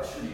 actually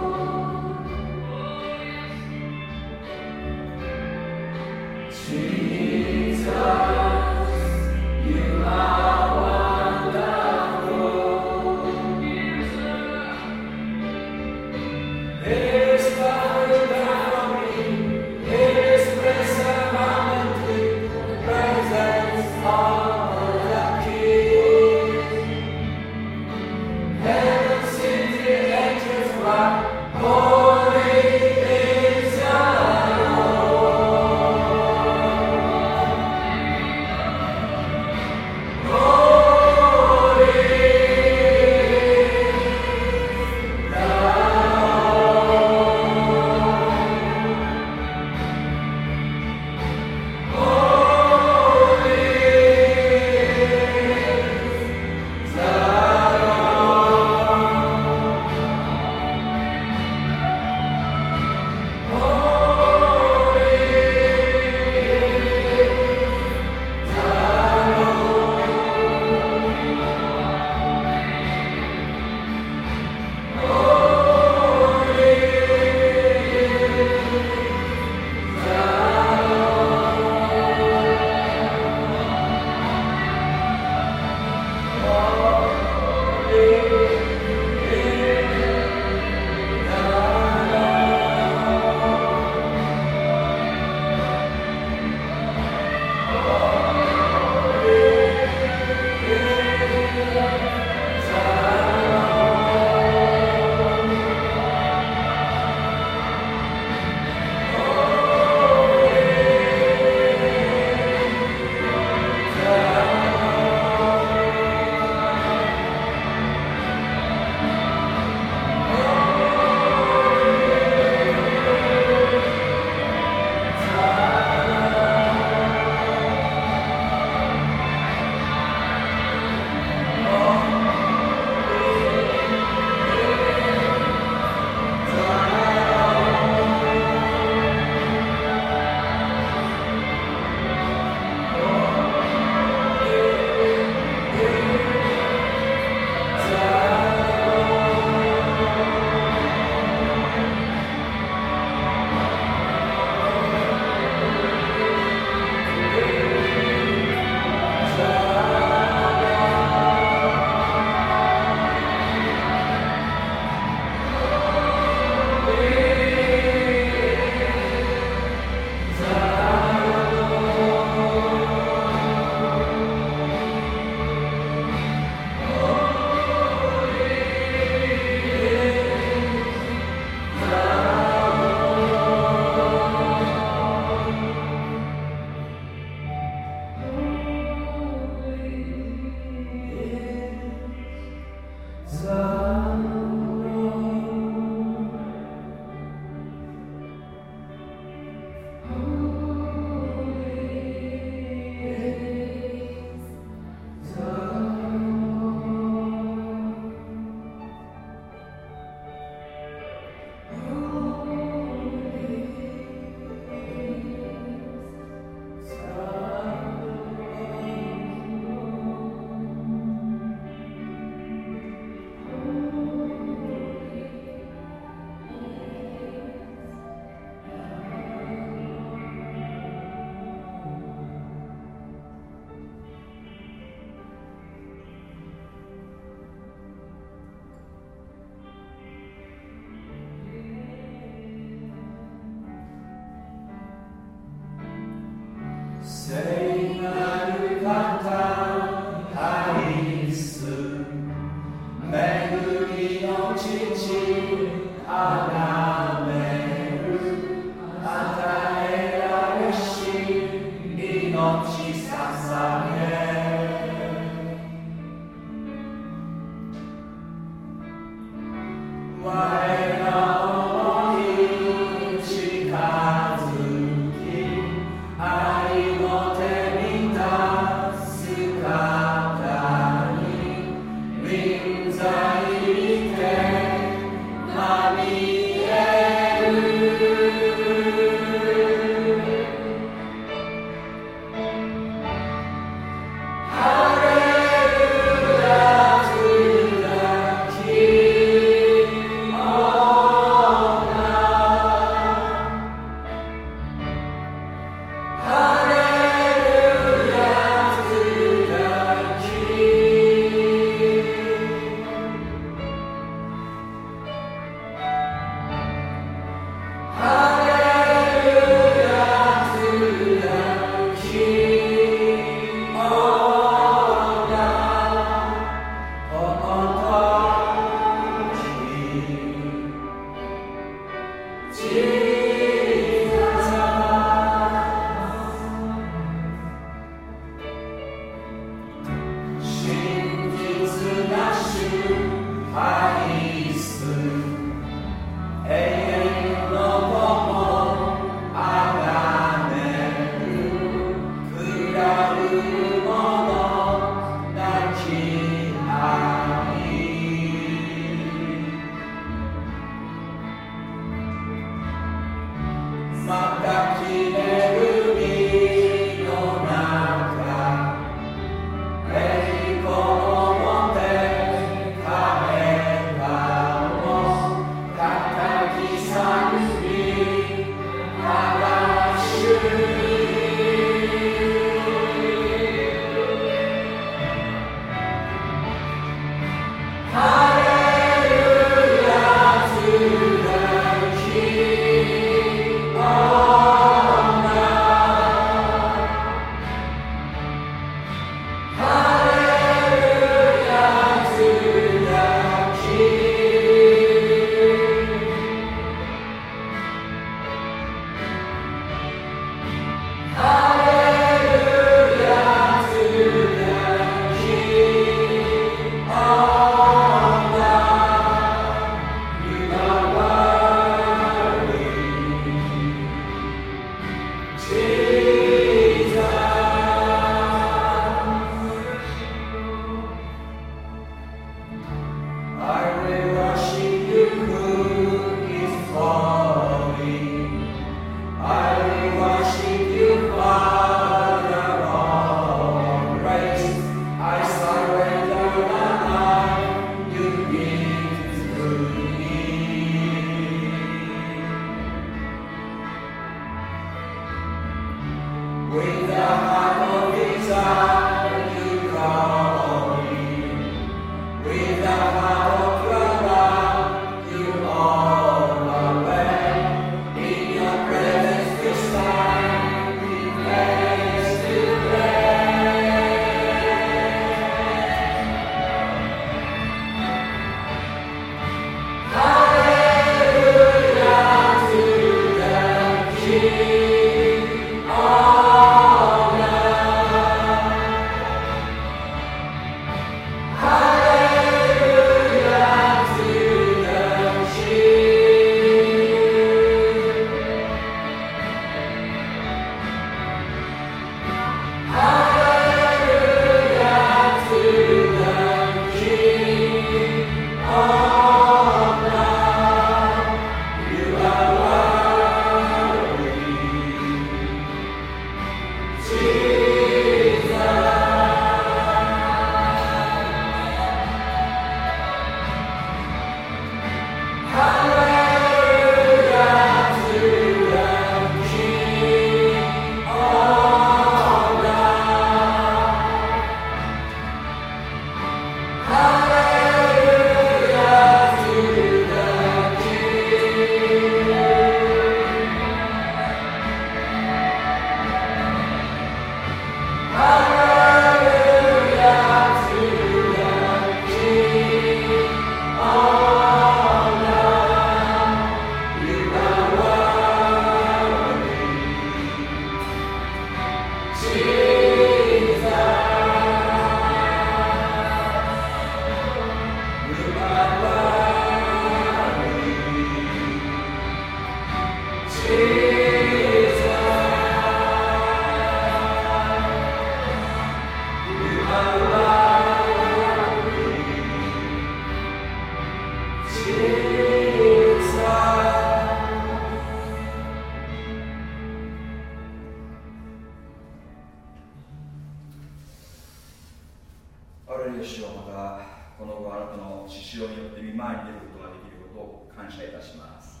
あれよしをまたこの後あなたの獅子によって見舞いに出ることができることを感謝いたします。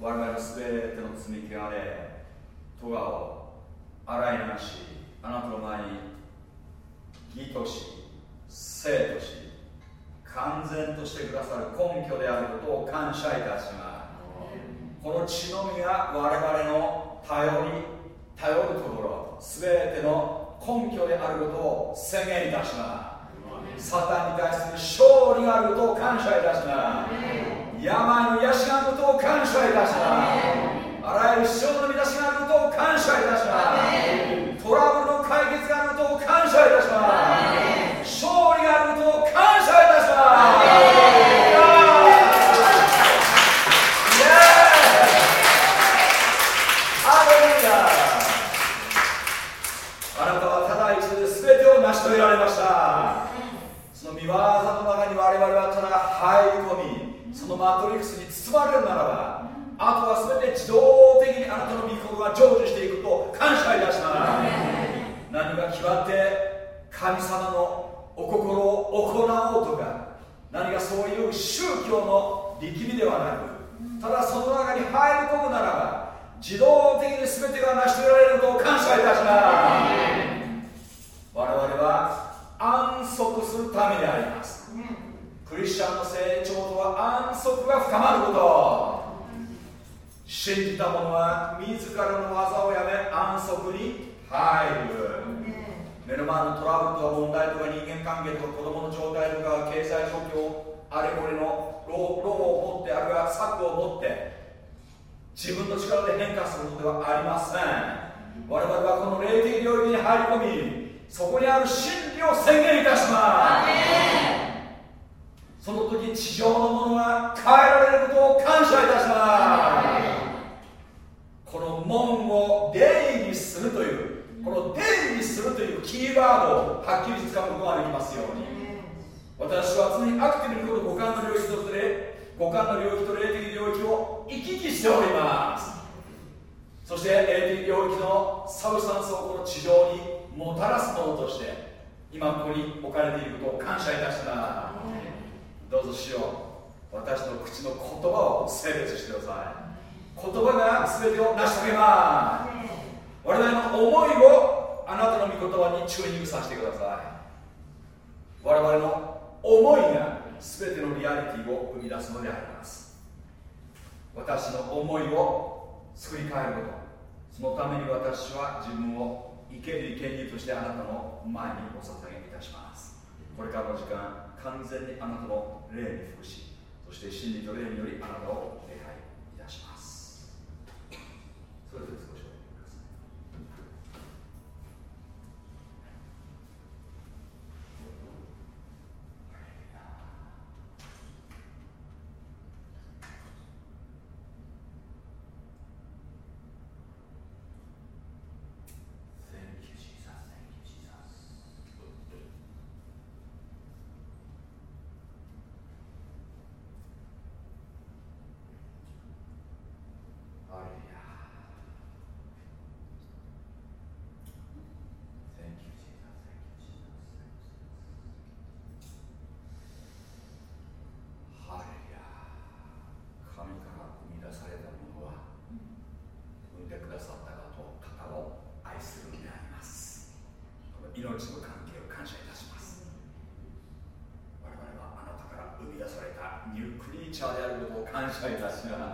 我々の全ての積み汚れ戸川を洗い流しあなたの前に義とし生とし完全としてくださる根拠であることを感謝いたします。この血のみが我々の頼り頼るところ全ての根拠であることを宣言いたしますサタンに対する勝利があることを感謝いたします。病の癒しがあることを感謝いたします。あらゆる主張の満たしがあることを感謝いたしますトラブルの解決があることを感謝いたします勝利があることを感謝いたしますあなたはただ一度で全てを成し遂げられましたその見業の中に我々はただ入り込みそのマトリックスに包まれるならばあとは全て自動的にあなたの御心が成就していくことを感謝いたします。何が決まって神様のお心を行おうとか何かそういう宗教の力みではなくただその中に入り込むならば自動的に全てが成し遂げられることを感謝いたします。我々は安息するためでありますクリスチャンの成長とは安息が深まること。信じた者は自らの技をやめ安息に入る。目の前のトラブルとか問題とか人間関係とか子供の状態とか経済状況あれこれの労を持ってあるいは策を持って自分の力で変化することではありません。我々はこの霊的領域に入り込みそこにある真理を宣言いたしますその時地上のものが変えられることを感謝いたします。この門を出入りするというこの出入りするというキーワードをはっきり使うことができますように。私は常にアクティブにこの五感の領域として五感の領域と霊的領域を行き来しております。そして霊的領域のサブスタンスをこの地上にもたらすものとして今ここに置かれていることを感謝いたしますどうぞしよう私の口の言葉を性別してください。言葉が全てを成し遂げます。我々の思いをあなたの御言葉にチューニングさせてください。我々の思いが全てのリアリティを生み出すのであります。私の思いを作り変えること。そのために私は自分を生ける生贄としてあなたの前にお捧げいたします。これからの時間完全にあなたの霊に服しそして真理と霊によりあなたを礼拝いたします。それでは命の関係を感謝いたします。我々はあなたから生み出されたニュークリーチャーであることを感謝いたします。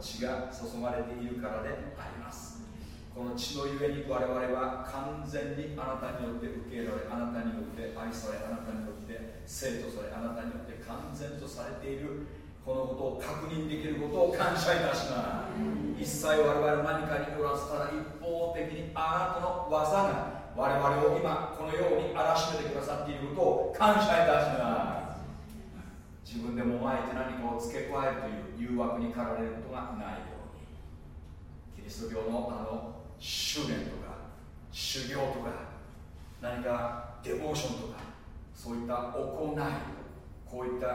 血が注がれているからであります。この血のゆえに我々は完全にあなたによって受け入れられあなたによって愛されあなたによって生徒されあなたによって完全とされている。このことを確認できることを感謝いたします。一切我々何かによらずただ一方的にあなたの技が我々を今このように荒らしめてくださっていることを感謝いたします。自分でもあえて何かを付け加えるという誘惑に駆られることがないように。キリスト教のあの修練とか修行とか何かデボーションとかそういった行いこういった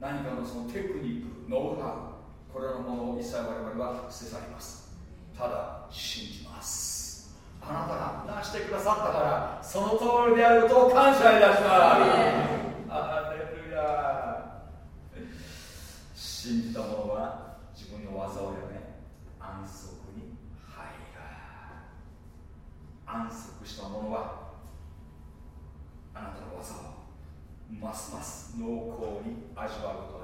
何かのそのテクニックノウハウこれらのものを一切我々は捨て去ります。ただ信じます。あなたがなしてくださったからその通りであることを感謝いたします。アレルヤ信じた者は自分の技をやめ安息に入る安息した者はあなたの技をますます濃厚に味わうことができる。こと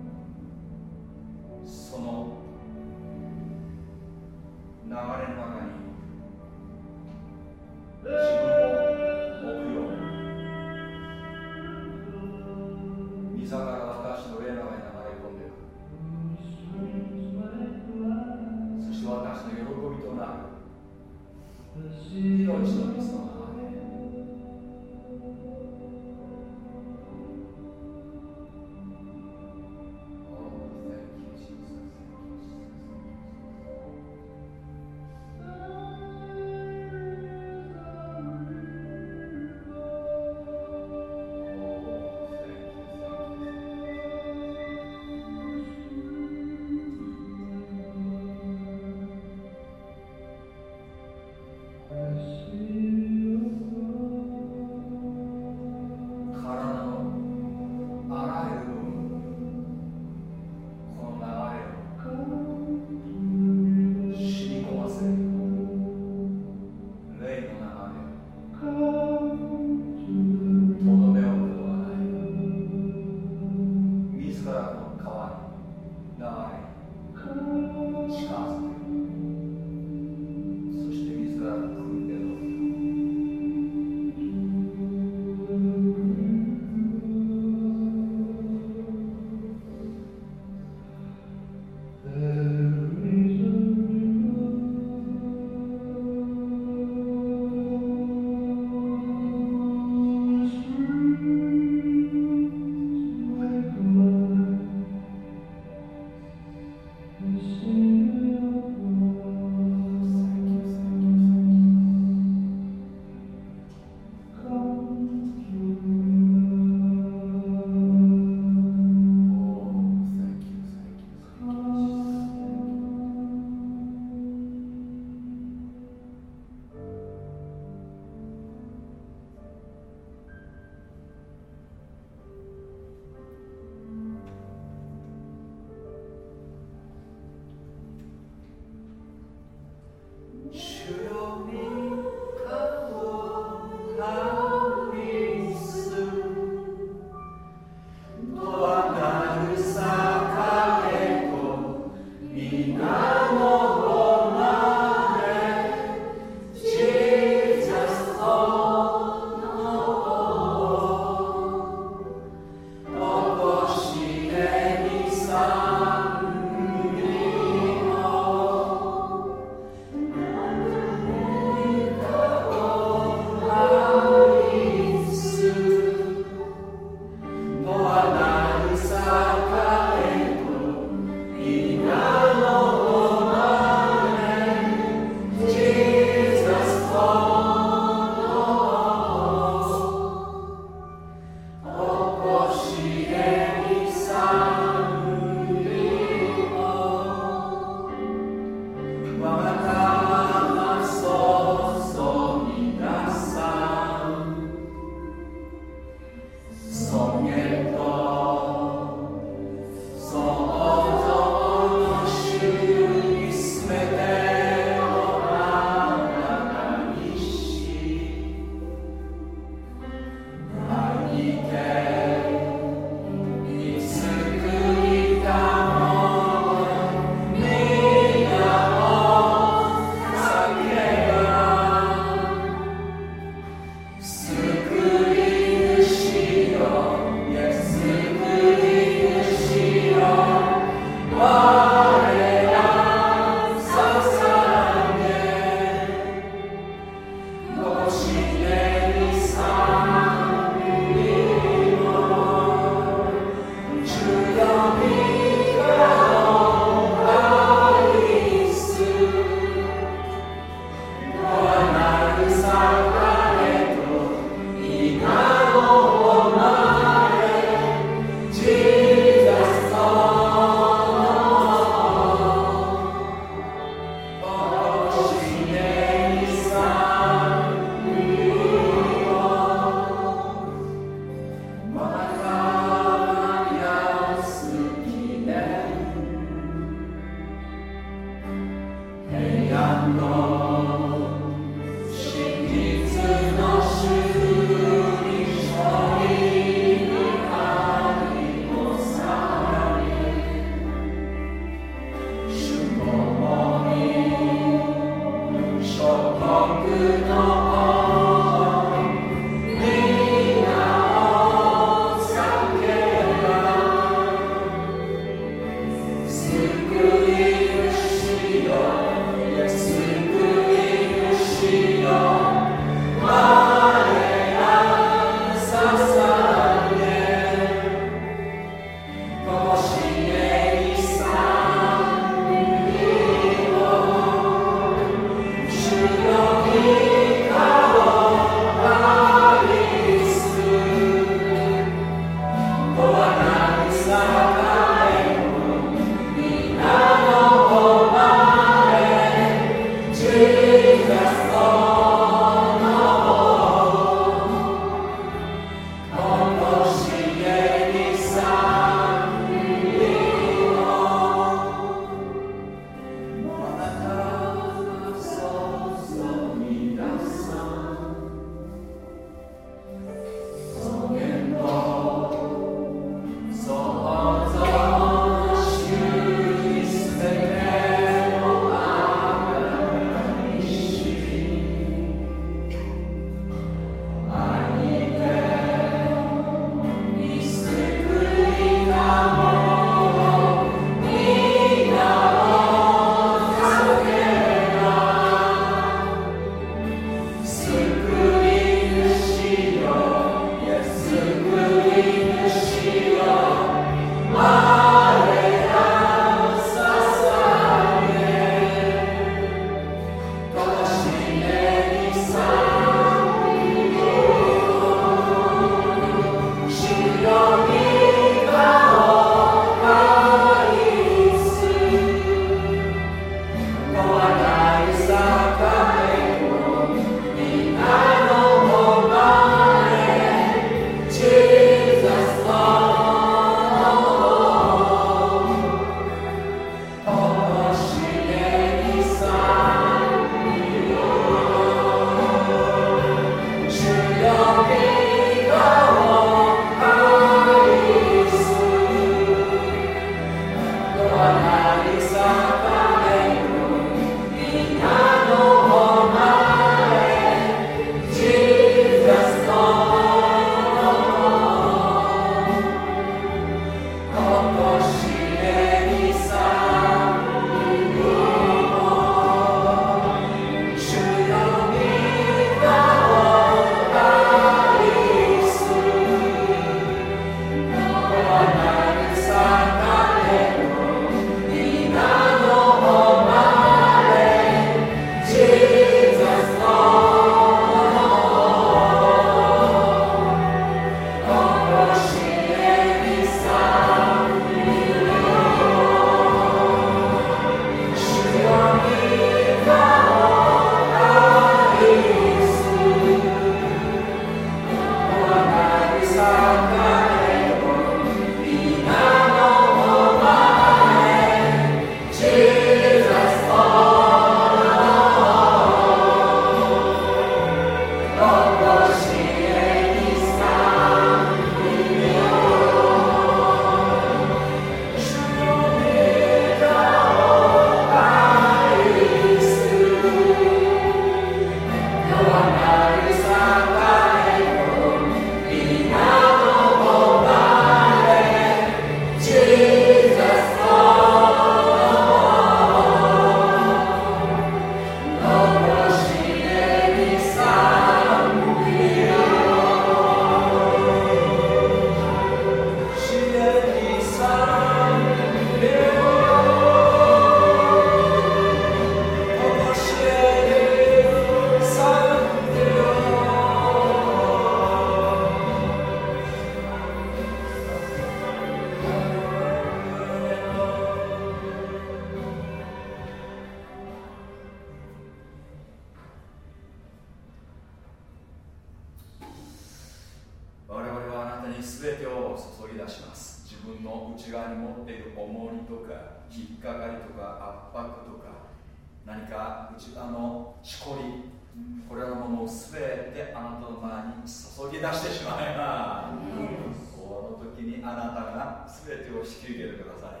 時にあなたが全てを引き受けてください。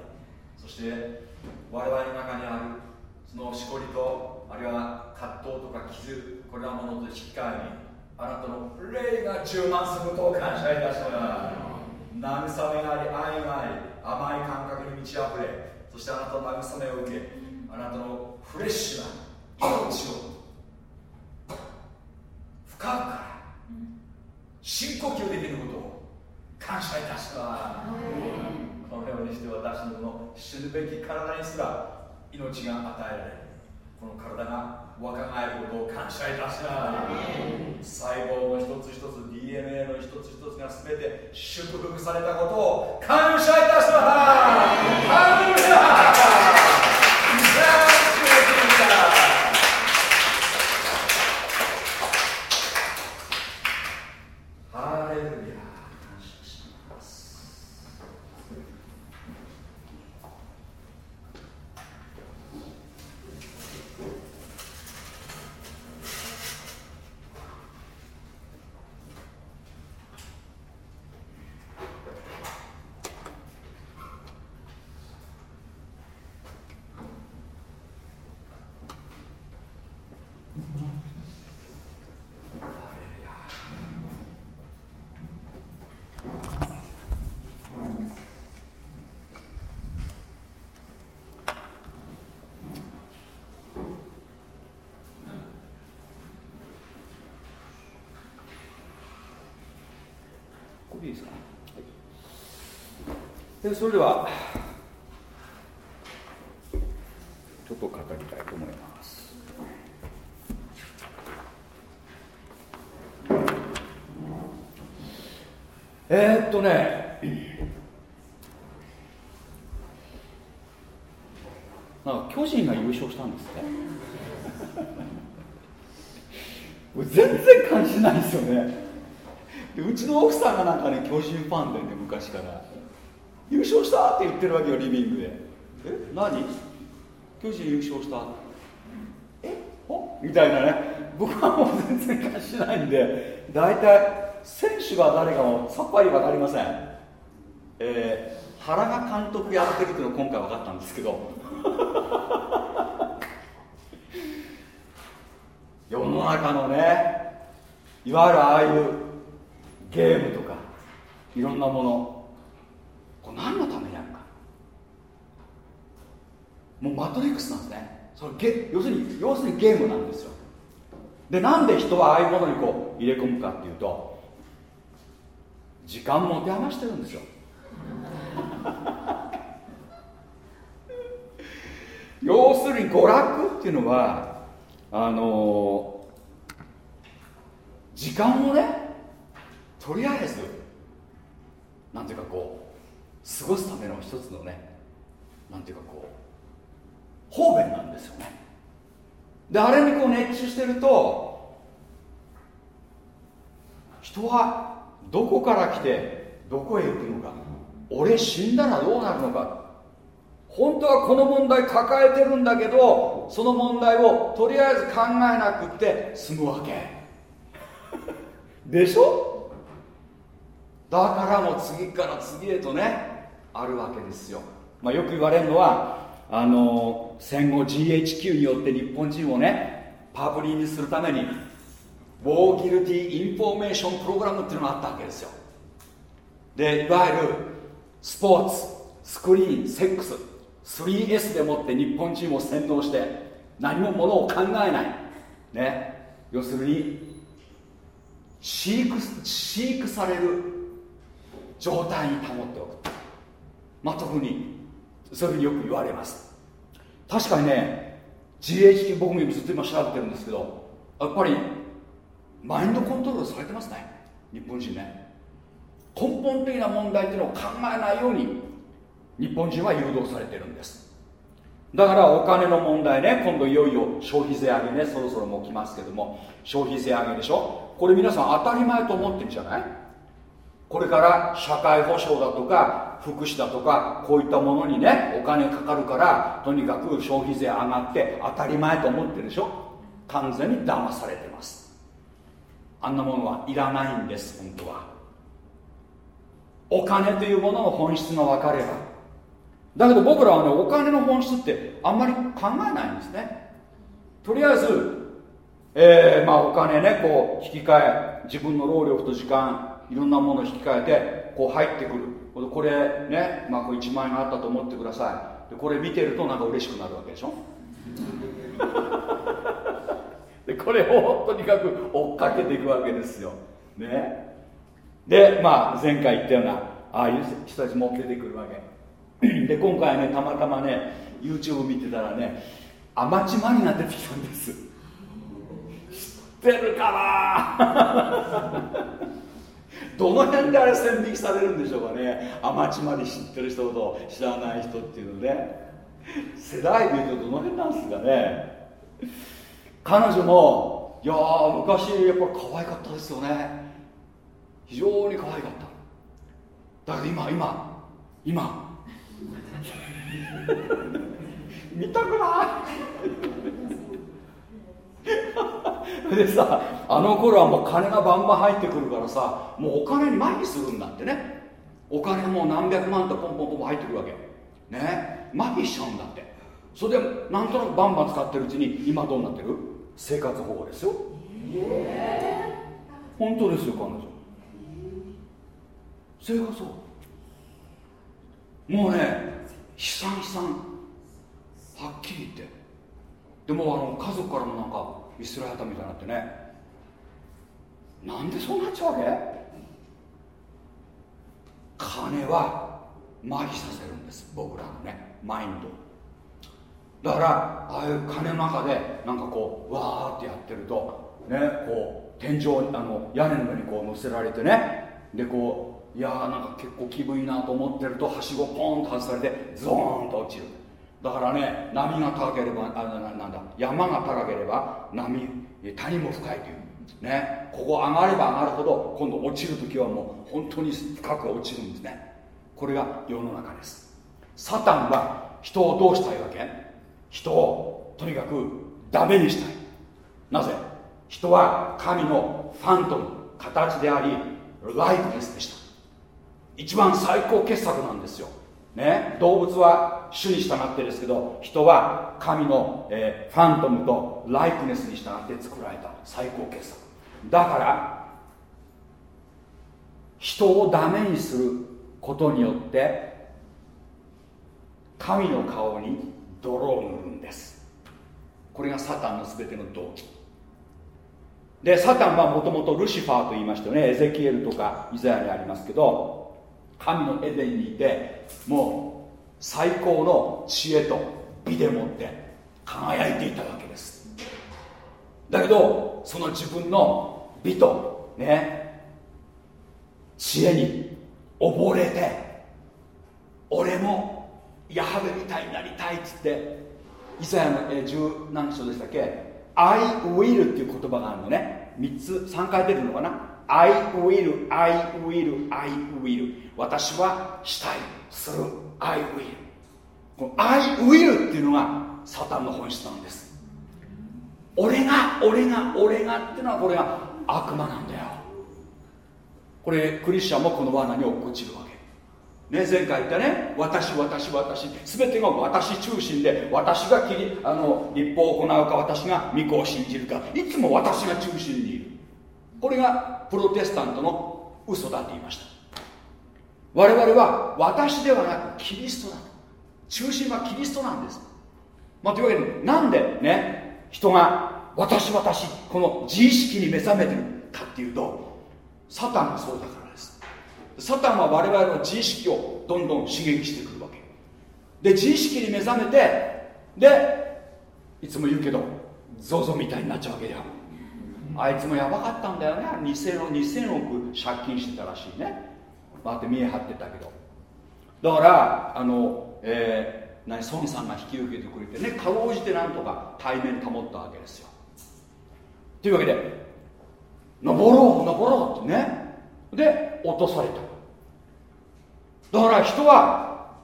そして我々の中にあるそのしこりとあるいは葛藤とか傷これらものと引き換えにあなたの霊が充満することを感謝いたします。慰めがあり愛があり甘い感覚に満ち溢れそしてあなたの慰めを受けあなたのフレッシュな命を深くから深呼吸できることを感謝いたします、このようにして私のの死ぬべき体にすら命が与えられる。この体が若返ることを感謝いたします細胞の一つ一つ DNA の一つ一つが全て祝福されたことを感謝いたします。感謝それではちょっと語りたいと思います。えー、っとねなんか巨人が優勝したんですね全然感じないですよね。うちの奥さんがなんかね巨人ファンでね昔から。てるわけよリビングで。え何？巨人優勝した？え？おみたいなね。僕はもう全然貸しないんで大体選手が誰かもさっぱり分かりません。えー、原が監督やってるっていうの今回分かったんですけど。世の中のねいわゆるああいうゲームとかいろんなもの。これ何のためにやる？もうマトリックスなんですね。それ要するに要するにゲームなんですよ。でなんで人はああいうものにこう入れ込むかっていうと時間持て余してるんですよ。要するに娯楽っていうのはあのー、時間をねとりあえずなんていうかこう過ごすための一つのねなんていうかこう方便なんですよね。であれにこう熱中してると人はどこから来てどこへ行くのか俺死んだらどうなるのか本当はこの問題抱えてるんだけどその問題をとりあえず考えなくって済むわけ。でしょ？だからもう次から次へとねあるわけですよ、まあ、よく言われるのはあの戦後 GHQ によって日本人をねパブリにするために War Guilty Information Program っていうのがあったわけですよ。でいわゆるスポーツスクリーンセックス 3S でもって日本人を洗脳して何もものを考えない。ね。要するに飼育飼育される状態に保っておく。まあ特にそういうふうによく言われます。確かにね GHQ 僕もずっと今調べてるんですけどやっぱりマインドコントロールされてますね。日本人ね。根本的な問題っていうのを考えないように日本人は誘導されてるんです。だからお金の問題ね今度いよいよ消費税上げねそろそろもう来ますけども。消費税上げでしょ？これ皆さん当たり前と思ってるじゃない？これから社会保障だとか福祉だとかこういったものにねお金かかるからとにかく消費税上がって当たり前と思ってるでしょ？完全に騙されてます。あんなものはいらないんです本当は。お金というものの本質が分かれば。だけど僕らはねお金の本質ってあんまり考えないんですね。とりあえず、えー、まあお金ねこう引き換え自分の労力と時間いろんなものを引き換えてこう入ってくる。これね、まあ、これ1万円あったと思ってください。でこれ見てるとなんか嬉しくなるわけでしょ？でこれをとにかく追っかけていくわけですよ。ね。でまあ前回言ったようなああいう人たちも出てくるわけ。で今回ねたまたまね YouTube 見てたらねアマチマニが出てきたんです。知ってるかな？どの辺であれ線引きされるんでしょうかね。アマチマニ知ってる人と知らない人っていうのね。世代でいうとどの辺なんですかね。彼女もいや昔やっぱり可愛かったですよね。非常に可愛かった。だけど今今今。見たくない でさあの頃はもう金がバンバン入ってくるからさもうお金に麻痺するんだってね。お金もう何百万とポンポンポン入ってくるわけ。ね。麻痺しちゃうんだって。それでなんとなくバンバン使ってるうちに今どうなってる？生活保護ですよ。本当ですよ彼女。生活保護。もうね悲惨悲惨。はっきり言って。でもあの家族からもなんか見捨てられたみたいになってね。なんでそうなっちゃうわけ？金は麻痺させるんです僕らのねマインド。だからああいう金の中でなんかこうわーってやってるとねこう天井あの屋根の上にこう乗せられてね。でこういやーなんか結構気分いいなと思ってるとはしごポーンと外されてゾーンと落ちる。だからね波が高ければあなんだ山が高ければ波谷も深いという。ねここ上がれば上がるほど今度落ちる時はもう本当に深く落ちるんですね。これが世の中です。サタンは人をどうしたいわけ？人をとにかくダメにしたい。なぜ？人は神のファントム形でありライクネスでした。一番最高傑作なんですよ。ね、動物は主に従ってですけど人は神の、えー、ファントムとライクネスに従って作られた。最高傑作。だから人をダメにすることによって神の顔に泥を塗るんです。これがサタンの全ての動機。でサタンはもともとルシファーと言いましたよね。エゼキエルとかイザヤにありますけど神のエデンにいてもう最高の知恵と美でもって輝いていたわけです。だけどその自分の美とね知恵に溺れて俺もヤハベみたいになりたいっつってイザヤの十何章でしたっけ？I will っていう言葉があるのね。3つ3回出るのかな？I will, I will, I will 私はしたい。する。I will この I will っていうのがサタンの本質なんです。俺が俺が俺がっていうのはこれが悪魔なんだよ。これクリスチャンもこの罠に落っこちるわけ。ね、前回言ったね。私私私。全てが私中心で私が切りあの立法を行うか私が御子を信じるか。いつも私が中心にいる。これがプロテスタントの嘘だって言いました。我々は私ではなくキリストだ。中心はキリストなんです、まあ、というわけでなんでね人が私私この自意識に目覚めてるかっていうとサタンがそうだからです。サタンは我々の自意識をどんどん刺激してくるわけ。で自意識に目覚めてでいつも言うけど ZOZO みたいになっちゃうわけだよあいつもやばかったんだよね2000億2000億借金してたらしいね。まあって見え張ってたけど。だからあの、えー、何孫さんが引き受けてくれてねかろうじてなんとか対面保ったわけですよ。というわけで登ろう登ろうってね。で落とされた。だから人は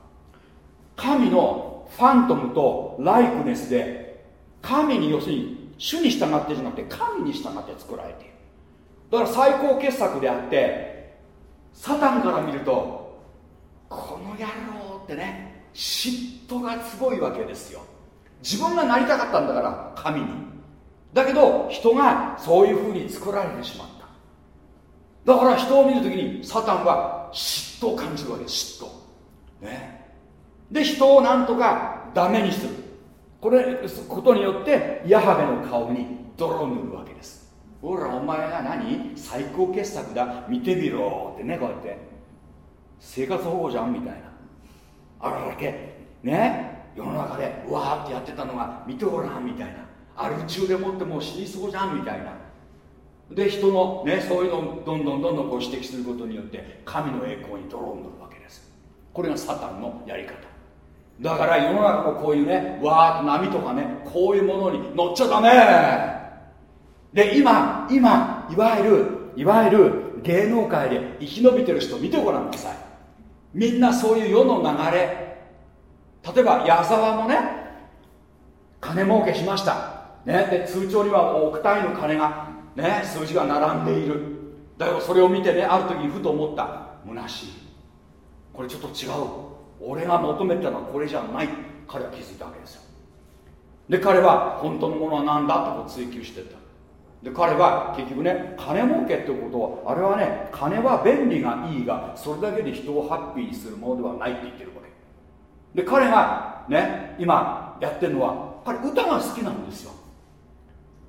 神のファントムとライクネスで神に要するに主に従ってじゃなくて神に従って作られている。だから最高傑作であってサタンから見るとこの野郎ってね嫉妬がすごいわけですよ。自分がなりたかったんだから神に。だけど人がそういうふうに作られてしまった。だから人を見るときにサタンは嫉妬を感じるわけです。嫉妬。ね。で人をなんとかダメにする。これことによってヤハベの顔に泥を塗るわけです。ほらお前が何？最高傑作だ。見てみろってねこうやって。生活保護じゃんみたいな。あれだけ。ね？世の中でうわーってやってたのが見てごらんみたいな。ある中でもってもう死にそうじゃんみたいな。で人のねそういうのをどんどんどんどんこう指摘することによって神の栄光に泥を塗るわけです。これがサタンのやり方。だから世の中のこういうねわーっと波とかねこういうものに乗っちゃダメ。で今今いわゆるいわゆる芸能界で生き延びてる人見てごらんなさい。みんなそういう世の流れ。例えば矢沢もね金儲けしました、ね、で通帳には億単位の金が、ね、数字が並んでいる。だけどそれを見てねある時にふと思った。虚しい。これちょっと違う。俺が求めてたのはこれじゃない。彼は気づいたわけですよ。で彼は本当のものは何だと追求してた。で彼は結局ね金儲けってことはあれはね金は便利がいいがそれだけで人をハッピーにするものではないって言ってるわけ。で彼がね今やってるのは彼歌が好きなんですよ。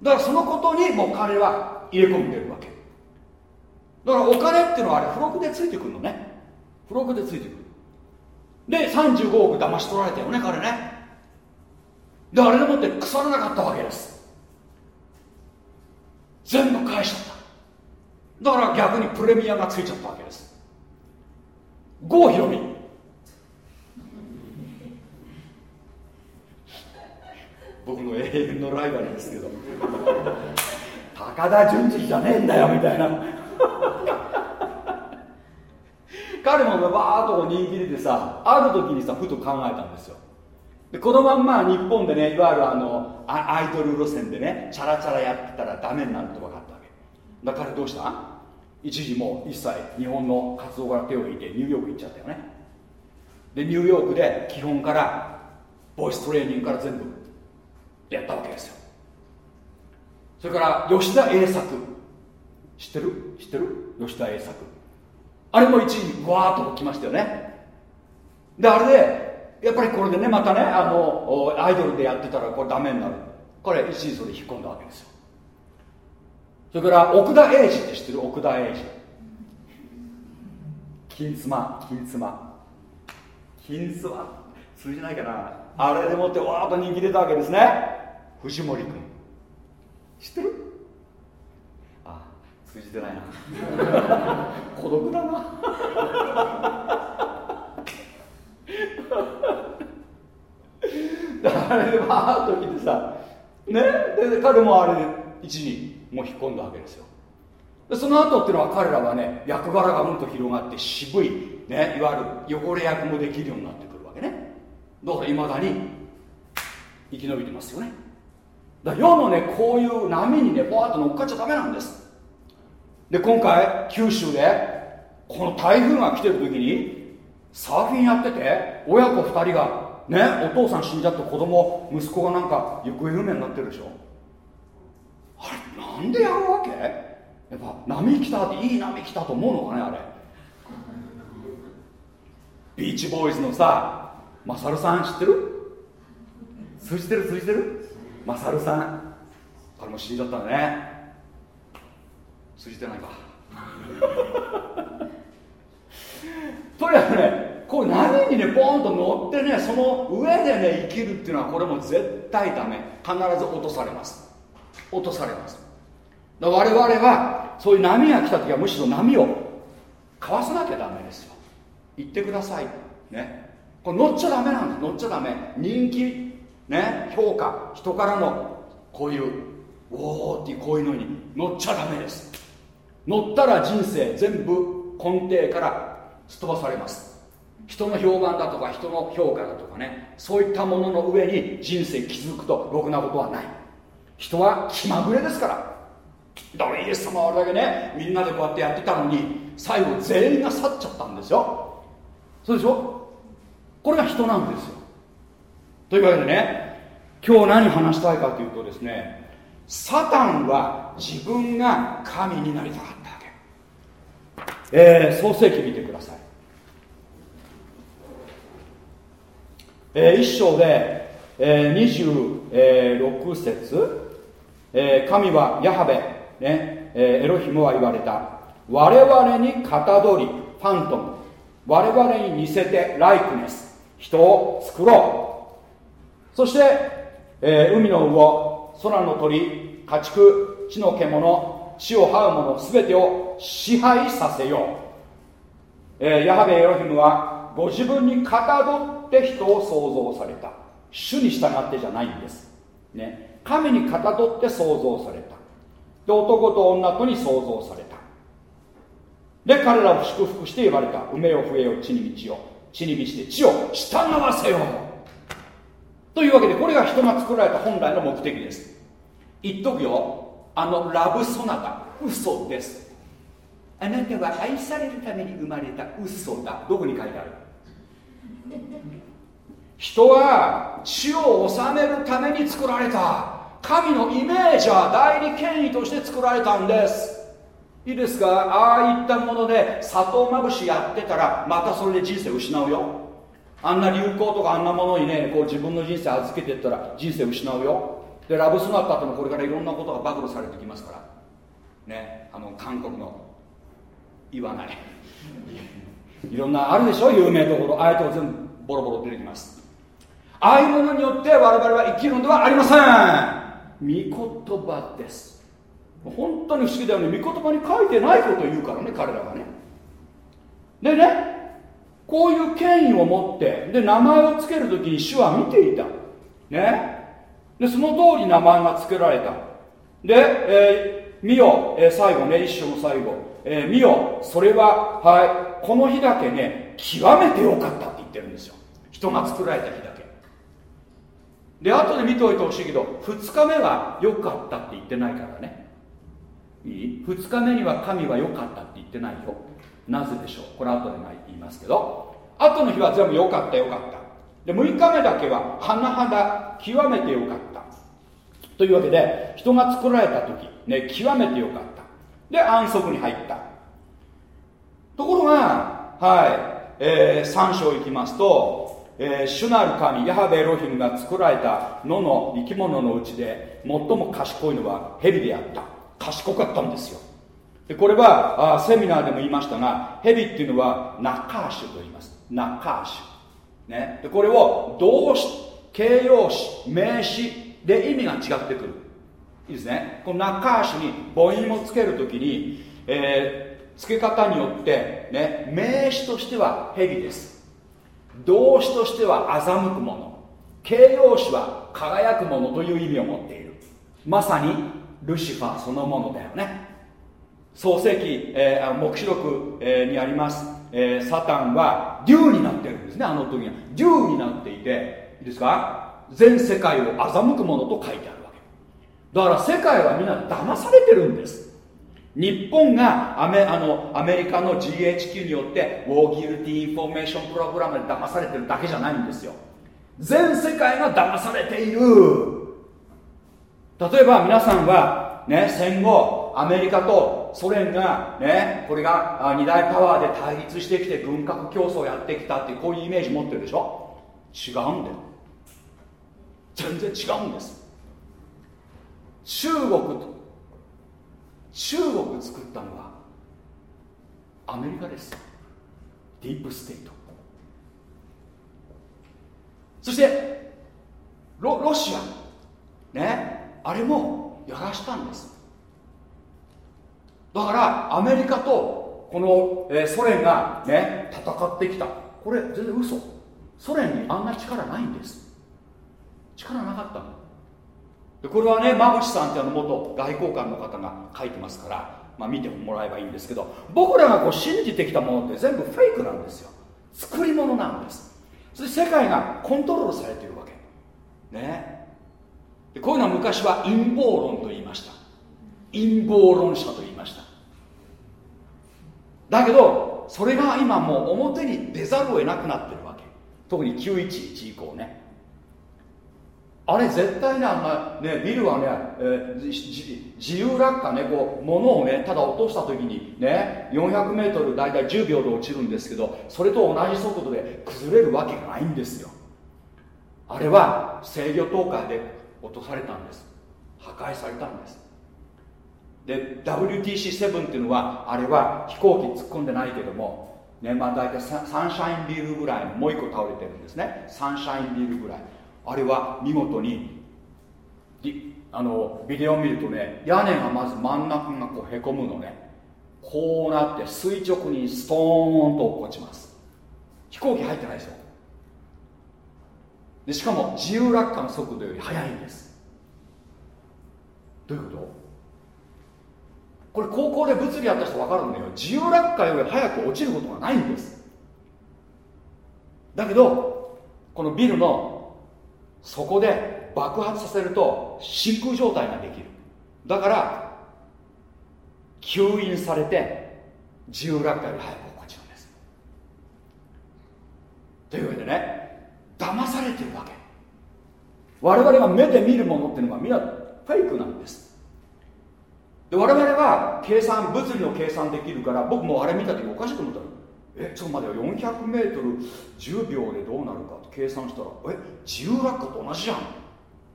だからそのことにもう彼は入れ込んでるわけ。だからお金っていうのはあれ付録でついてくるのね。付録でついてくる。で35億騙し取られたよね彼ね。であれでもって腐らなかったわけです。全部返しちゃった。だから逆にプレミアがついちゃったわけです。郷ひろみ。僕の永遠のライバルですけど。高田純次じゃねえんだよみたいな。彼もバーッと人気出てさある時にさふと考えたんですよ。でこのまんま日本でねいわゆるあのアイドル路線でねチャラチャラやってたらダメになると分かったわけ。だからどうした？一時もう一切日本の活動から手を引いてニューヨーク行っちゃったよね。でニューヨークで基本からボイストレーニングから全部やったわけですよ。それから吉田栄作。知ってる？知ってる？吉田栄作。あれも1位にわーっと来ましたよね。であれでやっぱりこれでねまたねあのアイドルでやってたらこれダメになる。これ一時それ引っ込んだわけですよ。それから奥田英二って知ってる？奥田英二。金妻金妻。金妻。通じないかな。あれでもってわーっと人気出たわけですね。藤森君知ってる？あ通じてないな。孤独だな。あれでわーっと来てさね？で彼もあれで一にもう引っ込んだわけですよ。でその後っていうのは彼らはね役柄がうんと広がって渋い、ね、いわゆる汚れ役もできるようになってくるわけね。だからいまだに生き延びてますよね。だ世のねこういう波にねボワッと乗っかっちゃダメなんです。で今回九州でこの台風が来てる時にサーフィンやってて親子2人がねお父さん死んじゃって子供息子がなんか行方不明になってるでしょ。あれなんでやるわけ？やっぱ波来たっていい波来たと思うのかねあれ。ビーチボーイズのさマサルさん知ってる？通じてる通じてる？マサルさん。あれも死んじゃったね。通じてないか。とにかくねこう波にねボーンと乗ってねその上でね生きるっていうのはこれも絶対ダメ。必ず落とされます。落とされます。我々はそういう波が来た時はむしろ波をかわさなきゃダメですよ。言ってください。ね。これ乗っちゃダメなんです。乗っちゃダメ。人気ね評価。人からのこういうおおっていうこういうのに乗っちゃダメです。乗ったら人生全部根底からすっ飛ばされます。人の評判だとか人の評価だとかねそういったものの上に人生築くとろくなことはない。人は気まぐれですから。だからイエス様はあれだけねみんなでこうやってやってたのに最後全員が去っちゃったんですよ。そうでしょ？これが人なんですよ。というわけでね今日何話したいかというとですねサタンは自分が神になりたかった、えー、創世記見てください、えー、一章で、えー、26節、えー、神はヤハベ、ね。えー、エロヒムは言われた。我々にかたどりファントム。我々に似せてライクネス。人を作ろう。そして、えー、海の魚空の鳥家畜地の獣地を這う者全てを支配させよう、えー、ヤハベエロヒムはご自分にかたどって人を創造された。主に従ってじゃないんです、ね、神にかたどって創造された。で男と女とに創造された。で彼らを祝福して言われた。埋めよ増えよ地に満ちよ地に満ちて地を従わせよう。というわけでこれが人が作られた本来の目的です。言っとくよ。あのラブソナタ嘘です。あなたは愛されるために生まれた嘘だ。どこに書いてある？人は地を治めるために作られた。神のイメージャー代理権威として作られたんです。いいですか？ああいったもので砂糖まぶしやってたらまたそれで人生失うよ。あんな流行とかあんなものにねこう自分の人生預けてったら人生失うよ。でラブスナッターってのこれからいろんなことが暴露されてきますから。ねあの韓国の言わない。いろんなあるでしょ有名どころ。ああいうとこ全部ボロボロ出てきます。ああいうものによって我々は生きるのではありません。御言葉です。本当に不思議だよね。御言葉に書いてないことを言うからね彼らがね。でねこういう権威を持ってで名前を付ける時に主は見ていた。ね。でその通り名前が付けられた。で、えー、見よ、えー、最後ね一章の最後、えー、見よ。それははいこの日だけね極めてよかったって言ってるんですよ。人が作られた日だけ。で後で見ておいてほしいけど2日目は良かったって言ってないからね。いい？2日目には神は良かったって言ってないよ。なぜでしょう？これ後で言いますけど。後の日は全部良かった良かった。で6日目だけは甚だ極めて良かった。というわけで人が作られた時ね極めて良かった。で安息に入った。ところがはい、えー、3章いきますと、えー、主なる神ヤハベエロヒムが作られた野の生き物のうちで最も賢いのはヘビであった。賢かったんですよ。でこれはあセミナーでも言いましたがヘビっていうのはナカーシュと言います。ナカーシュ、ね、でこれを動詞形容詞名詞で意味が違ってくる。いいですね。このナカーシュに母音をつけるときに、えー、付け方によってね名詞としてはヘビです。動詞としては欺くもの。形容詞は輝くものという意味を持っている。まさにルシファーそのものだよね。創世記、えー、黙示録、えー、にあります、えー、サタンは竜になってるんですね。あの時には。竜になっていていいですか？全世界を欺くものと書いてある。だから世界はみんな騙されてるんです。日本がアメあのアメリカの GHQ によって War Guilty Information Program で騙されてるだけじゃないんですよ。全世界が騙されている。例えば皆さんはね戦後アメリカとソ連がねこれが二大パワーで対立してきて軍拡競争をやってきたっていうこういうイメージ持ってるでしょ？違うんだよ。全然違うんです。中国と中国作ったのはアメリカです。 Deep State。そしてロロシアねあれもやらしたんです。だからアメリカとこの、えー、ソ連がね戦ってきた。これ全然嘘。ソ連にあんな力ないんです。力なかったの。でこれはね馬淵さんってあの元外交官の方が書いてますから、まあ、見てもらえばいいんですけど僕らがこう信じてきたものって全部フェイクなんですよ。作り物なんです。そして世界がコントロールされてるわけ。ね。でこういうのは昔は陰謀論と言いました。陰謀論者と言いました。だけどそれが今もう表に出ざるを得なくなってるわけ。特に911以降ね。あれ絶対ねあんなねビルはね、えー、自由落下ねこう物をねただ落とした時にね 400m 大体10秒で落ちるんですけどそれと同じ速度で崩れるわけがないんですよ。あれは制御倒壊で落とされたんです。破壊されたんです。で WTC7 っていうのはあれは飛行機突っ込んでないけどもねまあ大体サンシャインビルぐらいもう一個倒れてるんですね。サンシャインビルぐらい。あれは見事にあのビデオを見るとね屋根がまず真ん中がこうへこむのね。こうなって垂直にストーンと落っこちます。飛行機入ってないですよ。でしかも自由落下の速度より速いんです。どういうこと？これ高校で物理やった人分かるんだよ。自由落下より速く落ちることがないんです。だけどこのビルのそこで爆発させると真空状態ができる。だから吸引されて自由落下より早く落っこちるんです。というわけでね騙されてるわけ。我々が目で見るものっていうのはみんなフェイクなんです。で我々は計算物理の計算できるから僕もあれ見た時おかしいと思ったの。えちょっと待てよ 400m10 秒でどうなるかと。計算したらえ自由落下と同じじゃん。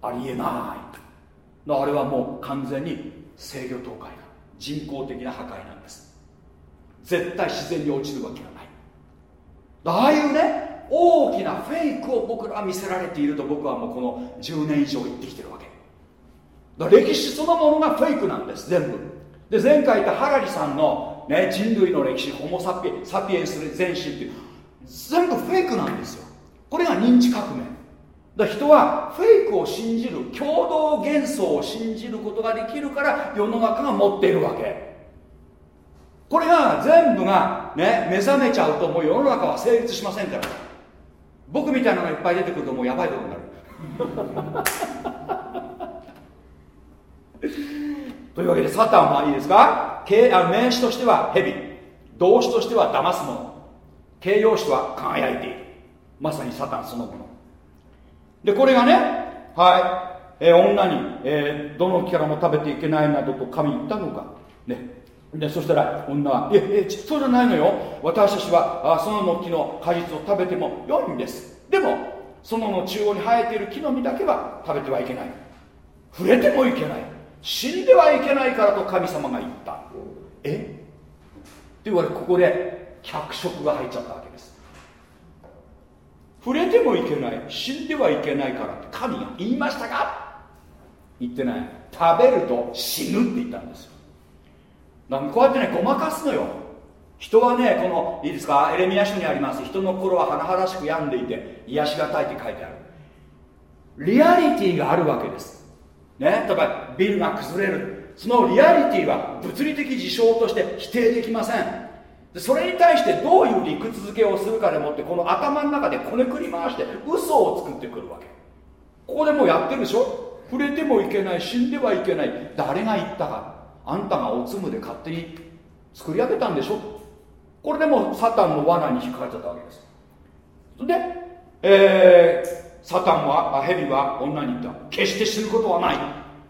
ありえない。あれはもう完全に制御倒壊だ。人工的な破壊なんです。絶対自然に落ちるわけがない。ああいうね大きなフェイクを僕らは見せられていると僕はもうこの10年以上言ってきてるわけ。だ歴史そのものがフェイクなんです全部。で前回言ったハラリさんのね、人類の歴史ホモサピサピエンス全身っていう。全部フェイクなんですよ。これが認知革命。だ人はフェイクを信じる共同幻想を信じることができるから世の中が持っているわけ。これが全部がね目覚めちゃうともう世の中は成立しませんから。僕みたいなのがいっぱい出てくるともうやばいことになる。というわけでサタンはいいですか？あ名詞としては蛇。動詞としては騙すもの。形容詞は輝いている。まさにサタンそのもの。でこれがねはい、えー、女に、えー、どの木からも食べていけないなどと神言ったのか。ね。でそしたら女は「いやいやそうじゃないのよ。私たちはあその木の果実を食べても良いんです。でもそのの中央に生えている木の実だけは食べてはいけない。触れてもいけない。死んではいけないからと神様が言った。え？って言われここで脚色が入っちゃったわけです。触れてもいけない。死んではいけないからって神が言いましたか？言ってない。食べると死ぬって言ったんですよ。だからこうやってねごまかすのよ。人はねこのいいですか？エレミア書にあります。人の心は甚だしく病んでいて癒しがたいって書いてある。リアリティがあるわけです。ね例えばビルが崩れる。そのリアリティは物理的事象として否定できません。それに対してどういう理屈付けをするかでもってこの頭の中でこねくり回して嘘を作ってくるわけ。ここでもうやってるでしょ？触れてもいけない死んではいけない。誰が言ったか。あんたがおつむで勝手に作り上げたんでしょ？これでもサタンの罠に引っかかっちゃったわけです。で、えー、サタンは蛇は女に言った。決して死ぬことはない。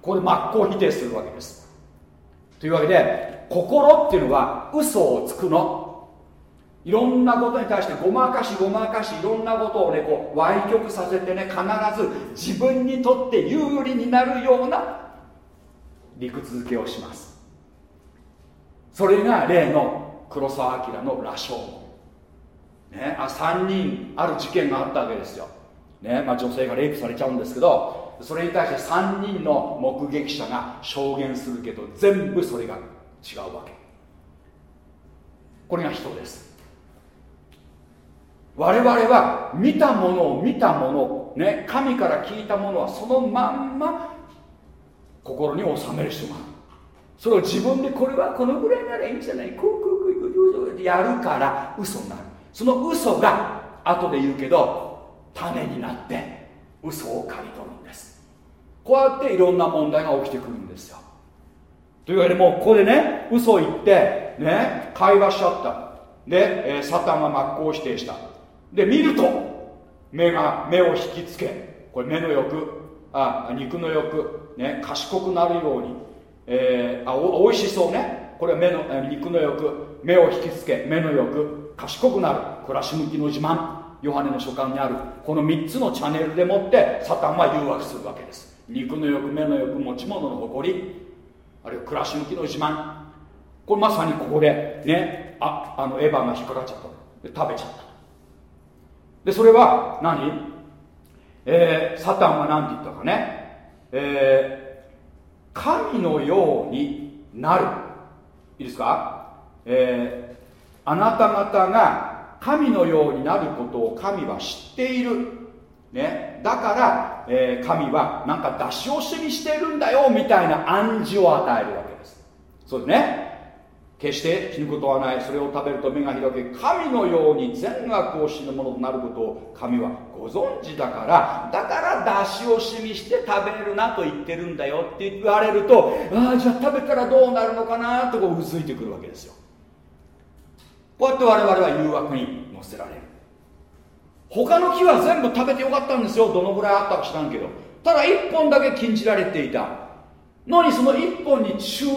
これ真っ向否定するわけです。というわけで心っていうのは嘘をつくの。いろんなことに対してごまかしごまかしいろんなことをねこう歪曲させてね必ず自分にとって有利になるような理屈付けをします。それが例の黒澤明の羅生門、ね、あ3人ある事件があったわけですよ、ねまあ、女性がレイプされちゃうんですけどそれに対して3人の目撃者が証言するけど全部それが違うわけ。これが人です。我々は見たものを見たもの、ね、神から聞いたものはそのまんま心に収める人がそれを自分でこれはこのぐらいならいいんじゃない？こうこうこうこうやるから嘘になるその嘘が後で言うけど種になって嘘を刈り取るんです。こうやっていろんな問題が起きてくるんですよ。というわけでもうここでね嘘を言ってね会話しちゃった。で、えー、サタンは真っ向否定した。で見ると目が目を引きつけこれ目の欲あ肉の欲、ね、賢くなるように、えー、あおおいしそうね。これは目の肉の欲目を引きつけ目の欲賢くなる。暮らし向きの自慢。ヨハネの書簡にあるこの3つのチャンネルでもってサタンは誘惑するわけです。肉の欲目の欲持ち物の誇りあるいは暮らし向きの自慢。これまさにここでねああのエヴァが引っかかっちゃった。で食べちゃった。でそれは何？えー、サタンは何て言ったかね、えー、神のようになる。いいですか、えー、あなた方が神のようになることを神は知っている、ね、だから、えー、神はなんか出し惜しみしているんだよみたいな暗示を与えるわけです。そうですね。決して死ぬことはない。それを食べると目が開け神のように善悪を死ぬものとなることを神はご存知だからだから出し惜しみして食べるなと言ってるんだよって言われるとああじゃあ食べたらどうなるのかなとこううずいてくるわけですよ。こうやって我々は誘惑に乗せられる。他の木は全部食べてよかったんですよ。どのぐらいあったか知らんけど。ただ一本だけ禁じられていた。のにその一本に注意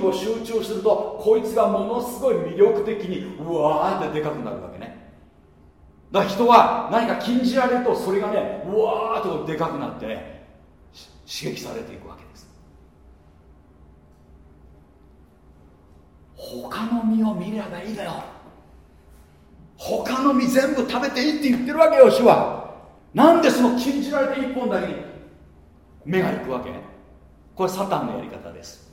を集中するとこいつがものすごい魅力的にうわーってでかくなるわけね。だから人は何か禁じられるとそれがねうわーっとでかくなってね刺激されていくわけです。他の実を見ればいいのよ。他の実全部食べていいって言ってるわけよ主は。なんでその禁じられて一本だけに目がいくわけ？これサタンのやり方です。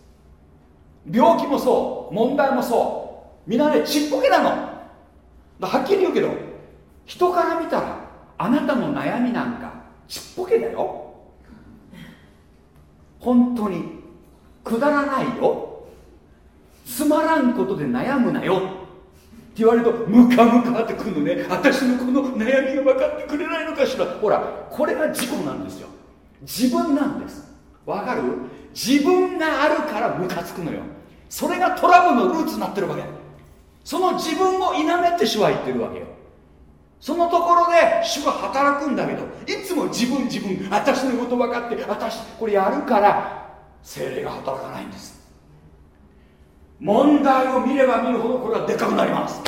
病気もそう問題もそう。みんなねちっぽけなの。はっきり言うけど人から見たらあなたの悩みなんかちっぽけだよ。本当にくだらないよ。つまらんことで悩むなよ。って言われるとムカムカってくるのね。私のこの悩みが分かってくれないのかしら。ほらこれが事故なんですよ。自分なんです。わかる？自分があるからムカつくのよ。それがトラブルのルーツになってるわけ。その自分を否めて主は言ってるわけよ。そのところで主が働くんだけどいつも自分自分私のこと分かって私これやるから精霊が働かないんです。問題を見れば見るほどこれはでっかくなります。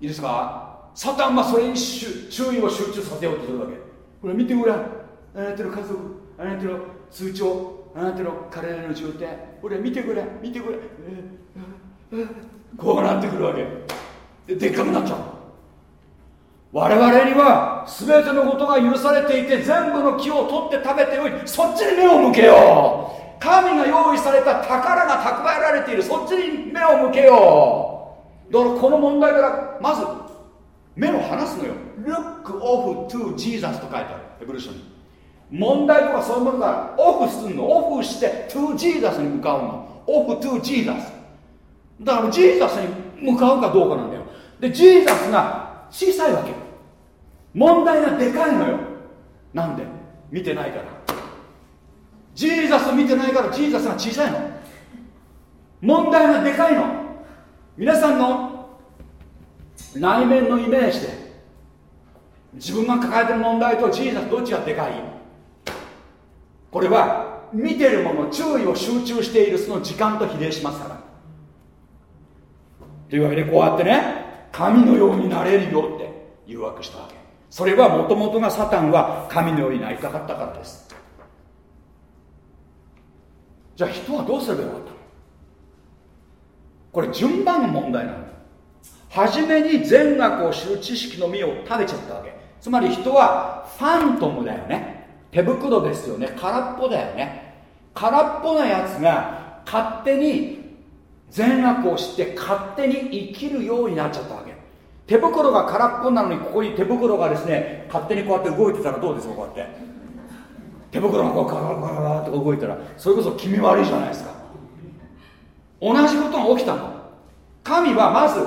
いいですか？サタンはそれに注意を集中させようとするわけ。これ見てごらん。あなたの家族あなたの通帳あなたの体の状態。これ見てごらん見てごらん。こうなってくるわけ。ででっかくなっちゃう。我々には全てのことが許されていて全部の木を取って食べておいそっちに目を向けよう。神が用意された宝が蓄えられている。そっちに目を向けよう。だからこの問題からまず目を離すのよ。Look off to Jesus と書いてある。エブルーションに。問題とかそういうものがオフするの。オフして to Jesus に向かうの。オフ to Jesus だからジーザスに向かうかどうかなんだよ。でジーザスが小さいわけ。問題がでかいのよ。なんで見てないから。ジーザス見てないからジーザスが小さいの。問題がでかいの。皆さんの内面のイメージで自分が抱えてる問題とジーザスどっちがでかい？これは見てるもの注意を集中しているその時間と比例しますから。というわけでこうやってね神のようになれるよって誘惑したわけ。それはもともとがサタンは神のようになりたかったからです。じゃあ人はどうすればよかったこれ順番の問題なの。初めに善悪を知る知識の実を食べちゃったわけ。つまり人はファントムだよね。手袋ですよね。空っぽだよね。空っぽなやつが勝手に善悪を知って勝手に生きるようになっちゃったわけ。手袋が空っぽなのにここに手袋がですね勝手にこうやって動いてたらどうですか？こうやって。手袋がこうガラガラガラって動いたらそれこそ気味悪いじゃないですか。同じことが起きたの。神はまず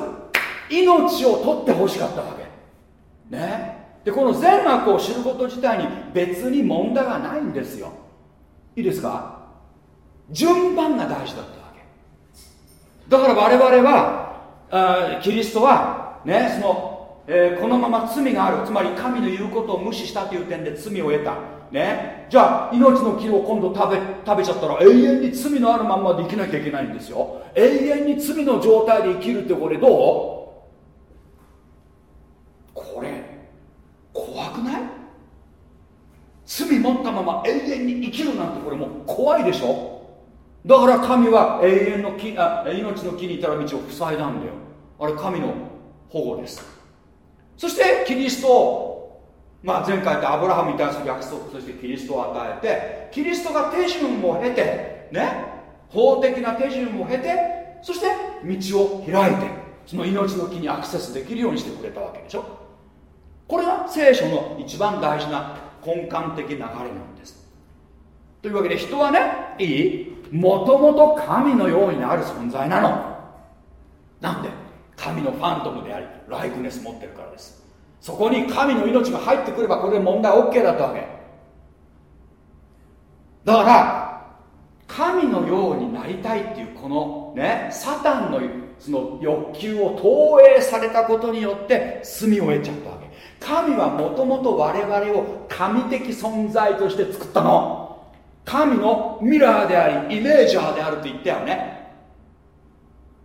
命を取ってほしかったわけ。ね。でこの善悪を知ること自体に別に問題がないんですよ。いいですか？順番が大事だったわけ。だから我々はあキリストはねその、えー、このまま罪がある。つまり神の言うことを無視したという点で罪を得た。ね。じゃあ命の木を今度食べ食べちゃったら永遠に罪のあるまんまで生きなきゃいけないんですよ。永遠に罪の状態で生きるってこれどう？これ怖くない？罪持ったまま永遠に生きるなんてこれもう怖いでしょ？だから神は永遠の木あ命の木にいたら道を塞いだんだよ。あれ神の保護です。そしてキリストまあ、前回ってアブラハムに対する約束としてキリストを与えてキリストが手順を経てね法的な手順を経てそして道を開いてその命の木にアクセスできるようにしてくれたわけでしょ。これが聖書の一番大事な根幹的流れなんです。というわけで人はねいいもともと神のようになる存在なの。なんで神のファントムでありライクネス持ってるからです。そこに神の命が入ってくればこれで問題 OK だったわけ。だから神のようになりたいっていうこのねサタンのその欲求を投影されたことによって罪を得ちゃったわけ。神はもともと我々を神的存在として作ったの。神のミラーでありイメージャーであると言ったよね。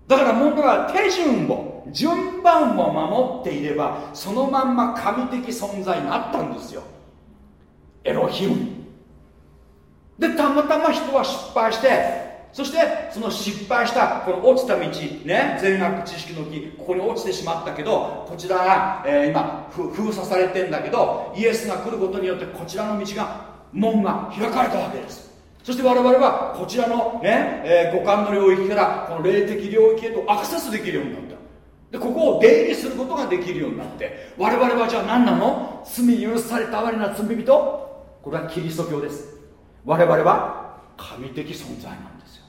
だから問題は手順を順番を守っていればそのまんま神的存在になったんですよ。エロヒム。でたまたま人は失敗してそしてその失敗したこの落ちた道ね善悪知識の木ここに落ちてしまったけどこちらが、えー、今封鎖されてんだけどイエスが来ることによってこちらの道が門が開かれたわけです。そして我々はこちらのね、えー、五感の領域からこの霊的領域へとアクセスできるようになった。でここを出入りすることができるようになって我々はじゃあ何なの？罪許された哀れな罪人？これはキリスト教です。我々は神的存在なんですよ。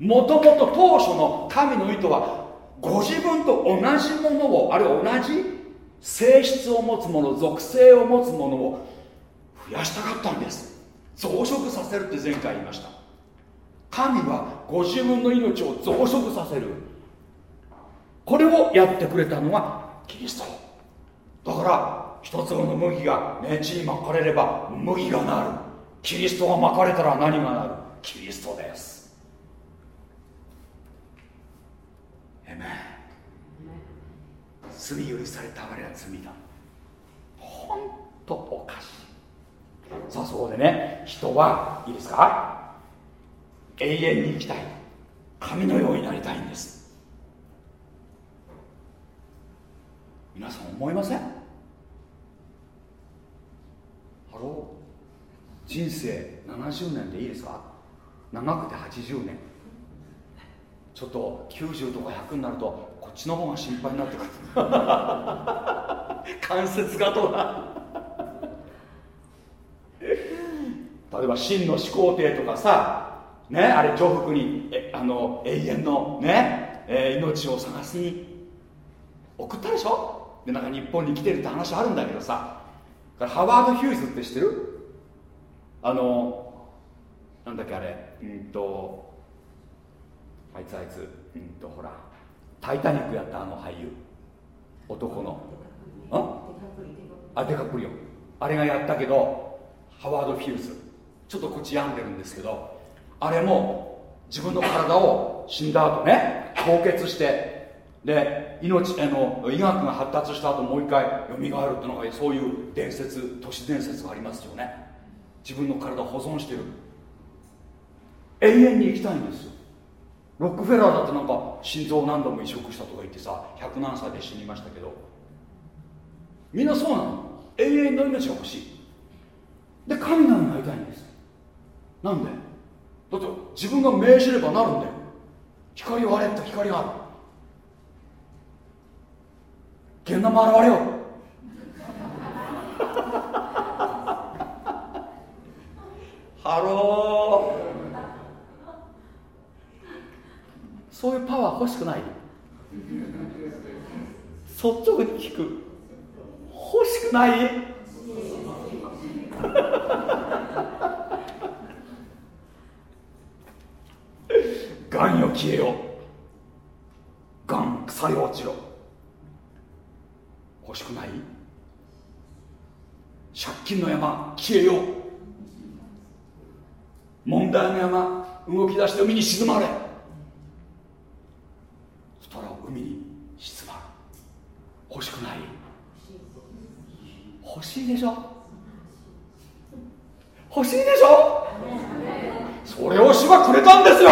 もともと当初の神の意図はご自分と同じものをあるいは同じ性質を持つもの属性を持つものを増やしたかったんです。増殖させるって前回言いました。神はご自分の命を増殖させる。これをやってくれたのがキリスト。だから一粒の麦がね地に巻かれれば麦がなる。キリストが巻かれたら何がなる？キリストです。えめ罪許された我ら罪だ。ほんとおかしい。さあそこでね人はいいですか？永遠に生きたい。神のようになりたいんです。皆さん思いません？ Hello。人生70年でいいですか？長くて80年。ちょっと90とか100になるとこっちの方が心配になってくる。関節がとか例えば真の始皇帝とかさね？あれ上腹にえあの永遠のね、えー命を探しに送ったでしょ？でなんか日本に来てるって話あるんだけどさ。ハワード・ヒューズって知ってる？あのなんだっけあれ？うんとあいつあいつ。うんとほら「タイタニック」やったあの俳優。男の。ん？あ？デカプリオ。あれがやったけどハワード・フューズ。ちょっとこっち病んでるんですけどあれも自分の体を死んだ後ね凍結してで命あの医学が発達した後もう一回蘇るっていうのがそういう伝説都市伝説がありますよね。自分の体を保存してる。永遠に生きたいんですよ。ロックフェラーだってなんか心臓を何度も移植したとか言ってさ100何歳で死にましたけど。みんなそうなの。永遠の命が欲しい。で神のになりたいんです。なんで？だって自分が命じればなるんだよ。光を割れって光がある。現ナも現れよHello。そういうパワー欲しくない？率直に聞く。欲しくない？がんよ消えよがん腐り落ちろ欲しくない？借金の山消えよう。問題の山動き出して海に沈まれ。そしたら海に沈まる。欲しくない。欲しいでしょ？欲しいでしょ？それを主はくれたんですよ。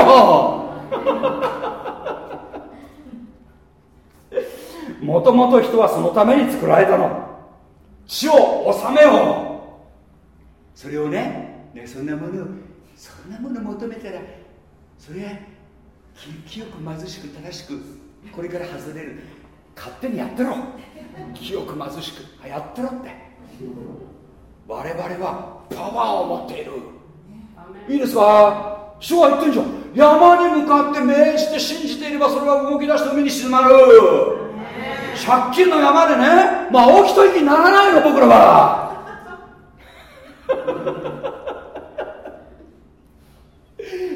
もともと人はそのために作られたの。死を治めよう。それをねねそんなものそんなもの求めたらそれは清く貧しく正しくこれから外れる。勝手にやってろ。清く貧しくやってろって。我々はパワーを持っている。いいですか？主は言ってんじゃん山に向かって命じて信じていればそれは動き出して海に沈まる借金の山でねまあ起きと息にならないの僕らは。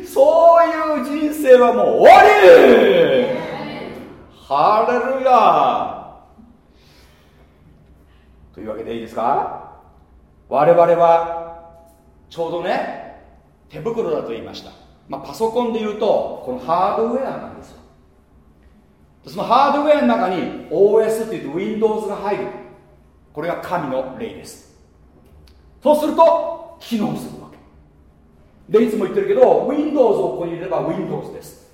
そういう人生はもう終わり。ハレルヤ。というわけでいいですか？我々はちょうどね手袋だと言いました、まあ、パソコンで言うとこのハードウェアなんですよ。そのハードウェアの中に OS っていうと Windows が入る。これが神の例です。そうすると機能するわけ。でいつも言ってるけど Windows をここに入れれば Windows です。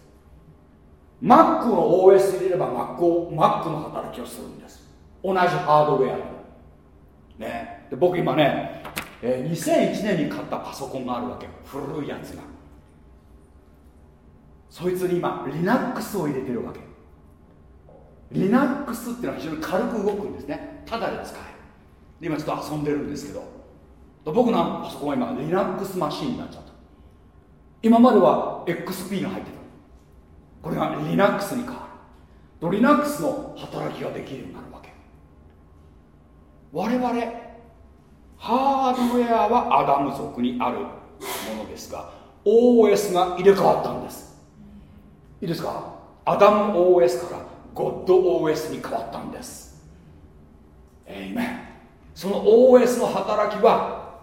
Mac の OS 入れれば Mac, を Mac の働きをするんです。同じハードウェアね。で僕今ね、えー2001年に買ったパソコンがあるわけ古いやつが。そいつに今 Linux を入れてるわけ。Linux っていうのは非常に軽く動くんですね。ただで使える。今ちょっと遊んでるんですけど。僕のパソコンは今 Linux マシンになっちゃった。今までは XP が入ってた。これが Linux に変わる。と Linux の働きができるようになるわけ。我々ハードウェアはアダム族にあるものですが OS が入れ替わったんです。いいですか？アダム OS からゴッド OS に変わったんです。えいめその OS の働きは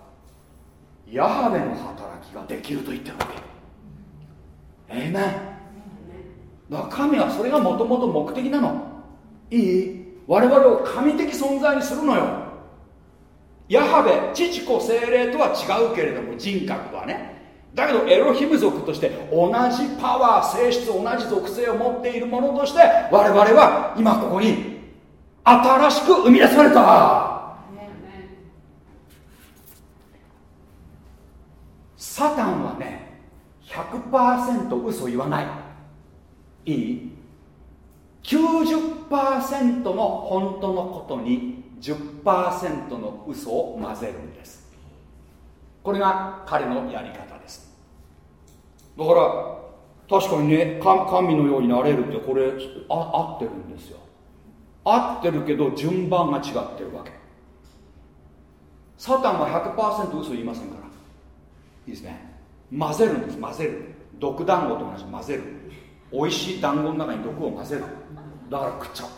ヤハベの働きができると言ってるわけ。えいめだから神はそれがもともと目的なの。いい？我々を神的存在にするのよ。ヤハベ父子精霊とは違うけれども人格はね。だけどエロヒム族として同じパワー性質同じ属性を持っているものとして我々は今ここに新しく生み出された。サタンはね100%嘘言わない。いい？90%の本当のことに10%の嘘を混ぜるんです。これが彼のやり方。だから確かにね神のようになれるってこれあ合ってるんですよ。合ってるけど順番が違ってるわけ。サタンは100%嘘言いませんから。いいですね。混ぜるんです混ぜる。毒団子と同じ混ぜる。美味しい団子の中に毒を混ぜる。だから食っちゃう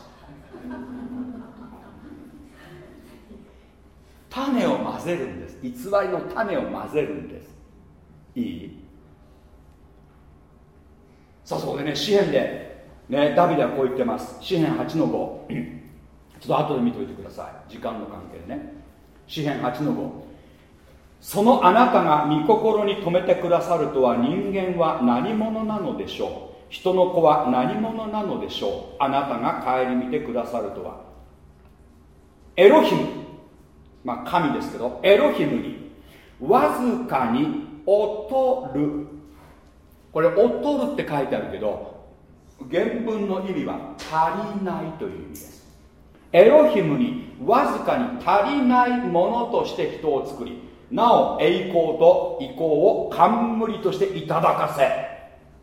種を混ぜるんです。偽りの種を混ぜるんです。いい？さあそこでね詩篇で、ね、ダビデはこう言ってます。詩篇8の5ちょっと後で見といてください。時間の関係ね。詩篇8の5そのあなたが御心に留めてくださるとは人間は何者なのでしょう。人の子は何者なのでしょう。あなたが顧みてくださるとは。エロヒム。まあ神ですけどエロヒムにわずかに劣るこれ劣るって書いてあるけど原文の意味は足りないという意味です。エロヒムにわずかに足りないものとして人を作りなお栄光と意向を冠としていただかせ。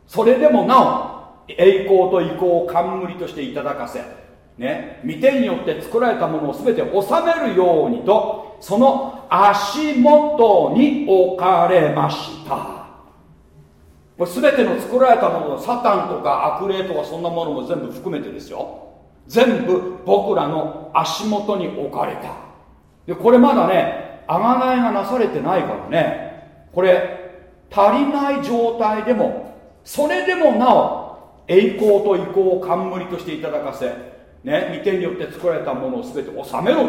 それでもなお栄光と意向を冠としていただかせ。ね御手によって作られたものを全て収めるようにとその足元に置かれました。これ全ての作られたものサタンとか悪霊とかそんなものも全部含めてですよ。全部僕らの足元に置かれた。でこれまだね贖いがなされてないからね。これ足りない状態でもそれでもなお栄光と意向を冠としていただかせね御手によって作られたものを全て収めろ。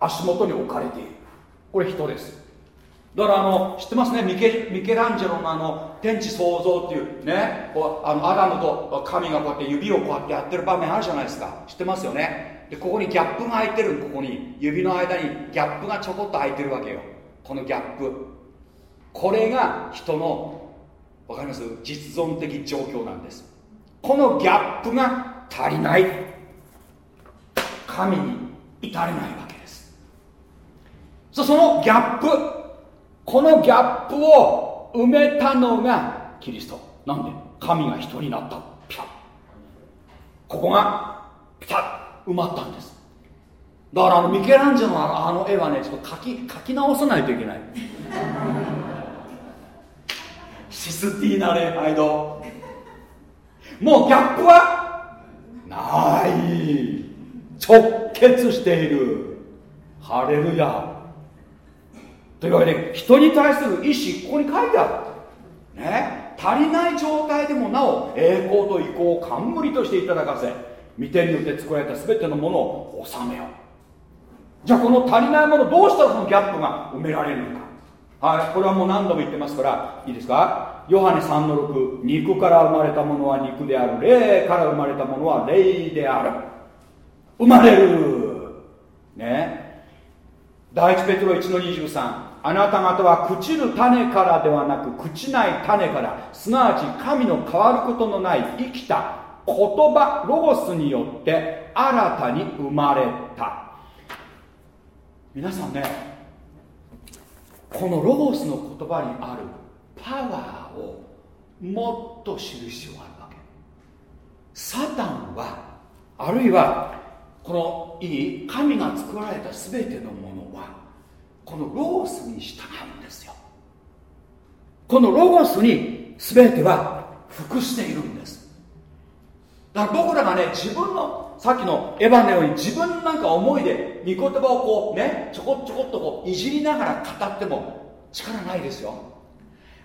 足元に置かれている。これ人です。だからあの知ってますね？ミケミケランジェロのあの天地創造っていうね？こうあのアダムと神がこうやって指をこうやってやってる場面あるじゃないですか。知ってますよね？でここにギャップが開いてる。ここに指の間にギャップがちょこっと開いてるわけよ。このギャップ。これが人のわかります？実存的状況なんです。このギャップが足りない。神に至れないわけです。そのギャップこのギャップを埋めたのがキリスト。なんで神が人になった。ピタッ。ここがピタッ埋まったんです。だからあのミケランジェのあの絵はねちょっと描き描き直さないといけない。システィーナ礼拝堂。もうギャップはない。直結している。ハレルヤ。というわけで人に対する意志ここに書いてある。ね。足りない状態でもなお栄光と意向を冠としていただかせ御手によって作られた全てのものを収めよう。じゃあこの足りないものどうしたらそのギャップが埋められるのか。はい。これはもう何度も言ってますからいいですか？ヨハネ3の6肉から生まれたものは肉である霊から生まれたものは霊である。生まれる。ね。第一ペトロ1の23あなた方は朽ちる種からではなく朽ちない種からすなわち神の変わることのない生きた言葉ロゴスによって新たに生まれた。皆さんねこのロゴスの言葉にあるパワーをもっと知る必要があるわけ。サタンはあるいはこのいい神が作られた全てのものこのロゴスに従うんですよ。このロゴスに全ては服しているんです。だから僕らがね自分のさっきのエヴァのように自分なんか思いで御言葉をこうねちょこちょこっとこういじりながら語っても力ないですよ。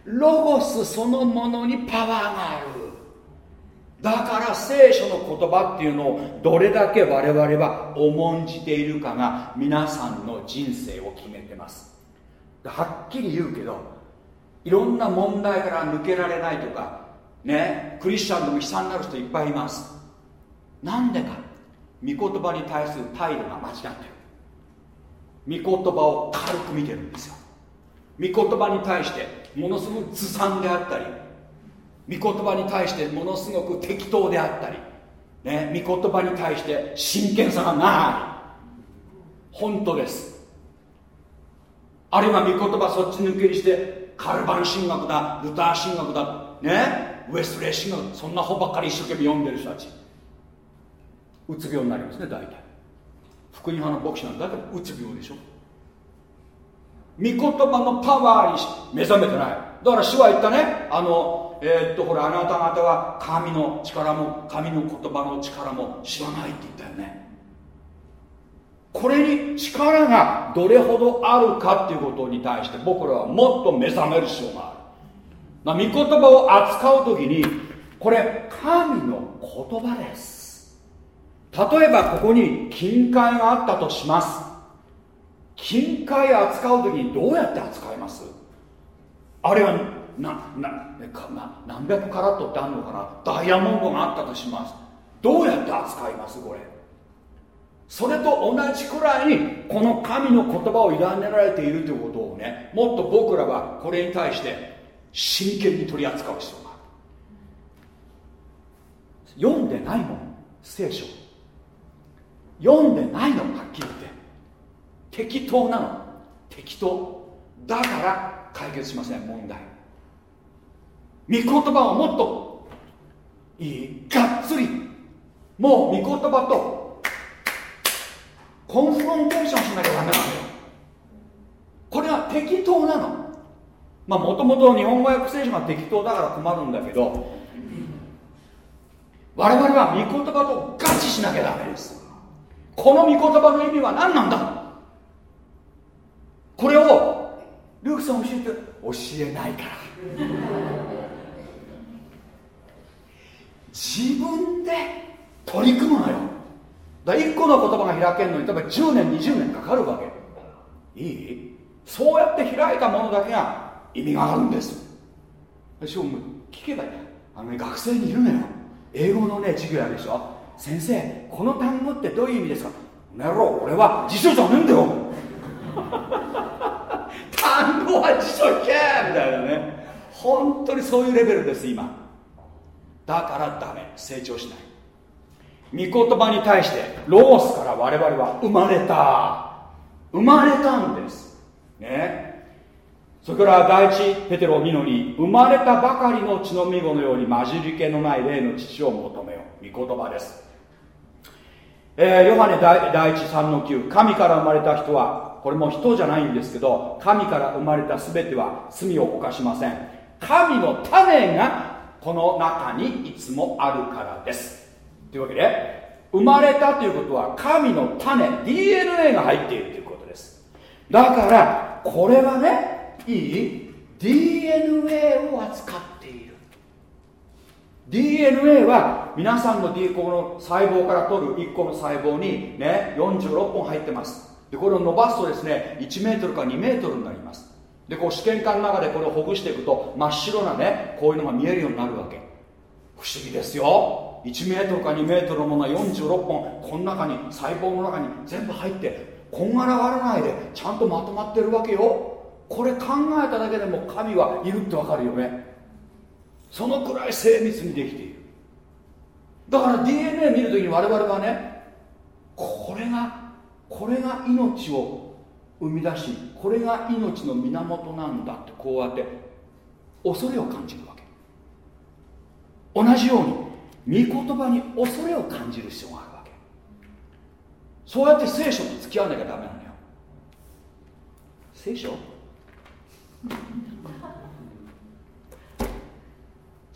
ロゴスそのものにパワーがある。だから聖書の言葉っていうのをどれだけ我々は重んじているかが皆さんの人生を決めてます。はっきり言うけどいろんな問題から抜けられないとかねクリスチャンでも悲惨になる人いっぱいいます。なんでか。御言葉に対する態度が間違ってる。御言葉を軽く見てるんですよ。御言葉に対してものすごくずさんであったり御言葉に対してものすごく適当であったり、ね、御言葉に対して真剣さがない。本当です。あるいは御言葉そっち抜けにしてカルバン神学だルター神学だねウエストレー神学そんな本ばっかり一生懸命読んでる人たち。うつ病になりますね大体。福音派の牧師なんだってうつ病でしょ。御言葉のパワーに目覚めてない。だから主は言ったね。あのえー、っとほらあなた方は神の力も神の言葉の力も知らないって言ったよね。これに力がどれほどあるかっていうことに対して僕らはもっと目覚める必要がある。御言葉を扱う時にこれ神の言葉です。例えばここに金塊があったとします。金塊扱う時にどうやって扱います？あれはなな何百カラットってあるのかな？ダイヤモンドがあったとします。どうやって扱います？これ。それと同じくらいにこの神の言葉を委ねられているということをねもっと僕らはこれに対して真剣に取り扱う必要がある。読んでないもん聖書。読んでないのはっきり言って。適当なの。適当。だから解決しません問題。御言葉をもっといい。がっつり。もう御言葉と。コンフロンテーションしなきゃダメなのよ。これは適当なの。まあもともと日本語訳聖書が適当だから困るんだけど。我々は御言葉と合致しなきゃダメです。この御言葉の意味は何なんだ。これをルークさん教えて教えないから。自分で取り組むのよ。だ1個の言葉が開けるのに例えば10年20年かかるわけ。いい？そうやって開いたものだけが意味があるんです。私も聞けばいい。あのね学生にいるのよ。英語のね授業やるでしょ。先生この単語ってどういう意味ですか？なろ俺は辞書じゃねえんだよ。単語は辞書けみたいなね。本当にそういうレベルです今。だからダメ成長しない。御言葉に対してロゴスから我々は生まれた。生まれたんです。ね。それから第一ペテロ2の2生まれたばかりの血のみ子のように混じり気のない霊の父を求めよう。御言葉です。えー、ヨハネ第第一3の9神から生まれた人はこれも人じゃないんですけど神から生まれた全ては罪を犯しません。神の種がこの中にいつもあるからです。というわけで生まれたということは神の種 DNA が入っているということです。だからこれはねいい DNA を扱っ DNA は皆さんの D この細胞から取る1個の細胞にね46本入ってます。でこれを伸ばすとですね1メートルか2メートルになります。でこう試験管の中でこれをほぐしていくと真っ白なねこういうのが見えるようになるわけ。不思議ですよ。1メートルか2メートルのものは46本この中に細胞の中に全部入ってこんがらがらないでちゃんとまとまってるわけよ。これ考えただけでも神はいるってわかるよね。そのくらい精密にできている。だから DNA 見るときに我々はねこれがこれが命を生み出しこれが命の源なんだってこうやって恐れを感じるわけ。同じように御言葉に恐れを感じる必要があるわけ。そうやって聖書と付き合わなきゃダメなのよ。聖書？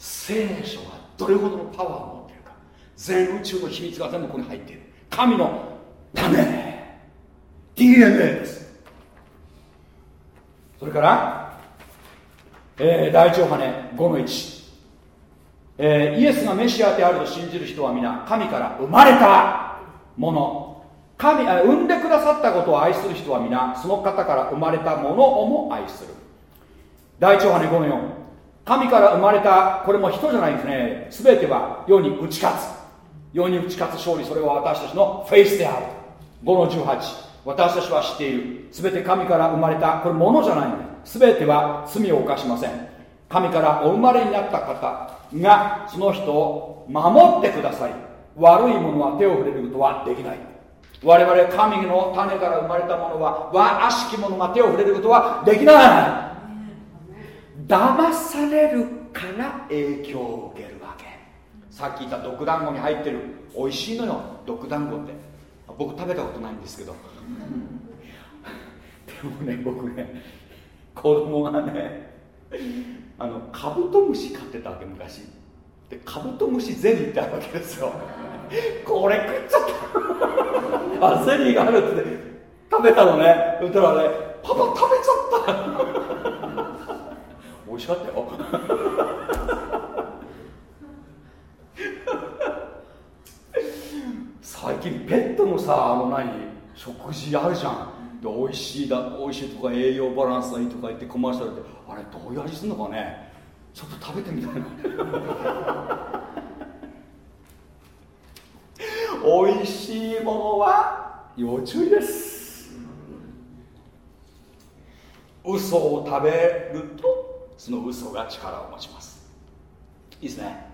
聖書がどれほどのパワーを持っているか。全宇宙の秘密が全部ここに入っている。神の種 DNA です。それから、えー、第一ヨハネ5の1、えー、イエスがメシアであると信じる人は皆神から生まれたもの。神産んでくださったことを愛する人は皆その方から生まれたものをも愛する。第一ヨハネ5の4神から生まれたこれも人じゃないんですね。全ては世に打ち勝つ。世に打ち勝つ勝利それは私たちのフェイスである。5の18私たちは知っている。全て神から生まれたこれものじゃないんだ全ては罪を犯しません。神からお生まれになった方がその人を守ってください。悪いものは手を触れることはできない。我々神の種から生まれたものは悪しき者が手を触れることはできない。騙されるから影響を受けるわけ。さっき言った毒団子に入ってる美味しいのよ。毒団子って。僕食べたことないんですけど。でもね僕ね子供がねあのカブトムシ飼ってたわけ昔。でカブトムシゼリーってあるわけですよ。これ食っちゃった。あゼリーがあるって食べたのね。そしたらねパパ食べちゃった。味しかったよ。最近ペットのさあの何食事あるじゃん。で美味しいだ美味しいとか栄養バランスがいいとか言ってコマーシャルであれどういう味するのかね。ちょっと食べてみたいな。美味しいものは要注意です。嘘を食べるとその嘘が力を持ちます。いいですね。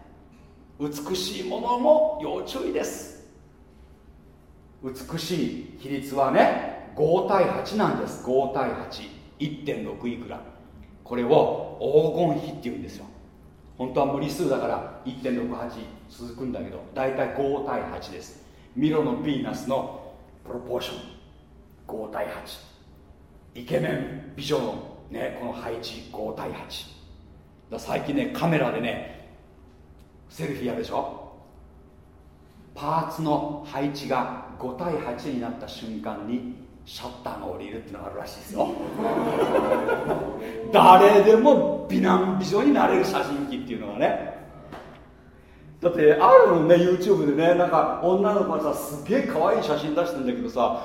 美しいものも要注意です。美しい比率はね5対8なんです。5対81.6いくら。これを黄金比っていうんですよ。本当は無理数だから1.68続くんだけど大体5対8です。ミロのヴィーナスのプロポーション5対8イケメン美女のねこの配置5対8だ最近ねカメラでねセルフィーやるでしょ？パーツの配置が5対8になった瞬間にシャッターが降りるっていうのがあるらしいですよ。誰でも美男美女になれる写真機っていうのがね。だってあるのね YouTube でねなんか女の子がさすげえ可愛い写真出してんだけどさ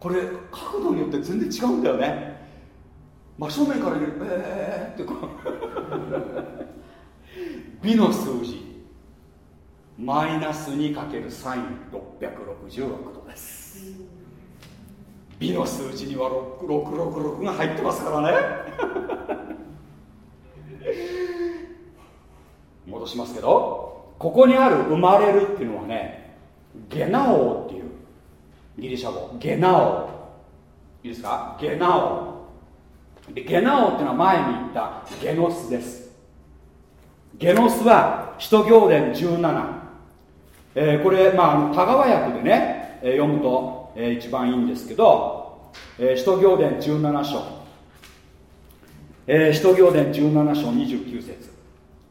これ角度によって全然違うんだよね。真正面から見るえーってこう美の数字。マイナス 2× サイン666度です。美の数字には666が入ってますからね。戻しますけどここにある生まれるっていうのはねゲナオっていう。ギリシャ語ゲナオいいですか？ゲナオゲナオっていうのは前に言ったゲノスです。ゲノスは使徒行伝17えー、これ、まあ、田川訳でね、えー、読むと、えー、一番いいんですけど、えー、使徒行伝17章、えー、使徒行伝17章29節。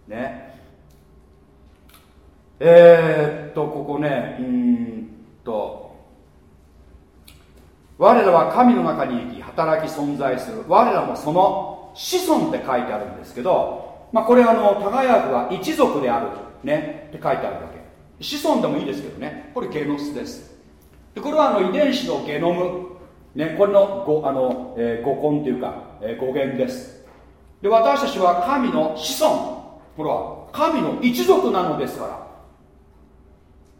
ね。えー、っとここねうんと我らは神の中に生き働き存在する。我らもその子孫って書いてあるんですけど、まあ、これあの田川訳は一族であるねって書いてあるわけ。子孫でもいいですけどね。これゲノスです。でこれはあの遺伝子のゲノム、ね、これのごあの、えー、語根というか、えー、語源です。で私たちは神の子孫。これは神の一族なのですから。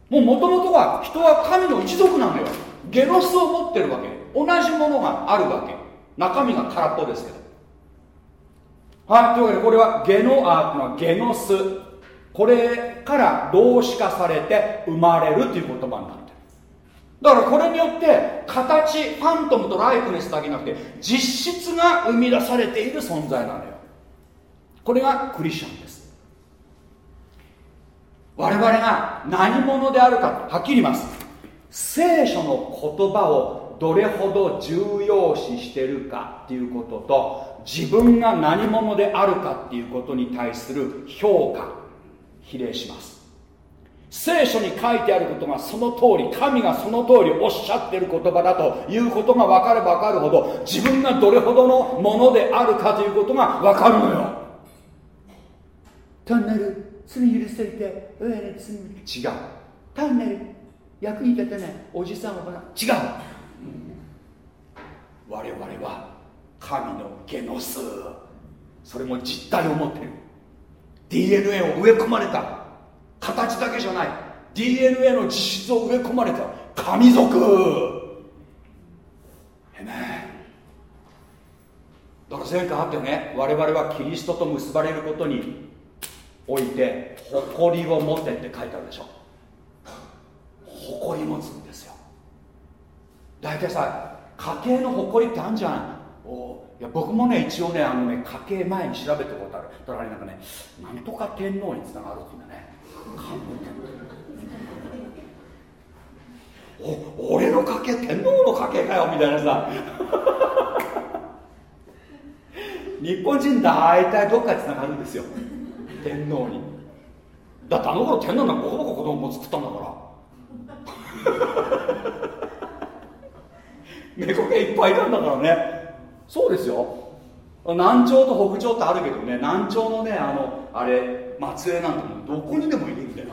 もうもともとは人は神の一族なのよゲノスを持ってるわけ。同じものがあるわけ。中身が空っぽですけど。はいというわけでこれはゲノアーというのはゲノス。これから動詞化されて生まれるという言葉になってる。だからこれによって形ファントムとライフネスだけなくて実質が生み出されている存在なのよ。これがクリスチャンです。我々が何者であるかはっきり言います。聖書の言葉をどれほど重要視してるかっていうことと自分が何者であるかっていうことに対する評価比例します。聖書に書いてあることがその通り神がその通りおっしゃってる言葉だということが分かれば分かるほど自分がどれほどのものであるかということが分かるのよ。単なる罪許されて上に罪。違う。単なる役に立たないおじさんは違う。我々は神のゲノス。それも実体を持ってる。DNA を植え込まれた。形だけじゃない。DNA の実質を植え込まれた。神族。へね。だから前回あってね我々はキリストと結ばれることにおいて誇りを持ってって書いてあるでしょ。誇り持つんですよ。大体さ家計の誇りってあるじゃん。おいや僕もね一応ねあのね家計前に調べたことある。だからなんかねなんとか天皇につながるっていうんだねお俺の家系天皇の家系かよみたいなさ。日本人大体どっかにつながるんですよ。天皇に。だってあの頃天皇なんかボコボコ子供も作ったんだから。猫毛いっぱいいたん。だからねそうですよ南朝と北朝ってあるけどね南朝のねあのあれ松江なん。てもどこにでもいるん。だよ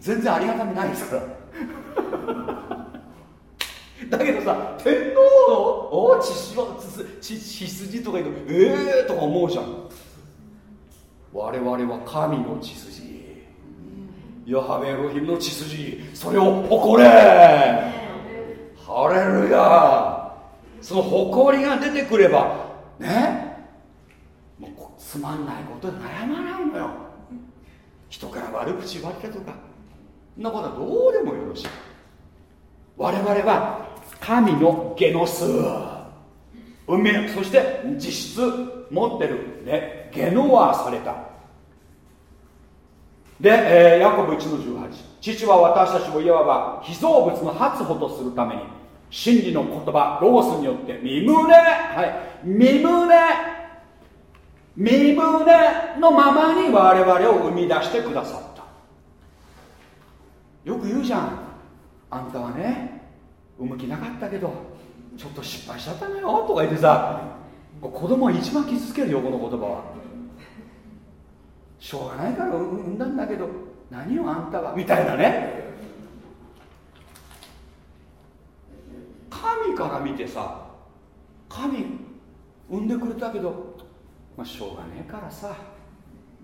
全然ありがたみないですからだけどさ天皇のお血血血筋とか言うとええー、とか思うじゃん。我々は神の血筋ヤハベエロヒムの血筋それを誇れハレルヤその誇りが出てくればねもうつまんないことで悩まないのよ人から悪口言われたとかそんなことはどうでもよろしい我々は神のゲノス運命そして実質持ってる、ね、ゲノワされたで、えー、ヤコブ1の18父は私たちをいわば被造物の発歩とするために真理の言葉ロゴスによって身胸はい身胸身胸のままに我々を生み出してくださった。よく言うじゃん。あんたはね産む気なかったけどちょっと失敗しちゃったのよとか言ってさ子供は一番傷つけるよこの言葉は。しょうがないから産んだんだけど何をあんたは？みたいなね。神から見てさ神産んでくれたけどまあしょうがねえからさ。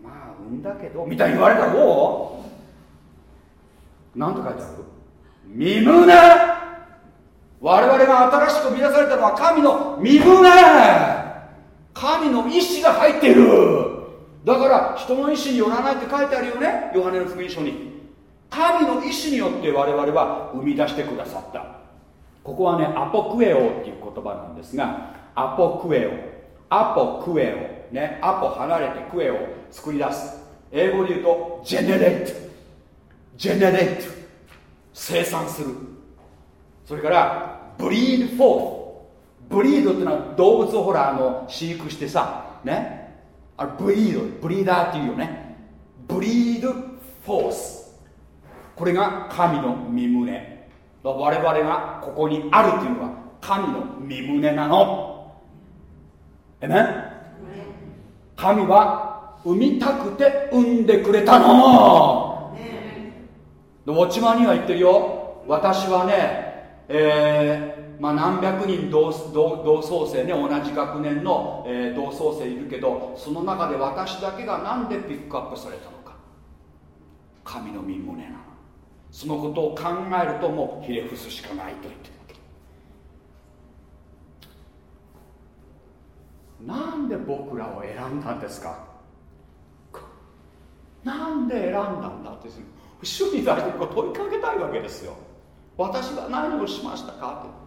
まあ産んだけどみたいに言われたらどう？なんて書いてある？身胸我々が新しく生み出されたのは神の身胸神の意志が入っている。だから人の意志によらないって書いてあるよねヨハネの福音書に。神の意志によって我々は生み出してくださった。ここはねἀποκυέω っていう言葉なんですが ἀποκυέω。ἀποκυέω。ね ἀπό 離れて κυέω。作り出す。英語で言うと generate generate 生産する。それから breed forthーブリードっていうのは動物をほらあの飼育してさね。あれブリードブリーダーっていうよね。ブリードフォースこれが神の身胸我々がここにあるというのは神の身胸なの。えね神は産みたくて産んでくれたの。ウォッチマンには言ってるよ。私はねえー、まあ、何百人同同窓生ね同じ学年の、えー、同窓生いるけどその中で私だけが何でピックアップされたのか。神の身胸なの。そのことを考えるともうひれ伏すしかないと言ってるわけ。なんで僕らを選んだんですか？なんで選んだんだって主に対して問いかけたいわけですよ。私は何をしましたかと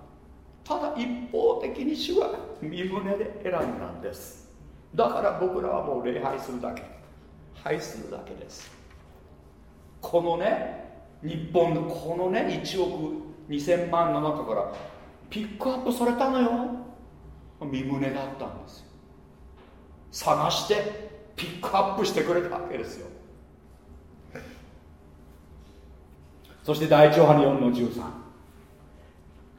ただ一方的に主は身胸で選んだんです。だから僕らはもう礼拝するだけ。拝するだけです。このね日本のこのね1億2000万の中からピックアップされたのよ。身胸だったんですよ。探してピックアップしてくれたわけですよ。そして第一ヨハネ4の13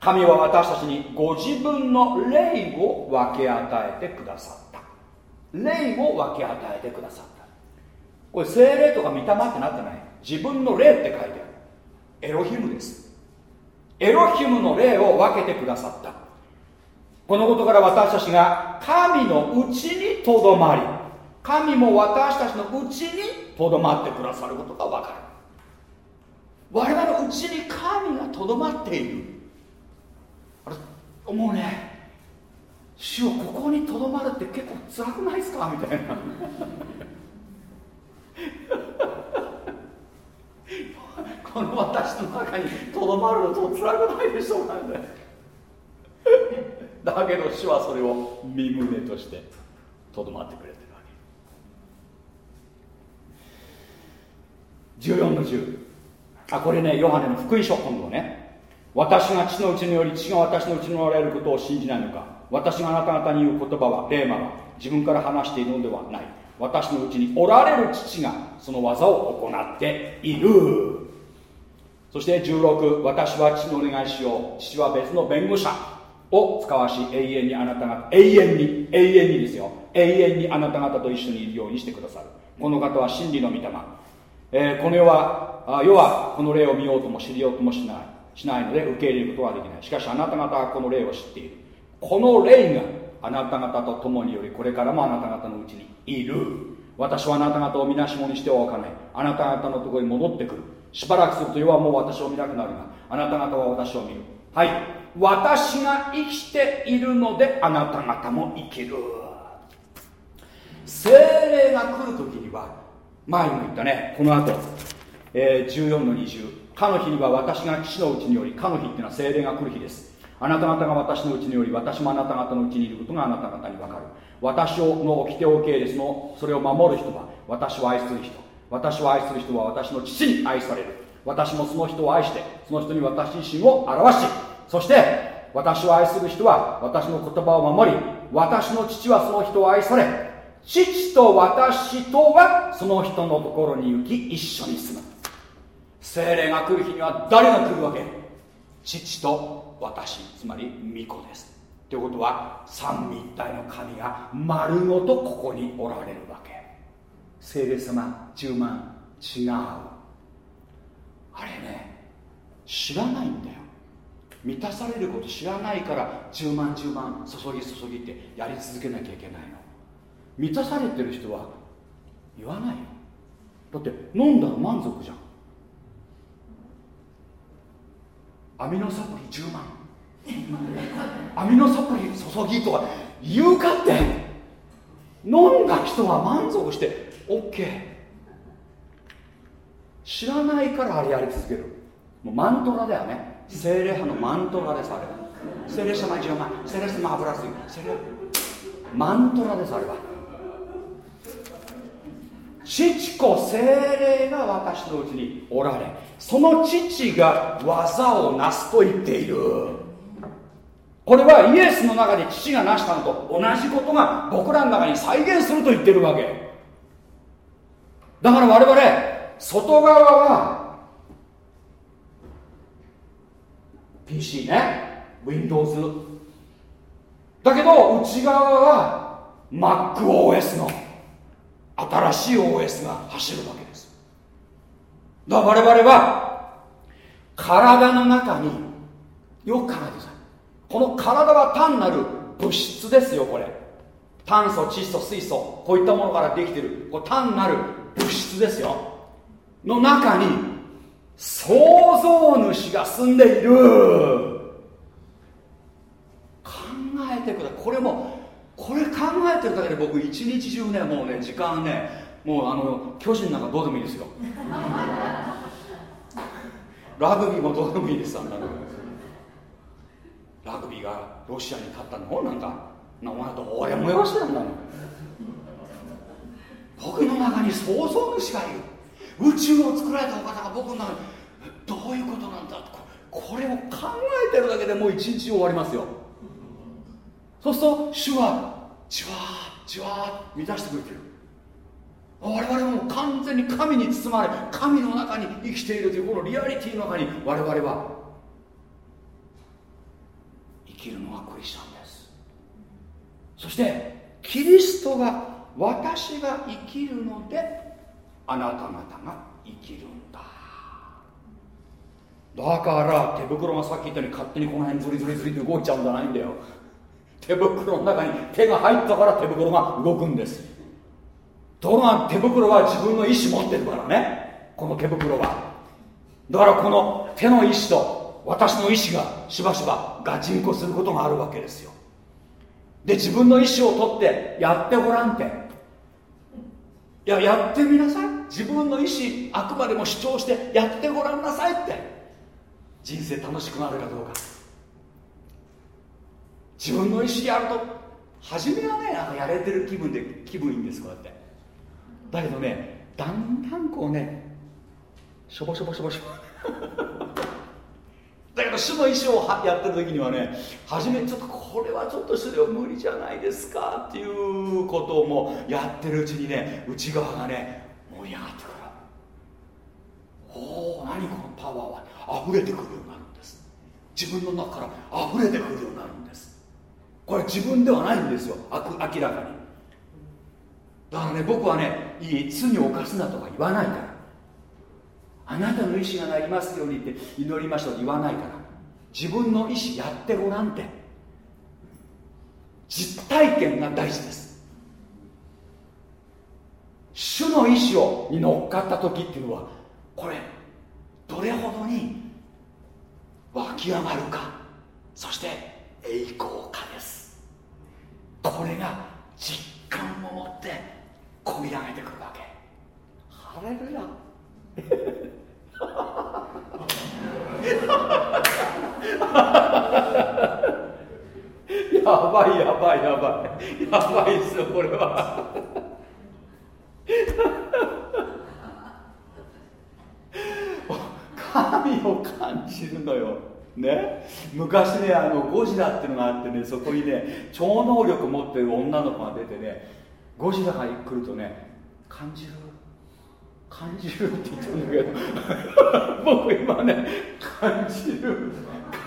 神は私たちにご自分の霊を分け与えてくださった。霊を分け与えてくださった。これ精霊とか御霊ってなってない？自分の霊って書いてある。エロヒムです。エロヒムの霊を分けてくださった。このことから私たちが神のうちにとどまり神も私たちのうちにとどまってくださることが分かる。我々のうちに神がとどまっている。もうね主をここにとどまるって結構辛くないですか？みたいな。この私の中にとどまるのと辛くないでしょうなんてだけど主はそれを身胸としてとどまってくれてるわけ。14の10あこれねヨハネの福音書今度ね。私が父のうちにより父が私のうちにおられることを信じないのか。私があなた方に言う言葉はレーマは自分から話しているのではない。私のうちにおられる父がその技を行っている。そして16私は父のお願いしよう。父は別の弁護者を使わし永遠にあなた方永遠に永遠にですよ。永遠にあなた方と一緒にいるようにしてくださる。この方は真理の御霊、えー、この世はあ世はこの霊を見ようとも知りようともしない。しないので受け入れることはできない。しかしあなた方はこの霊を知っている。この霊があなた方と共によりこれからもあなた方のうちにいる。私はあなた方をみなしもにしてはおかない。あなた方のところに戻ってくる。しばらくすると世はもう私を見なくなるがあなた方は私を見る。はい。私が生きているのであなた方も生きる。精霊が来る時には前にも言ったね。この後、えー、14の20かの日には私が騎士のうちによりかの日っていうのは精霊が来る日です。あなた方が私のうちにより私もあなた方のうちにいることがあなた方に分かる。私をの掟を受け入れそのそれを守る人は私を愛する人。私を愛する人は私の父に愛される。私もその人を愛してその人に私自身を表しそして私を愛する人は私の言葉を守り私の父はその人を愛され父と私とはその人のところに行き一緒に住む。精霊が来る日には誰が来るわけ？父と私つまり巫女です。ということは三位一体の神が丸ごとここにおられるわけ。聖霊様10万違う。あれね知らないんだよ。満たされること知らないから10万10万注ぎ注ぎってやり続けなきゃいけないの。満たされてる人は言わないよ。だって飲んだら満足じゃん。アミノサプリ10万。アミノサプリ注ぎとか言うかって。飲んだ人は満足して OK 知らないからあれやり続ける。もうマントラだよね。精霊派のマントラですあれ精霊様10万精霊様油水精霊マントラですあれは。父子精霊が私のうちにおられその父が技をなすと言っている。これはイエスの中で父が成したのと同じことが僕らの中に再現すると言ってるわけ。だから我々外側は PC ね Windows だけど内側は MacOS の新しい OS が走るわけ。だから我々は体の中によく考えてください。この体は単なる物質ですよこれ。炭素窒素水素こういったものからできてる。これ単なる物質ですよ。の中に創造主が住んでいる。考えてください。これもこれ考えてるだけで僕一日中ねもうね時間ねもうあの巨人なんかどうでもいいですよ。ラグビーもどうでもいいですあんなの。ラグビーがロシアに勝ったのなんかお前どうでもよろしいんだの僕の中に創造主がいる。宇宙を作られたお方が僕の中にどういうことなんだこれを考えてるだけでもう一日終わりますよ。そうすると主はじわーじわー満たしてくれてる。我々も完全に神に包まれ神の中に生きているというこのリアリティの中に我々は生きるのがクリスチャンです。そしてキリストが私が生きるのであなた方が生きるんだ。だから手袋がさっき言ったように勝手にこの辺ズリズリズリって動いちゃうんじゃないんだよ。手袋の中に手が入ったから手袋が動くんです。ところが手袋は自分の意思持ってるからね。この手袋は。だからこの手の意思と私の意思がしばしばガチンコすることがあるわけですよ。で自分の意思を取ってやってごらんって。いややってみなさい。自分の意思あくまでも主張してやってごらんなさいって。人生楽しくなるかどうか。自分の意思やると初めはねなんかやれてる気分で気分いいんですこうやって。だけどねだんだんこうねしょぼしょぼしょぼしょぼ。だけど主の意思をやってる時にはね初めちょっとこれはちょっとそれは無理じゃないですかっていうことをもうやってるうちにね内側がね盛り上がってくる。おお何このパワーは。溢れてくるようになるんです。自分の中から溢れてくるようになるんです。これ自分ではないんですよ明らかに。だからね僕はねいい罪を犯すなとか言わないから。あなたの意思がなりますようにって祈りましたと言わないから。自分の意思やってごらんって。実体験が大事です。主の意志をに乗っかった時っていうのはこれどれほどに湧き上がるか。そして栄光かです。これが実感を持って込み上げてくるわけ。ハレルヤやばいやばいやばい。やばいですよこれは。神を感じるのよ。ね？昔ねあのゴジラっていうのがあってねそこにね超能力持ってる女の子が出てねゴジラが来るとね感じる？感じるって言ってるんだけど。僕今ね感じる。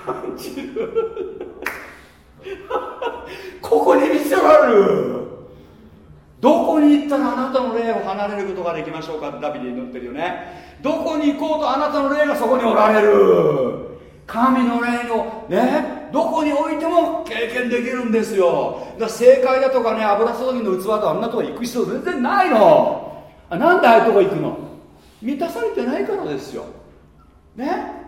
感じる。ここに見せられる。どこに行ったらあなたの霊を離れることができましょうかってダビデに祈ってるよね。どこに行こうとあなたの霊がそこにおられる。神の霊のねどこに置いても経験できるんですよ。だから正解だとかね油注ぎの器とあんなとこ行く必要全然ないの。あなんでああいうとこ行くの？満たされてないからですよ。ね？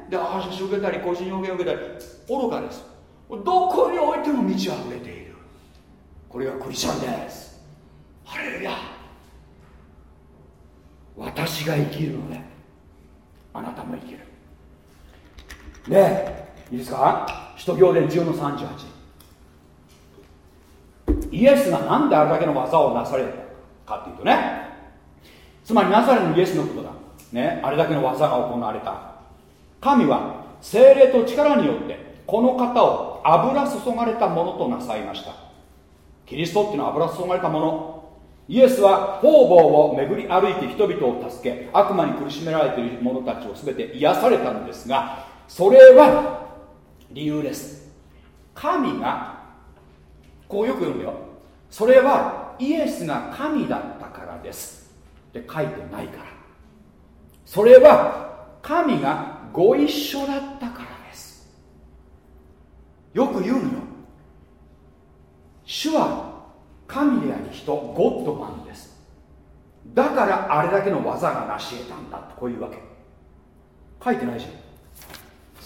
でああ写真受けたり個人表現受けたり愚かですどこに置いても満ち溢れている。これがクリスチャンです。ハレルヤ！私が生きるのであなたも生きる。でいいですか？使徒行伝10の38イエスが何であれだけの技をなされたかっていうとねつまりナザレのイエスのことだ、ね、あれだけの技が行われた。神は精霊と力によってこの方を油注がれたものとなさいました。キリストっていうのは油注がれたもの。イエスは方々を巡り歩いて人々を助け悪魔に苦しめられている者たちを全て癒されたのですがそれは理由です。神がこうよく読むよ。それはイエスが神だったからです。って書いてないから。それは神がご一緒だったからです。よく言うのよ。主は神であり人ゴッドマンです。だからあれだけの技が成し得たんだとこういうわけ。書いてないじゃん。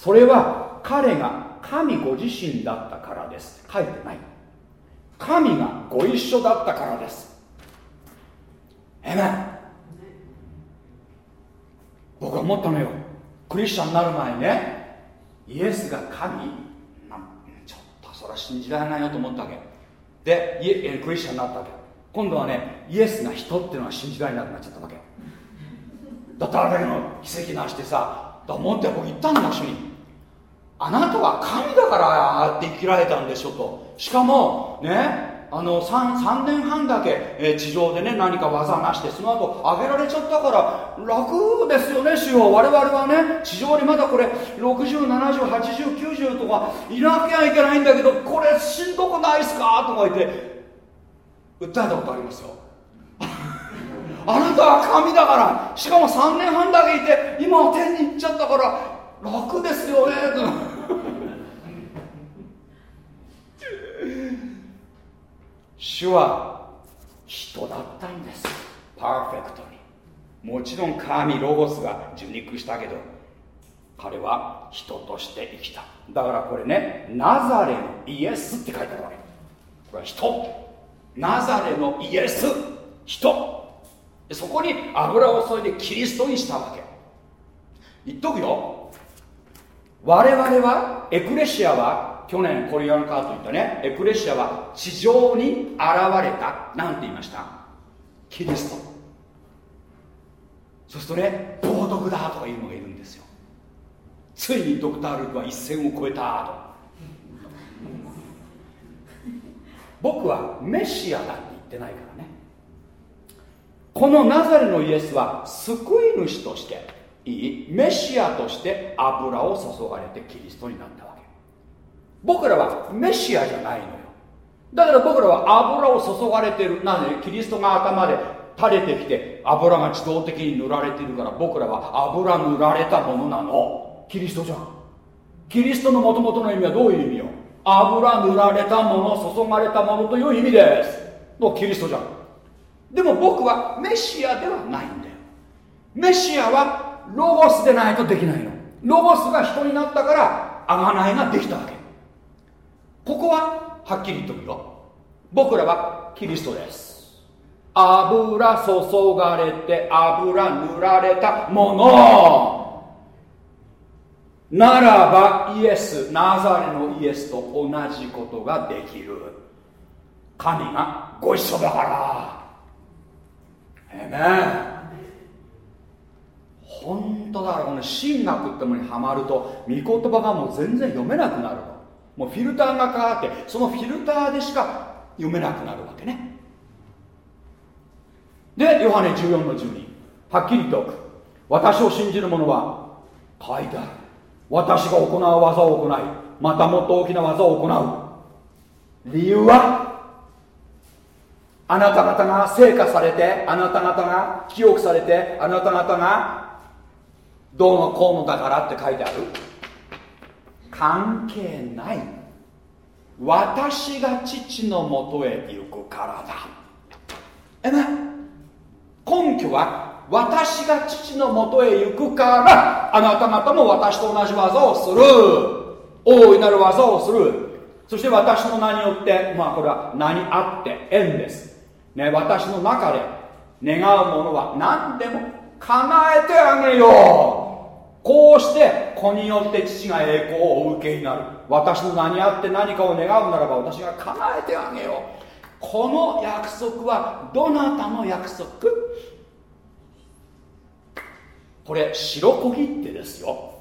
それは彼が神ご自身だったからです。書いてない。神がご一緒だったからです。えめ僕は思ったのよ。クリスチャンになる前にねイエスが神ちょっとそれは信じられないよと思ったわけ。でイエクリスチャンになったわけ。今度はねイエスが人っていうのは信じられなくなっちゃったわけ。だってあれだけの奇跡なしてさだ思って僕言ったんだ主に。あなたは神だからって生きられたんでしょと。しかもねあの 3, 3年半だけ、え地上でね何か技なしてその後上げられちゃったから楽ですよね主よ。我々はね地上にまだこれ60708090とかいなきゃいけないんだけどこれしんどくないっすかとか言って訴えたことありますよ。あなたは神だから。しかも3年半だけいて今は天に行っちゃったから楽ですよね主は人だったんです。パーフェクトに。もちろん神ロゴスが受肉したけど彼は人として生きた。だからこれねナザレのイエスって書いてあるわけ。これは人。ナザレのイエス。人。そこに油を注いでキリストにしたわけ。言っとくよ。我々はエクレシアは去年コリアンカート言ったね。エクレシアは地上に現れた。なんて言いました？キリスト。そうするとね冒涜だとかいうのがいるんですよ。ついにドクター・ルークは一線を越えたと。僕はメシアだって言ってないからね。このナザレのイエスは救い主としていいメシアとして油を注がれてキリストになったわけ。僕らはメシアじゃないのよ。だから僕らは油を注がれてる。なぜキリストが頭で垂れてきて油が自動的に塗られてるから僕らは油塗られたものなの。キリストじゃん。キリストのもともとの意味はどういう意味よ？油塗られたもの注がれたものという意味です。のキリストじゃん。でも僕はメシアではないんだよ。メシアはロゴスでないとできないの。ロゴスが人になったから贖いができたわけ。ここははっきり言っとくよ。僕らはキリストです。油注がれて油塗られたもの。ならばイエスナザレのイエスと同じことができる。神がご一緒だから。えめ本当だからこの神学ってものにはまると御言葉がもう全然読めなくなるの。もうフィルターがかかってそのフィルターでしか読めなくなるわけね。でヨハネ14の12はっきり言っておく。私を信じる者は書いてある。私が行う技を行いまたもっと大きな技を行う。理由はあなた方が成果されてあなた方が記憶されてあなた方がどうのこうのだからって書いてある。関係ない。私が父のもとへ行くからだ。えね根拠は私が父のもとへ行くから。あなた方も私と同じ技をする。大いなる技をする。そして私の名によってまあこれは名にあって縁です、ね、私の中で願うものは何でも叶えてあげよう。こうして子によって父が栄光をお受けになる。私の名にあって何かを願うならば私が叶えてあげよう。この約束はどなたの約束？これ白小切手ですよ。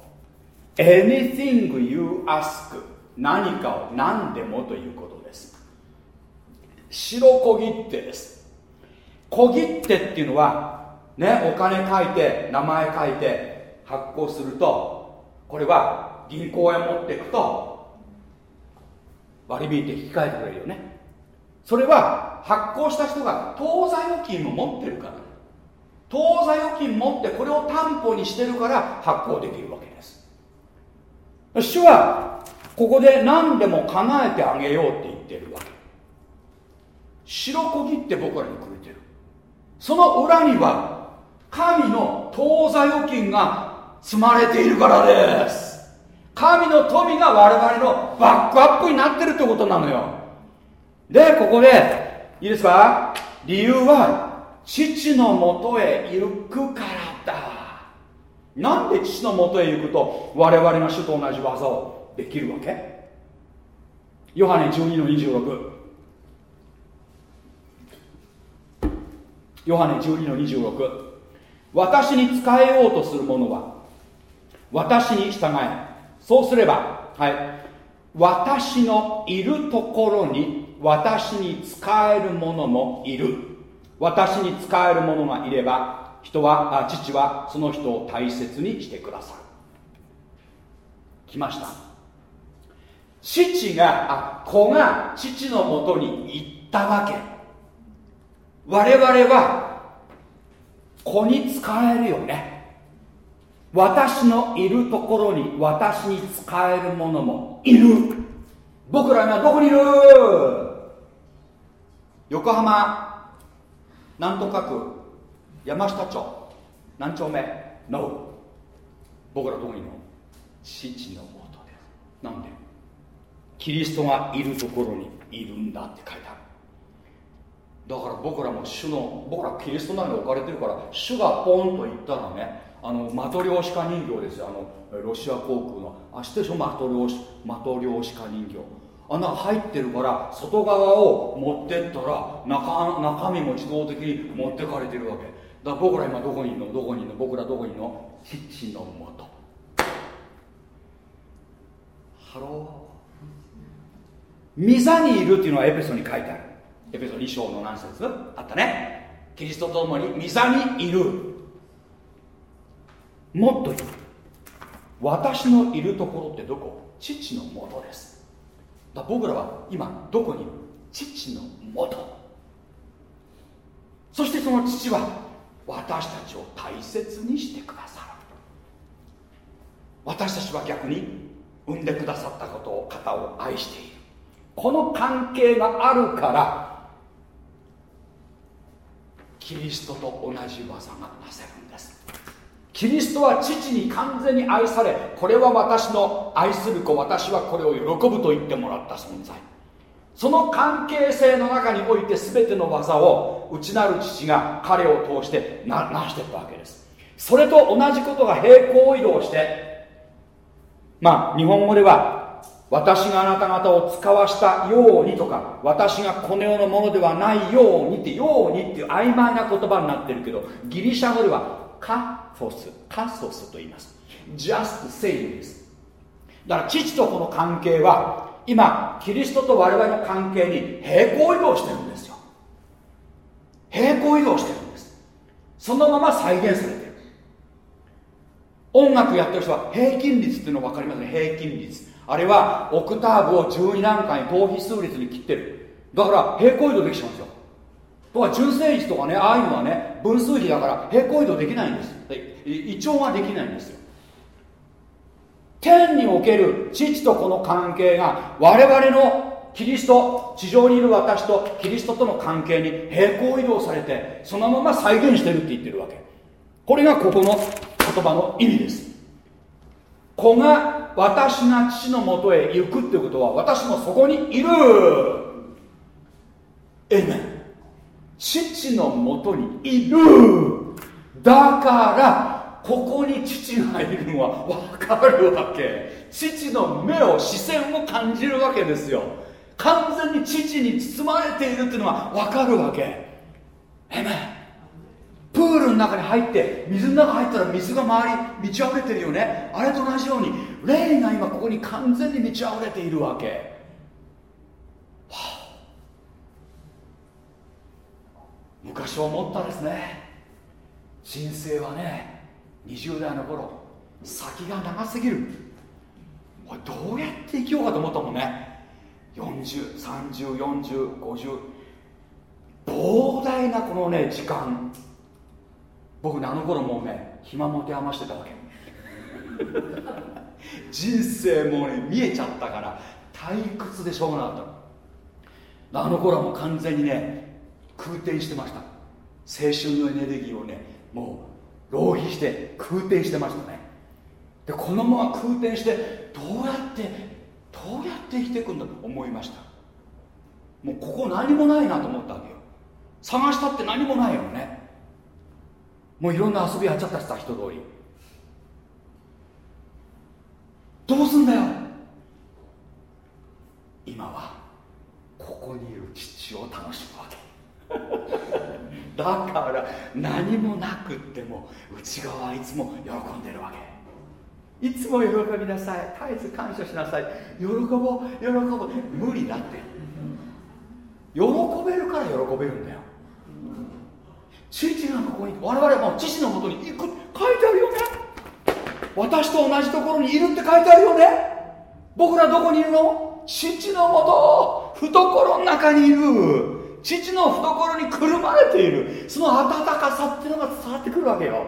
Anything you ask 何かを何でもということです。白小切手です。小切手っていうのはねお金書いて名前書いて発行するとこれは銀行へ持っていくと割り引いて引き換えてくれるよね。それは発行した人が当座預金を持ってるから。当座預金持ってこれを担保にしてるから発行できるわけです。主はここで何でも叶えてあげようって言ってるわけ。白こぎって僕らにくれてる。その裏には神の当座預金が積まれているからです。神の富が我々のバックアップになってるってことなのよ。でここでいいですか？理由は父のもとへ行くからだ。なんで父のもとへ行くと我々が主と同じ技をできるわけ？ヨハネ12の26ヨハネ12の26私に仕えようとする者は私に従え。そうすればはい。私のいるところに私に使える者もいる。私に使える者がいれば人は父はその人を大切にしてくださる。来ました。父があ子が父のもとに行ったわけ。我々は子に使えるよね。私のいるところに私に使えるものもいる。僕らがどこにいる？横浜なんとか区山下町何丁目の僕らどこにいるの？父のもとで。すなんで？キリストがいるところにいるんだって書いてある。だから僕らも主の僕らキリストの中に置かれてるから主がポンと言ったらねあのマトリョーシカ人形ですよ。あのロシア航空の。あ知ってでしょ？マトリョーシマトリョーシカ人形。あんな入ってるから外側を持ってったら中中身も自動的に持ってかれてるわけ。だから僕ら今どこにいるの？どこにいるの？僕らどこにいるの？父のもとハロー。御座にいるっていうのはエペソに書いてある。エペソ2章の何節？あったね。キリストと共に御座にいる。もっと言う私のいるところってどこ？父のもとです。だ僕らは今どこに？いる父のもと。そしてその父は私たちを大切にしてくださる。私たちは逆に産んでくださったことを方を愛している。この関係があるからキリストと同じ技がなせる。キリストは父に完全に愛されこれは私の愛する子私はこれを喜ぶと言ってもらった存在。その関係性の中において全ての技を内なる父が彼を通してな成していったわけです。それと同じことが平行移動してまあ日本語では私があなた方を使わしたようにとか私がこの世のものではないようにってようにっていう曖昧な言葉になってるけどギリシャ語ではカフォスカソスと言います just say ですだから父とこの関係は今キリストと我々の関係に平行移動してるんですよ平行移動してるんですそのまま再現されてる音楽やってる人は平均率っていうの分かりますね平均率あれはオクターブを12段階等比数列に切ってるだから平行移動できちゃうんですよとか純正率とかねああいうのはね分数比だから平行移動できないんです。胃腸ができないんですよ。天における父と子の関係が我々のキリスト地上にいる私とキリストとの関係に平行移動されてそのまま再現してるって言ってるわけ。これがここの言葉の意味です。子が私が父のもとへ行くっていうことは私もそこにいる。えめ父のもとにいる。だからここに父がいるのは分かるわけ。父の目を視線を感じるわけですよ。完全に父に包まれているっていうのは分かるわけ。えめプールの中に入って水の中入ったら水が周り満ち溢れてるよね。あれと同じように霊が今ここに完全に満ち溢れているわけ、はあ、昔思ったですね。人生はね20代の頃先が長すぎる。これどうやって生きようかと思ったもんね。40304050膨大なこのね時間。僕ねあの頃もうね暇持て余してたわけ。人生もうね見えちゃったから退屈でしょうがなかった。あの頃はもう完全にね空転してました。青春のエネルギーをねもう浪費して空転してましたね。でこのまま空転してどうやってどうやって生きていくんだと思いました。もうここ何もないなと思ったわけよ。探したって何もないよね。もういろんな遊びやっちゃったしさ人通り。どうすんだよ。今はここにいる父を楽しむわけ。だから何もなくっても内側はいつも喜んでるわけ。いつも喜びなさい。絶えず感謝しなさい。喜ぼう喜ぼう。無理だって。喜べるから喜べるんだよ。父がここに我々も父のもとに行く。書いてあるよね。私と同じところにいるって書いてあるよね。僕らどこにいるの？父のもと。懐の中にいる。父の懐にくるまれている。その温かさっていうのが伝わってくるわけよ。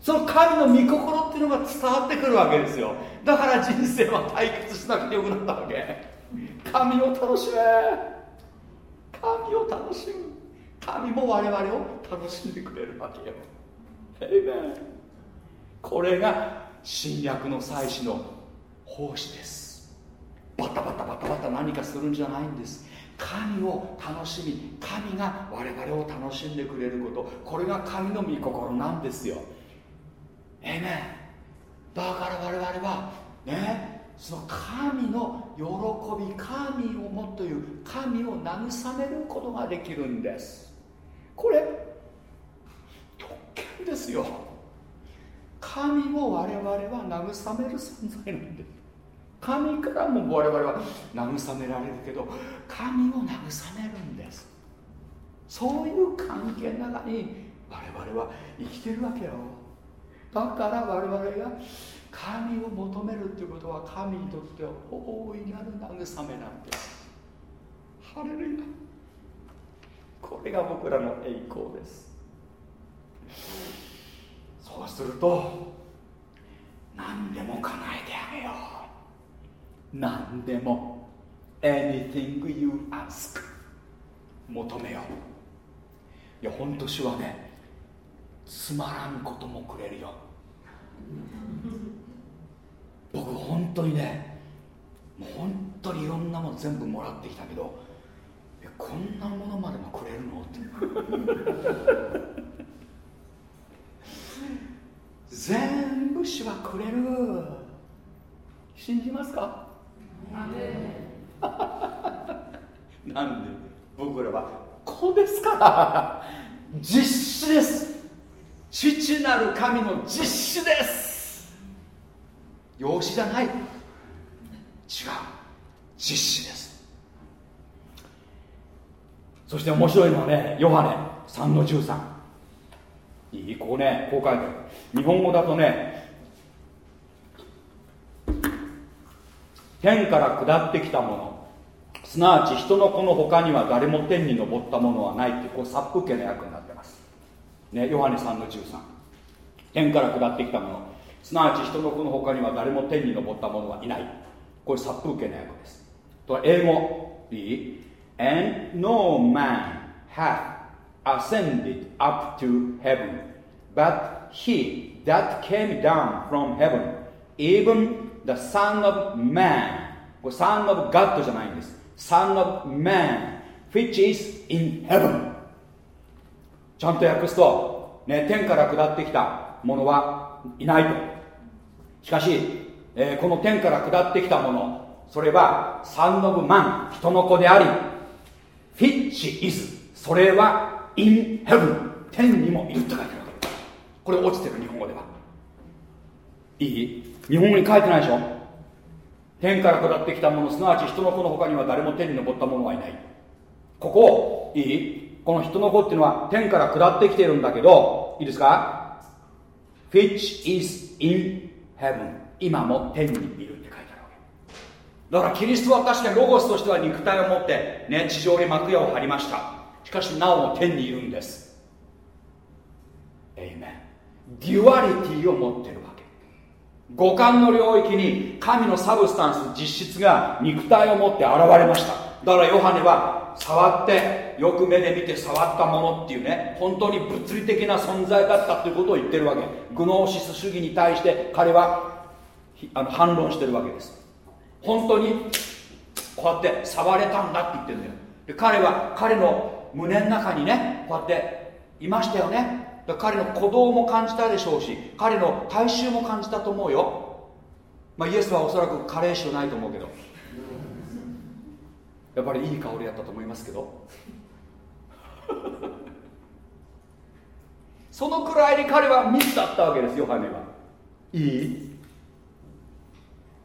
その神の御心っていうのが伝わってくるわけですよ。だから人生は対決しなくてよくなったわけ。神を楽しめ。神を楽しむ。神も我々を楽しんでくれるわけよ。これが侵略の祭司の奉仕です。バタバタバタバタ何かするんじゃないんです。神を楽しみ神が我々を楽しんでくれること。これが神の御心なんですよ。えめだから我々はねその神の喜び神をもという神を慰めることができるんです。これ特権ですよ。神を我々は慰める存在なんです。神からも我々は慰められるけど神を慰めるんです。そういう関係の中に我々は生きてるわけよ。だから我々が神を求めるということは神にとって大いなる慰めなんです。ハレルヤ。これが僕らの栄光です。そうすると何でも叶えてあげよう。何でも anything you ask 求めよう。いや本当主はねつまらんこともくれるよ。僕本当にねもう本当にいろんなもの全部もらってきたけどこんなものまでもくれるのって。全部主はくれる。信じますか？なんで僕らは子ですから。実施です。父なる神の実施です。養子じゃない。違う。実施です。そして面白いのはねヨハネ3の13いいここねこう書いてある日本語だとね天から下ってきたもの。すなわち人の子の他には誰も天に昇ったものはない。ってこう殺風景の訳になってます。ねヨハネ3の13天から下ってきたもの。すなわち人の子の他には誰も天に昇ったものはいない。これ殺風景の訳です。と英語いい？And no man hath ascended up to heaven but he that came down from heaven even the son of man. これ son of God じゃないんです。Son of man which is in heaven. ちゃんと訳すと、ね、天から下ってきたものはいないと。しかし、えー、この天から下ってきたものそれはサンノブマン人の子でありフィッチイズそれは in heaven. 天にもいるって書いてある。これ落ちてる日本語では。いい？日本語に書いてないでしょ？天から下ってきたものすなわち人の子の他には誰も天に昇った者はいない。ここいい？この人の子っていうのは天から下ってきてるんだけどいいですか？Which is in heaven 今も天にいるって書いてあるわけ。だからキリストは確かにロゴスとしては肉体を持ってね地上に幕屋を張りました。しかしなおも天にいるんです。 Amen duality を持ってる。五感の領域に神の substance 実質が肉体を持って現れました。だからヨハネは触ってよく目で見て触ったものっていうね本当に物理的な存在だったということを言ってるわけ。グノーシス主義に対して彼はあの反論してるわけです。本当にこうやって触れたんだって言ってるんだよ。で彼は彼の胸の中にねこうやっていましたよね。彼の鼓動も感じたでしょうし彼の大衆も感じたと思うよ、まあ、イエスはおそらく加齢臭ないと思うけど。やっぱりいい香りだったと思いますけど。そのくらいに彼は密だったわけですヨハネは。いい？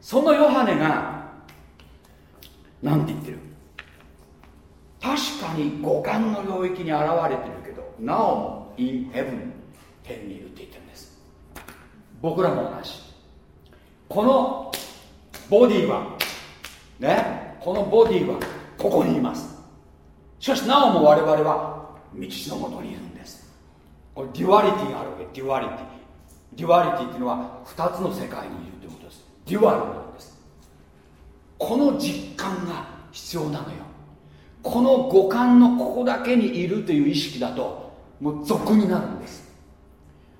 そのヨハネが何て言ってる？確かに五感の領域に現れてるけどなおも in heaven 天にいるって言ってるんです僕らも同じこのボディはねこのボディはここにいますしかしなおも我々は父のもとにいるんですこれ duality があるわけ duality duality っていうのは2つの世界にいるということです dual なんですこの実感が必要なのよこの五感のここだけにいるという意識だともう俗になるんです。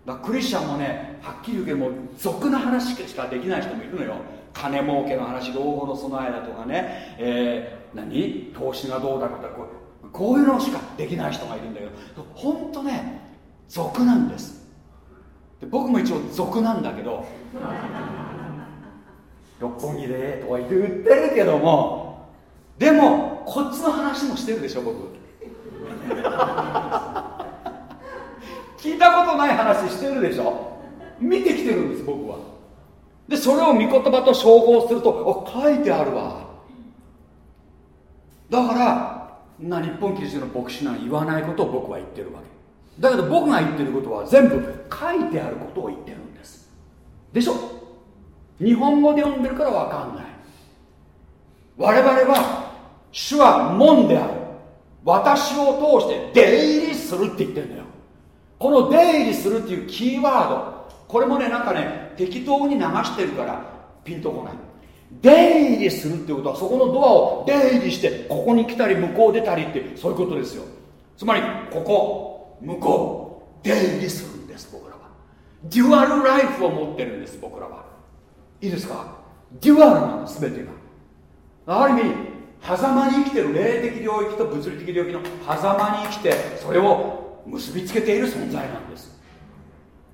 だクリスチャンもねはっきり言うけども俗な話しかできない人もいるのよ。金儲けの話老後の備えだとかね、えー、何？投資がどうだとか。こうこういうのしかできない人がいるんだけど本当ね俗なんです。で僕も一応俗なんだけど 六本木でとか言ってるけどもでもこっちの話もしてるでしょ僕。聞いたことない話してるでしょ？見てきてるんです僕は。でそれを御言葉と照合するとあ書いてあるわ。だからな日本キリストの牧師なん言わないことを僕は言ってるわけ。だけど僕が言ってることは全部書いてあることを言ってるんです。でしょ？日本語で読んでるから分かんない。我々は主は門である。私を通して出入りするって言ってるんだよ。この出入りするっていうキーワード。これもねなんかね適当に流してるからピンとこない。出入りするっていうことはそこのドアを出入りしてここに来たり向こう出たりってそういうことですよ。つまりここ向こう出入りするんです僕らは。デュアルライフを持ってるんです僕らは。いいですか？デュアルなの全てが。ある意味狭間に生きてる霊的領域と物理的領域の狭間に生きてそれを結びつけている存在なんです。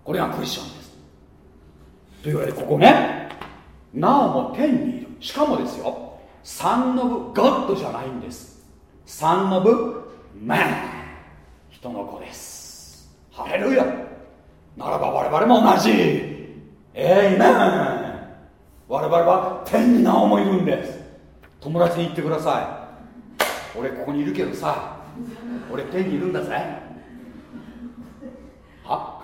これがクリスチャンです。というわけでここねなおも天にいる。しかもですよサンノブゴッドじゃないんです。サンノブマン。人の子です。ハレルヤ。ならば我々も同じ。エイメン。我々は天になおもいるんです。友達に言ってください。俺ここにいるけどさ俺天にいるんだぜ。は？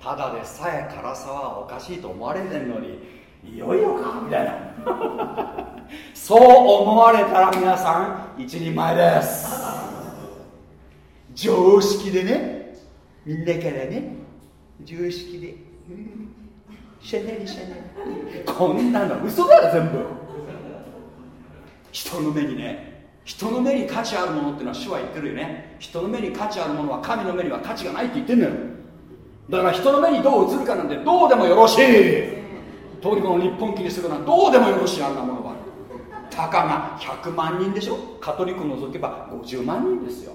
ただでさえ辛さはおかしいと思われてんのにいよいよかみたいな。そう思われたら皆さん一人前です。常識でねみんなからね常識で。シャネリシャネリこんなの嘘だよ全部。人の目にね人の目に価値あるものっていうのは主は言ってるよね。人の目に価値あるものは神の目には価値がないって言ってんのよ。だから人の目にどう映るかなんてどうでもよろしい。通りこの日本記にするのはどうでもよろしいあんなものはたかが100万人でしょ。カトリック除けば50万人ですよ。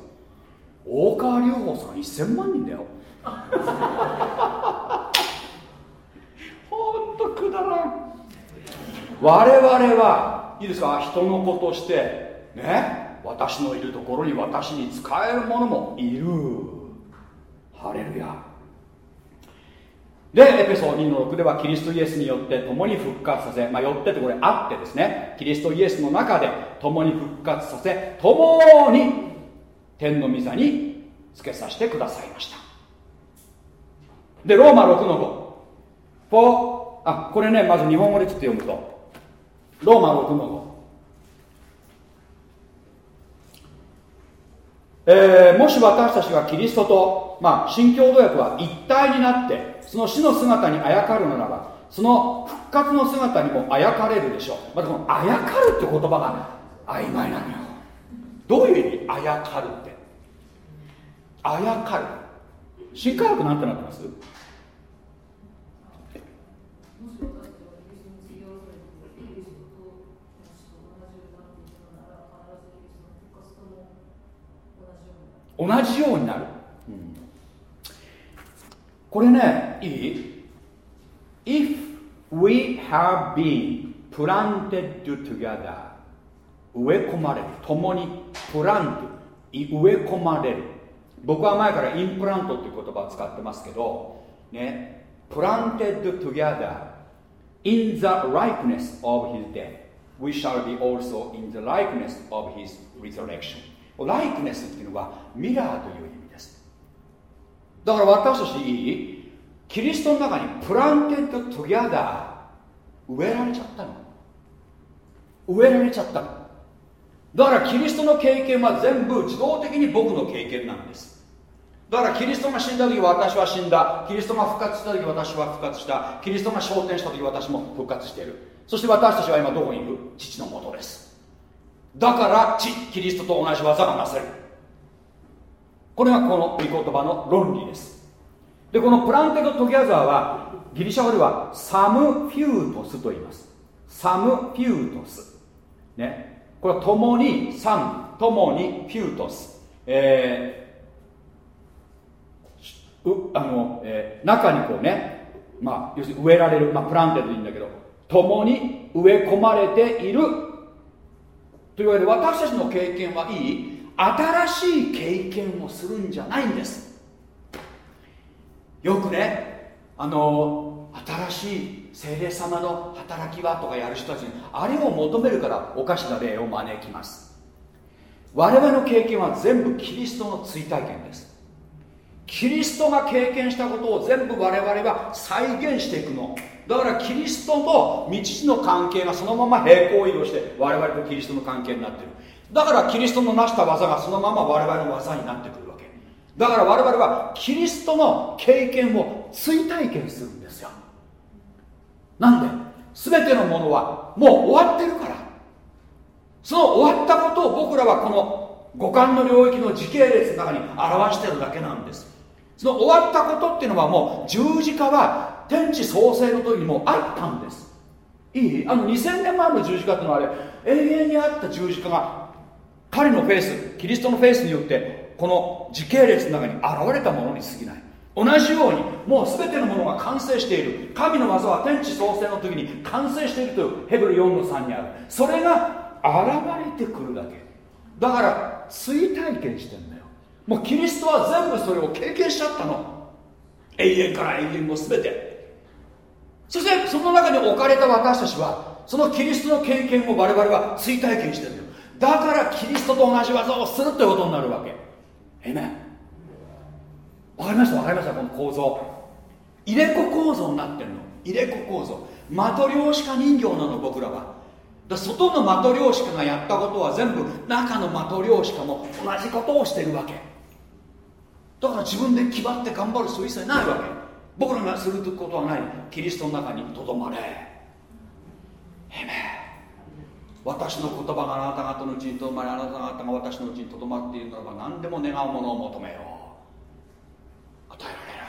大川隆法さん1000万人だよ。ほんとくだらん。我々はいいですか。人の子としてね。私のいるところに私に使える者もいる。ハレルヤ。でエペソー2の6ではキリストイエスによって共に復活させ、まあ、よってってこれあってですね。キリストイエスの中で共に復活させ共に天の御座につけさせてくださいました。でローマ6の5 for あこれねまず日本語でちょっと読むと。ローマ6の5えー、もし私たちがキリストと、まあ、新共同訳は一体になってその死の姿にあやかるならばその復活の姿にもあやかれるでしょう。またこのあやかるって言葉が曖昧なのよ。どういう意味あやかるって？あやかる。新科学なんてなってます？同じようになる、うん、これねいい If we have been planted together 植え込まれる共にプラント植え込まれる僕は前からインプラントっていう言葉を使ってますけどね planted together in the likeness of his death we shall be also in the likeness of his resurrection likeness っていうのはミラーという意味です。だから私たちいいキリストの中に planted togetherー植えられちゃったの。植えられちゃったの。だからキリストの経験は全部自動的に僕の経験なんです。だからキリストが死んだ時私は死んだ。キリストが復活した時私は復活した。キリストが昇天した時私も復活している。そして私たちは今どこにいる？父のもとです。だから父キリストと同じ技がなせる。これがこの御言葉の論理です。でこの planted together はギリシャ語ではσύμφυτος と言います。σύμφυτος。ね。これは共にσύμ 共に φυτός。えーうあの、えー、中にこうね、まあ、要するに植えられる、まあ、プランテでいいんだけど共に植え込まれているといわけで私たちの経験はいい新しい経験をするんじゃないんです。よくねあの新しい精霊様の働きはとかやる人たちにあれを求めるからおかしな例を招きます。我々の経験は全部キリストの追体験です。キリストが経験したことを全部我々は再現していくの。だからキリストと道地の関係がそのまま平行移動して我々とキリストの関係になってる。だからキリストの成した技がそのまま我々の技になってくるわけ。だから我々はキリストの経験を追体験するんですよ。なんで？全てのものはもう終わってるから。その終わったことを僕らはこの五感の領域の時系列の中に表してるだけなんです。その終わったことっていうのはもう十字架は天地創生の時にもあったんです。いい？あの2000年前の十字架っていうのはあれ永遠にあった十字架が彼のフェイスキリストのフェイスによってこの時系列の中に現れたものに過ぎない。同じようにもう全てのものが完成している。神の技は天地創生の時に完成しているというヘブル4の3にある。それが現れてくるだけ。だから追体験してんだよ。もうキリストは全部それを経験しちゃったの。永遠から永遠も全て。そしてその中に置かれた私たちはそのキリストの経験を我々は追体験してるよ。だからキリストと同じ技をするということになるわけ。えめわかりました？わかりました？この構造。入れ子構造になってるの。入れ子構造。マトリョーシカ人形なの僕らは。だ外のマトリョーシカがやったことは全部中のマトリョーシカも同じことをしてるわけ。だから自分で決まって頑張る必要一切ないわけ。僕らがすることはない。キリストの中にとどまれ。へめ私の言葉があなた方のうちにとどまりあなた方が私のうちにとどまっているならば何でも願うものを求めよう。与えられる。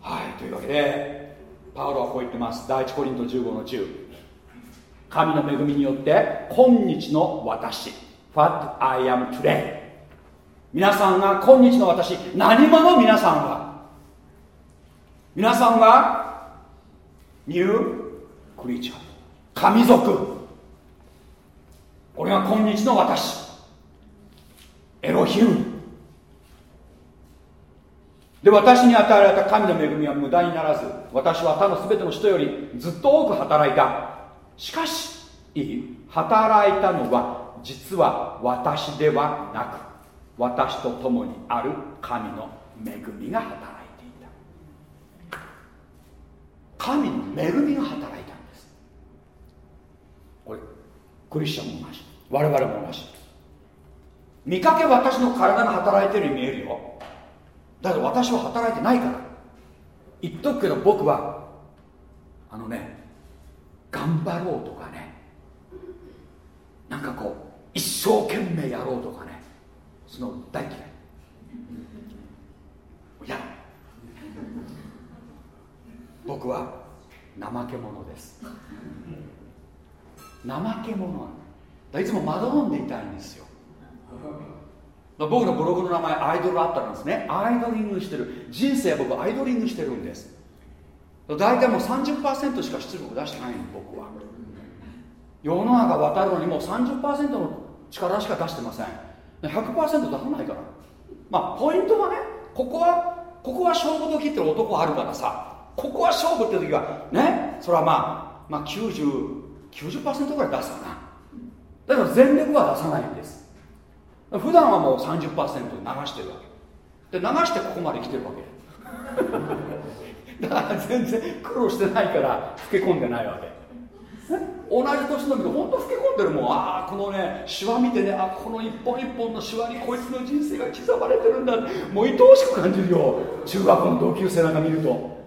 はいというわけでパウロはこう言ってます。第一コリント15の10神の恵みによって今日の私。What I am today 皆さんが今日の私何者？皆さんは。皆さんはニュークリーチャー神族これが今日の私。エロヒムで私に与えられた神の恵みは無駄にならず私は他の全ての人よりずっと多く働いた。しかしいい。働いたのは実は私ではなく私と共にある神の恵みが働いていた。神の恵みが働いたんです。これクリスチャンも同じ。我々も同じ。見かけ私の体が働いてるように見えるよ。だけど私は働いてないから。言っとくけど僕はあのね頑張ろうとかねなんかこう一生懸命やろうとかねその大嫌い。や僕は怠け者です。怠け者。いつもまどろんでいたいんですよ。僕のブログの名前アイドルあったんですね。アイドリングしてる。人生僕アイドリングしてるんです。大体もう30%しか出力出してないの僕は。世の中渡るのにもう30%の力しか出してません。100%出さないから。まあポイントはねここはここは勝負時って男あるからさ。ここは勝負って時はねそれはまあ、まあ90、90%ぐらい出すかなだけど全力は出さないんです。普段はもう30%流してるわけ。で流してここまで来てるわけ。だから全然苦労してないから老け込んでないわけ。同じ年の時で本当老け込んでるもん。ああこのねシワ見てねあこの一本一本のシワにこいつの人生が刻まれてるんだもう愛おしく感じるよ。中学校の同級生なんか見ると。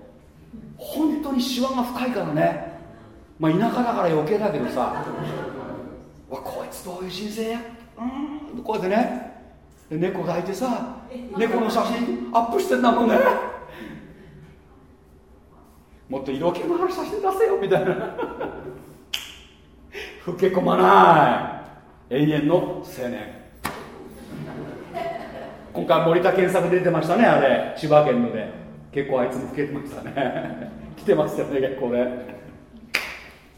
本当にシワが深いからね。まあ田舎だから余計だけどさ。わこいつどういう人生や。うん。こうやってね。猫抱いてさ猫の写真アップしてんだもんね。もっと色気のある写真出せよみたいな。老け込まない。永遠の青年。今回森田健作出てましたねあれ。千葉県ので。結構あいつも老けてましたね。来てますよね結構ね。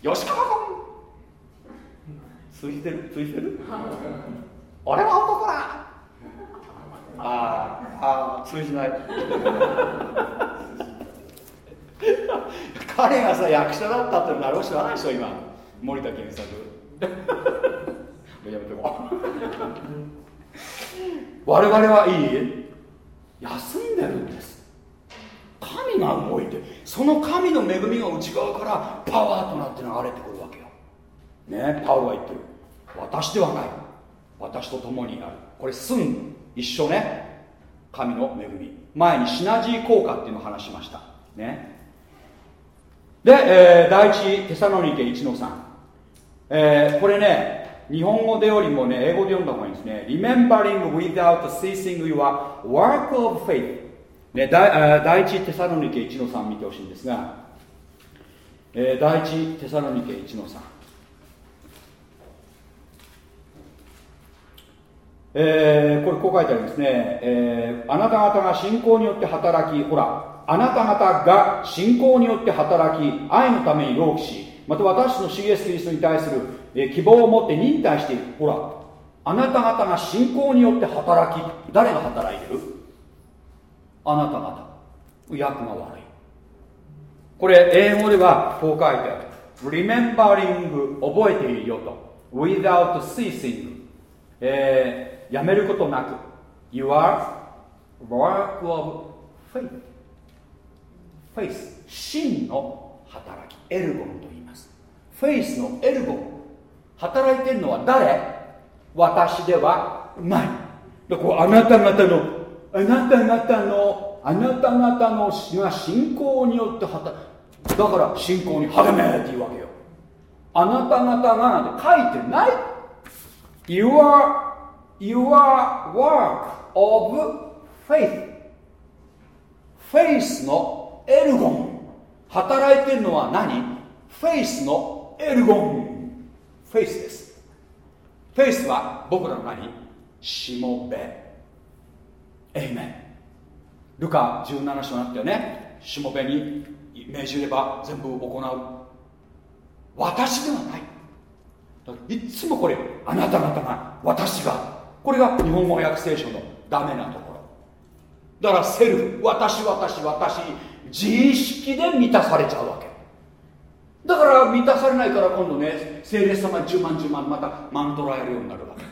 吉川君ついてるついてる？俺は男だ。ああ通じない。彼がさ役者だったって誰も知らないでしょ今。森田健作。やめてこう。我々はいい？休んでるんです。神が動いてその神の恵みが内側からパワーとなって流れてくるわけよ。ねパウロは言ってる。私ではない。私と共にある。これ住ん一緒ね。神の恵み。前にシナジー効果っていうのを話しました。ね。で、えー、第一テサロニケ1の3、えー、これね日本語でよりもね英語で読んだ方がいいですね。Remembering without ceasing your work of faith ね、第一テサロニケ1の3見てほしいんですが、えー、第一テサロニケ1の3えー、これこう書いてありますね、えー、あなた方が信仰によって働きほらあなた方が信仰によって働き愛のために労基しまた私の主イエスキリストに対する、希望を持って忍耐しているほらあなた方が信仰によって働き誰が働いてる？あなた方。訳が悪い。これ英語ではこう書いてある。remembering 覚えているよと。without ceasing、えーやめることなく。You are work of faith faith 真の働き。エルゴンといますフェイスのエルゴン働いてるのは誰？私ではない。だからあなた方のあなた方のあなた方のが信仰によって働く。だから信仰に励めって言うわけよ。あなた方がなんて書いてない。Your your work of faith. フェイスのエルゴン。働いてるのは何？フェイスのエルゴン。フェイスです。フェイスは僕らの何しもべ。 Amen。ルカ17章になったよね。しもべに命じれば全部行う。私ではない。いつもこれあなた方が私が。これが日本語訳聖書のダメなところ。だからセルフ。私私私。自意識で満たされちゃうわけ。だから満たされないから今度ね聖霊様10万10万またマントラえるようになるわけ。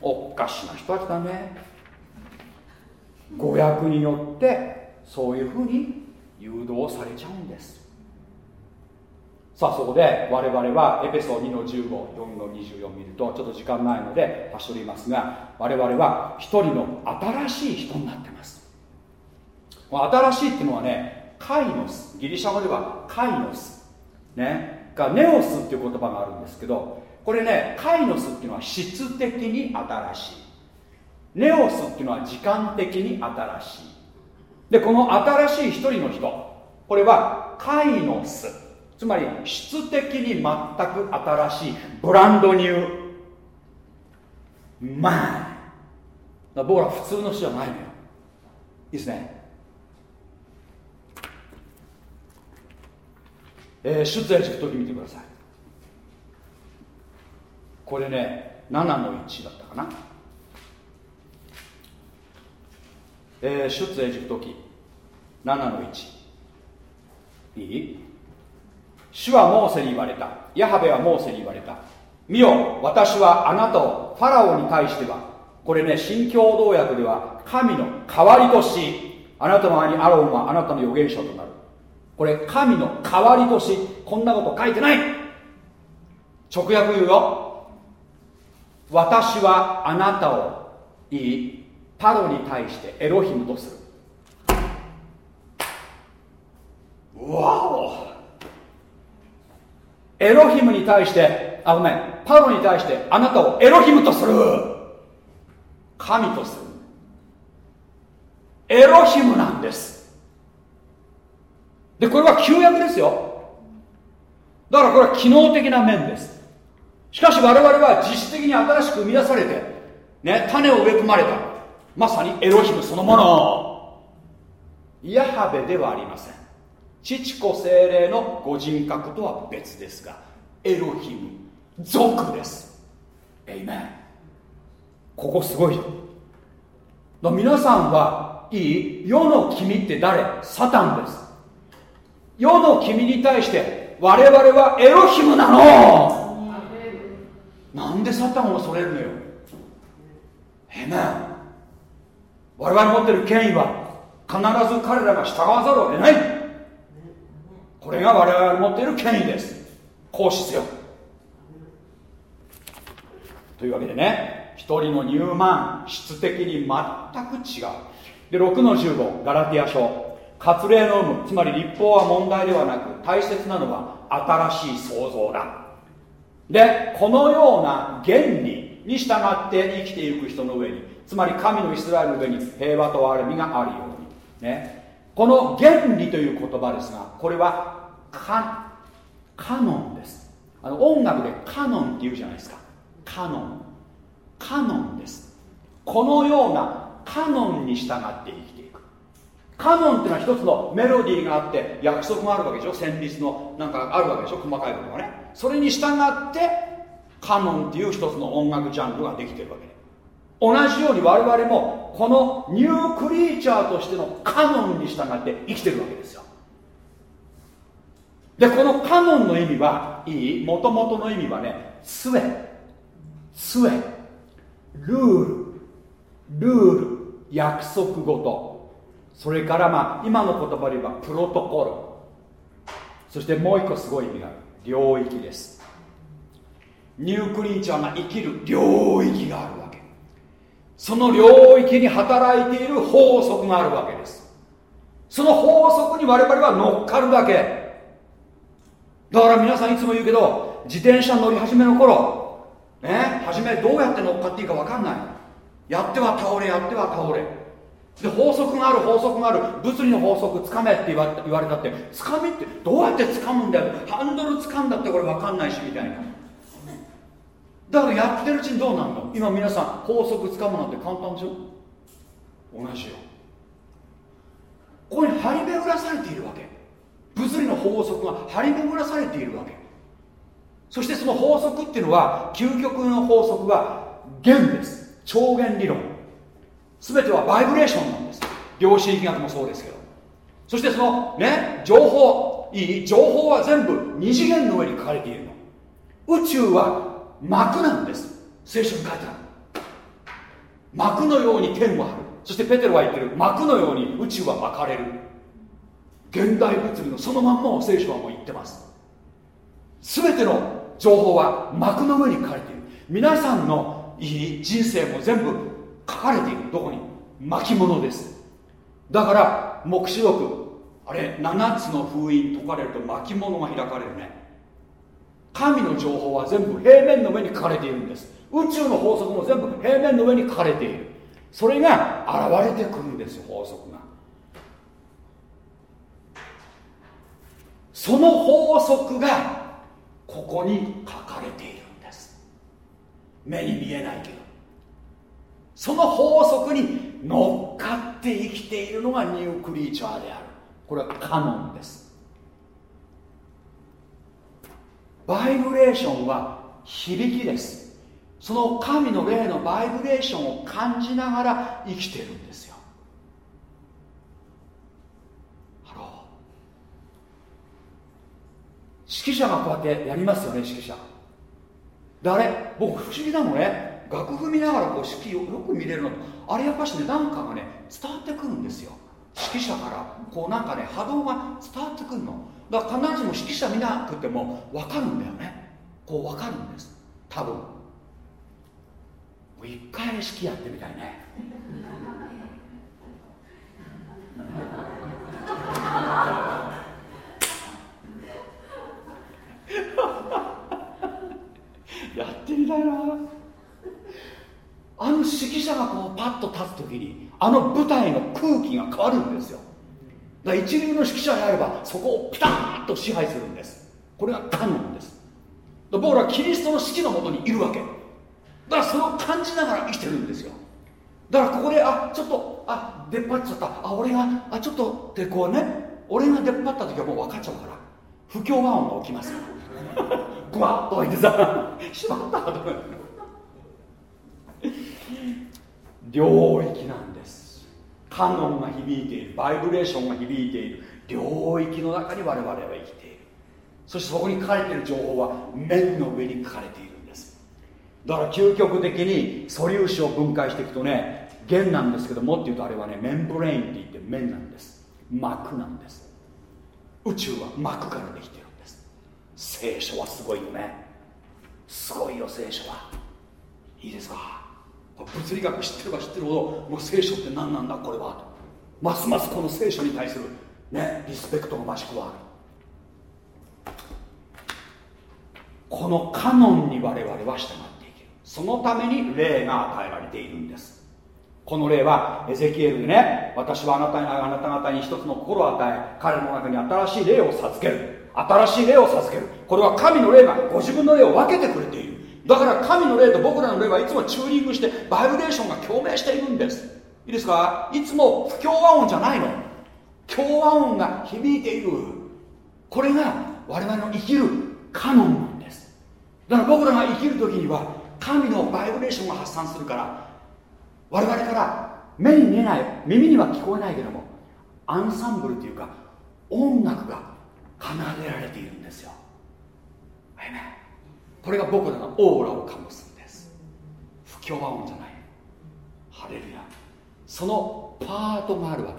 おかしな人たちだね。語訳によってそういうふうに誘導されちゃうんです。さあそこで我々はエペソ2の154の24見るとちょっと時間ないので走りますが我々は一人の新しい人になってます。新しいっていうのはねカイノスギリシャ語ではカイノス。ねがネオスっていう言葉があるんですけどこれねカイノスっていうのは質的に新しい。ネオスっていうのは時間的に新しい。でこの新しい一人の人これはカイノス。つまり質的に全く新しい。ブランドニュー。マン僕ら普通の人じゃないのよ。いいですね。えー、出エジプト記見てください。これね7の1だったかな。えー、出エジプト記7の1いい？主はモーセに言われた。ヤハベはモーセに言われた。見よ私はあなたをファラオに対してはこれね新共同訳では神の代わりとしあなたの兄アロンはあなたの預言者となる。これ神の代わりとしこんなこと書いてない。直訳言うよ。私はあなたをいいパロに対してエロヒムとする。わお。エロヒムに対してあごめん。パロに対してあなたをエロヒムとする。神とする。エロヒムなんですでこれは旧約ですよ。だからこれは機能的な面です。しかし我々は実質的に新しく生み出されてね種を植え込まれた。まさにエロヒムそのもの。ヤハベではありません。父子精霊のご人格とは別ですがエロヒム族です。エイメンここすごいだ皆さんはいい？世の君って誰？サタンです。世の君に対して我々はエロヒムなの。なんでサタンを恐れるのよ。えめ我々持ってる権威は必ず彼らが従わざるを得ない。これが我々が持っている権威です。行使せよというわけでね一人の入門質的に全く違う。で6の15ガラティア書。割礼の有無つまり立法は問題ではなく大切なのは新しい創造だ。でこのような原理に従って生きていく人の上につまり神のイスラエルの上に平和と憐れみがあるように。ね。この原理という言葉ですがこれはカカノンです。あの音楽でカノンって言うじゃないですか。カノン。カノンです。このようなカノンに従って生きてカノンっていうのは一つのメロディーがあって約束があるわけでしょ？旋律のなんかあるわけでしょ？細かいことがね。それに従ってカノンっていう一つの音楽ジャンルができてるわけ同じように我々もこのニュークリーチャーとしてのカノンに従って生きてるわけですよ。でこのカノンの意味はいいもともとの意味はね杖杖ルール。ルール。約束ごと。それからまあ今の言葉で言えばプロトコル。そしてもう一個すごい意味がある。領域です。ニュークリーチャーが生きる領域があるわけ。その領域に働いている法則があるわけです。その法則に我々は乗っかるだけ。だから皆さんいつも言うけど自転車乗り始めの頃ね初めどうやって乗っかっていいか分かんない。やっては倒れやっては倒れ。で法則がある法則がある。物理の法則つかめって言わ言われたって。つかみってどうやってつかむんだよ。ハンドルつかんだってこれ分かんないしみたいな。だからやってるうちにどうなるの？今皆さん法則つかむなんて簡単でしょ？同じよ。ここに張り巡らされているわけ。物理の法則が張り巡らされているわけ。そしてその法則っていうのは究極の法則は弦です。超弦理論。全てはバイブレーションなんです。量子力学もそうですけど。そしてそのね情報いい情報は全部二次元の上に書かれているの。宇宙は膜なんです。聖書に書いてある。膜のように天はある。そしてペテロは言ってる膜のように宇宙は巻かれる。現代物理のそのまんまを聖書はもう言ってます。全ての情報は幕の上に書かれている。皆さんのいい人生も全部書かれている。どこに？巻物です。だから黙示録。あれ7つの封印解かれると巻物が開かれるね。神の情報は全部平面の上に書かれているんです。宇宙の法則も全部平面の上に書かれている。それが現れてくるんですよ法則が。その法則がここに書かれているんです。目に見えないけど。その法則に乗っかって生きているのがニュークリーチャーである。これはカノンです。バイブレーションは響きです。その神の霊のバイブレーションを感じながら生きてるんですよ。し指揮者がこうやってやりますよね指揮者。であれ僕不思議なのね。楽譜見ながらこう指揮をよく見れるの。あれやっぱしねなんかがね伝わってくるんですよ。指揮者から。こうなんかね波動が伝わってくるの。だから必ずしも指揮者見なくても分かるんだよね。こう分かるんです。多分。一回指揮やってみたいね。やってみたいな。あの指揮者がこうパッと立つ時にあの舞台の空気が変わるんですよ。だから一流の指揮者であればそこをピタッと支配するんです。これがカノンです。僕らはキリストの指揮のもとにいるわけ。だからそれを感じながら生きてるんですよ。だからここであちょっとあ出っ張っちゃった。あ俺があちょっとってこうね。俺が出っ張った時はもう分かっちゃうから。不協和音が起きますから。グワッと置いてさ。しまったと 領域なんです。カノンが響いている。バイブレーションが響いている。領域の中に我々は生きている。そしてそこに書かれている情報は面の上に書かれているんです。だから究極的に素粒子を分解していくとね弦なんですけどもっていうとあれはねメンブレインって言って面なんです。膜なんです。宇宙は膜からできてるんです。聖書はすごいよね。すごいよ聖書は。いいですか？物理学知ってれば知ってるほどもう聖書って何なんだこれは。とますますこの聖書に対するねリスペクトが増し加わるこのカノンに我々は従っていける。そのために霊が与えられているんです。この霊はエゼキエルでね私はあなたにあなた方に一つの心を与え彼の中に新しい霊を授ける。新しい霊を授ける。これは神の霊がご自分の霊を分けてくれている。だから神の霊と僕らの霊はいつもチューニングしてバイブレーションが共鳴しているんです。いいですか？いつも不協和音じゃないの。共和音が響いている。これが我々の生きるカノンなんです。だから僕らが生きる時には神のバイブレーションが発散するから我々から目に見えない耳には聞こえないけどもアンサンブルというか音楽が奏でられているんですよ。これが僕らのオーラを醸すんです。不協和音じゃない。ハレルヤ。そのパートがあるわ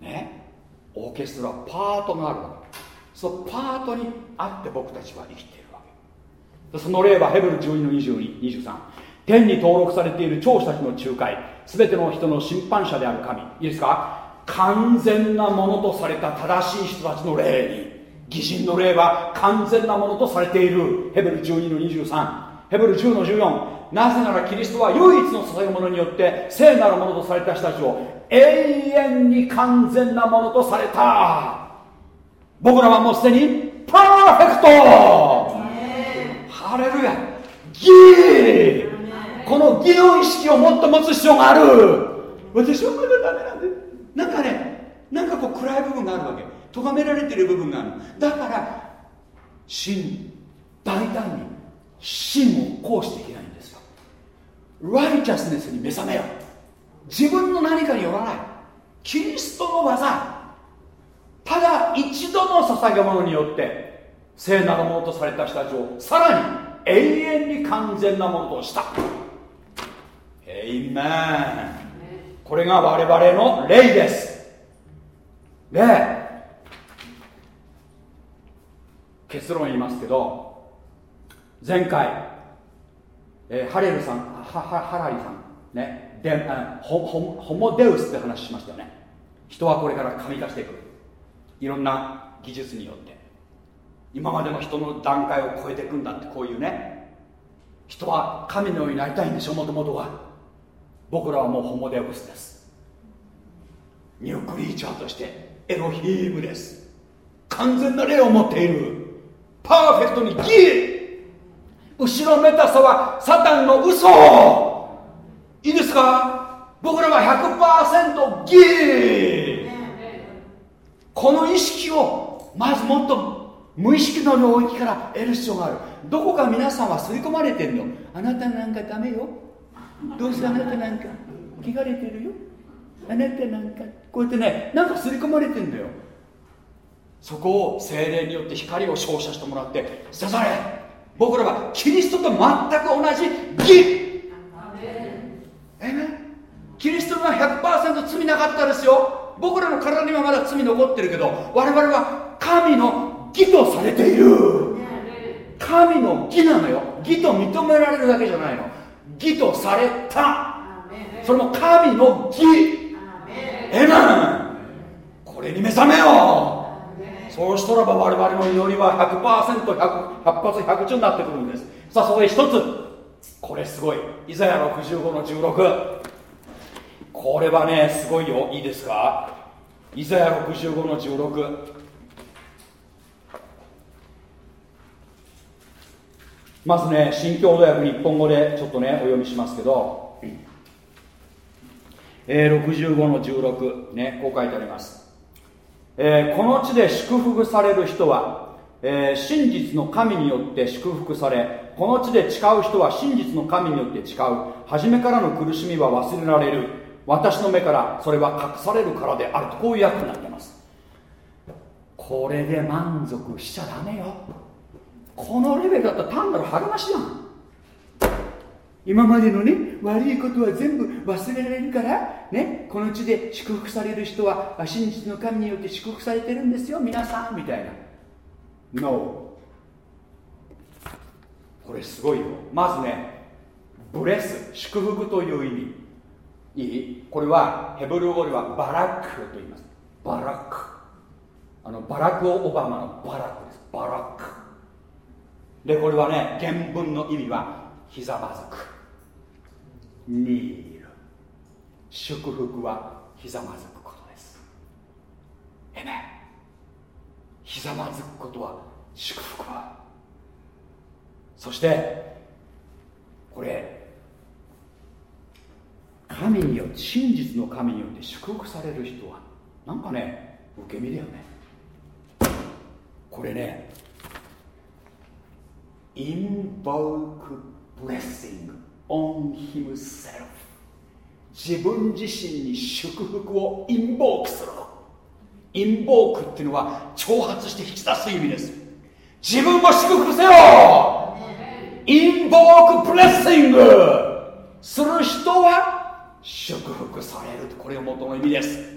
け。ね。オーケストラパートがあるわけ。そのパートにあって僕たちは生きているわけ。その例はヘブル12の2223天に登録されている長子たちの仲介。全ての人の審判者である神。いいですか？完全なものとされた正しい人たちの霊に。偽人の霊は完全なものとされている。ヘブル12の23ヘブル10の14なぜならキリストは唯一の捧げ物によって聖なるものとされた人たちを永遠に完全なものとされた。僕らはもうすでにパーフェクト。ハレルヤ。義この義の意識をもっと持つ必要がある。私はまだダメなんで。なんかねなんかこう暗い部分があるわけ。咎められてる部分がある。だから真大胆に真を行使できないんですよ。ライチャスネスに目覚めよ自分の何かによらない。キリストの技。ただ一度の捧げ物によって聖なるものとされた人たちをさらに永遠に完全なものとした。エイメンこれが我々の霊です。で結論言いますけど前回、えー、ハレルさんハハハラリさんねであホホホモデウスって話しましたよね。人はこれから神化していく。いろんな技術によって。今までの人の段階を超えていくんだってこういうね。人は神のようになりたいんでしょもともとは。僕らはもうホモデウスです。ニュークリーチャーとしてエロヒームです。完全な霊を持っている。パーフェクトに義後ろめたさはサタンの嘘いいですか？僕らは100%義この意識をまずもっと無意識の領域から得る必要がある。どこか皆さんは刷り込まれてんの。あなたなんかダメよ。どうせあなたなんか汚れてるよ。あなたなんかこうやってねなんか刷り込まれてんだよ。そこを精霊によって光を照射してもらってせざれ僕らはキリストと全く同じ義。えねキリストには100%罪なかったですよ。僕らの体にはまだ罪残ってるけど我々は神の義とされている。神の義なのよ。義と認められるだけじゃないの。義とされた。それも神の義。エマンこれに目覚めよ。うそうしたらば我々の祈りは 100%100 8発100中になってくるんです。さあそこで一つ。これすごい。イザヤ65の16これはねすごいよ。いいですか？イザヤ65の16まずね新共同訳日本語でちょっとねお読みしますけど、えー、65の16ねこう書いてあります、えー、この地で祝福される人は、えー、真実の神によって祝福されこの地で誓う人は真実の神によって誓う。初めからの苦しみは忘れられる。私の目からそれは隠されるからであると。こういう訳になってます。これで満足しちゃダメよ。このレベルだったら単なる励ましやん。今までのね悪いことは全部忘れられるからねこの地で祝福される人は真実の神によって祝福されてるんですよ皆さんみたいな。No これすごいよ。まずねブレス祝福という意味。いい？これはヘブル語ではバラックと言います。バラック。あのバラク・オバマのバラックです。バラック。でこれはね原文の意味はひざまずく。ニール。祝福はひざまずくことです。えねひざまずくことは祝福は。そしてこれ神によって真実の神によって祝福される人はなんかね受け身だよね。これね invoke blessing on himself. 自分自身に祝福をインボークするインボークっていうのは挑発して引き出す意味です。自分も祝福せよ。インボークブレッシング。する人は祝福される。これが元の意味です。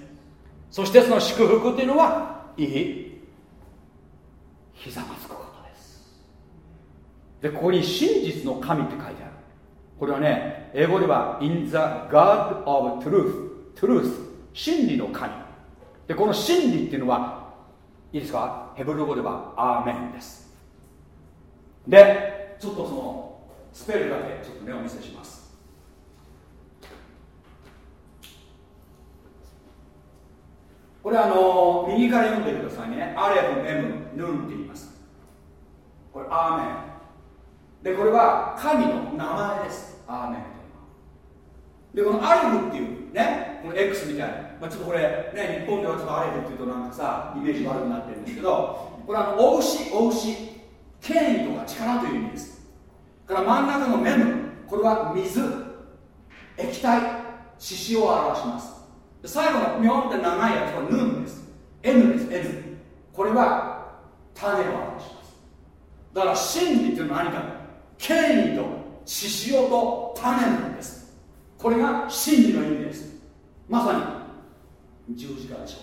そしてその祝福っていうのはいい。ひざまずくことです。でここに真実の神って書いてある。これはね英語では in the God of truth. Truth. 真理の神。でこの真理っていうのはいいですか？ヘブル語ではアーメンです。でちょっとそのスペルだけちょっとねお見せします。これあの右から読んでくださいね。アレフ、メム、ヌンって言います。これアーメン。でこれは神の名前です。アーメン。でこのアレフっていうねこの X みたいな、まあ、ちょっとこれね日本ではちょっとアレフっていうとなんかさイメージ悪くなってるんですけどこれはお牛お牛。権威とか力という意味です。から真ん中のメム。これは水。液体。獅子を表します。最後のミョンって長いやつはヌンです。N です N これは種を表します。だから真理っていうのは何か。権威と獅子王と種なんです。これが真理の意味です。まさに十字架でしょう。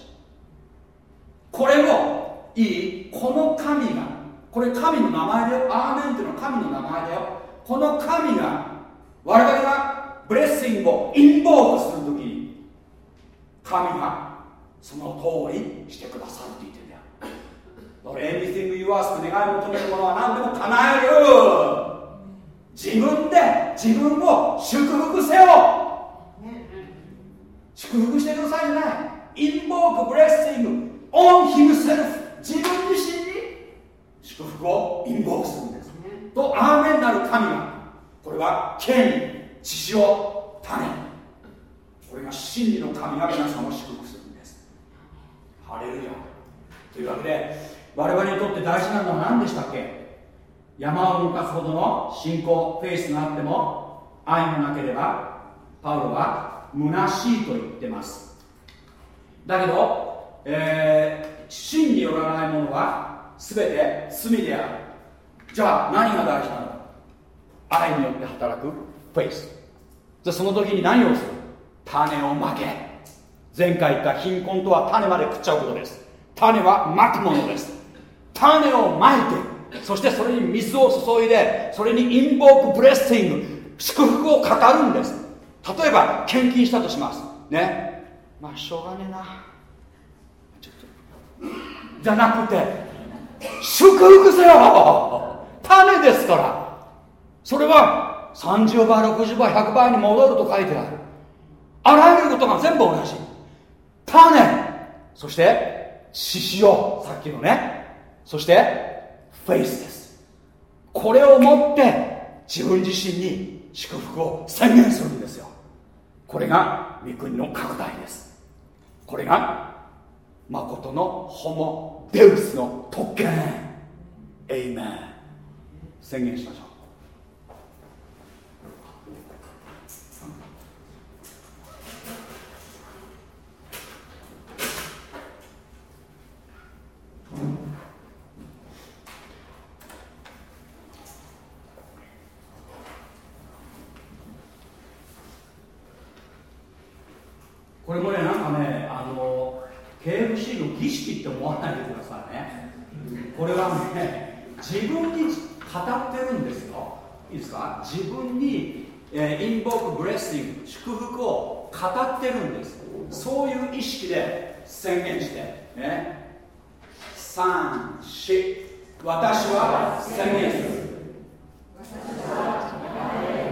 これをいいこの神がこれ神の名前だよ。アーメンっていうのは神の名前だよ。この神が我々がブレッシングをインボークするときに神がその通りしてくださるって言ってんだよ。Anything you ask 願い求めるものは何でも叶える。自分で自分を祝福せよ、祝福してくださいじゃない invoke blessing。On himself。自分自身に祝福を invoke するんです、とアーメンなる神がこれは権威血潮種。これが真理の神が皆さんを祝福するんです。ハレルヤ。というわけで我々にとって大事なのは何でしたっけ？山を動かすほどの信仰フェイスがあっても愛もなければパウロは虚しいと言ってます。だけど、えー真によらないものは全て罪である。じゃあ何が大事なの愛によって働くフェイス。じゃあその時に何をする？種をまけ。前回言った貧困とは種まで食っちゃうことです。種はまくものです。種をまいて。そしてそれに水を注いでそれにインボークブレッシング祝福を語るんです。例えば献金したとします。ね。まあしょうがねえな。ちょっと。じゃなくて祝福せよ。種ですから。それは30倍60倍100倍に戻ると書いてある。あらゆることが全部同じ。種。そして獅子をさっきのね。そしてフェイスです。これをもって自分自身に祝福を宣言するんですよ。これが御国の拡大です。これが誠のホモデウスの特権。エイメン。宣言しましょうこれもねなんかねあの KFC の儀式って思わないでくださいね。これはね自分に語ってるんですよ。いいですか？自分に、えー、インボークブレッシング祝福を語ってるんです。そういう意識で宣言して。ね。34私は宣言する。私は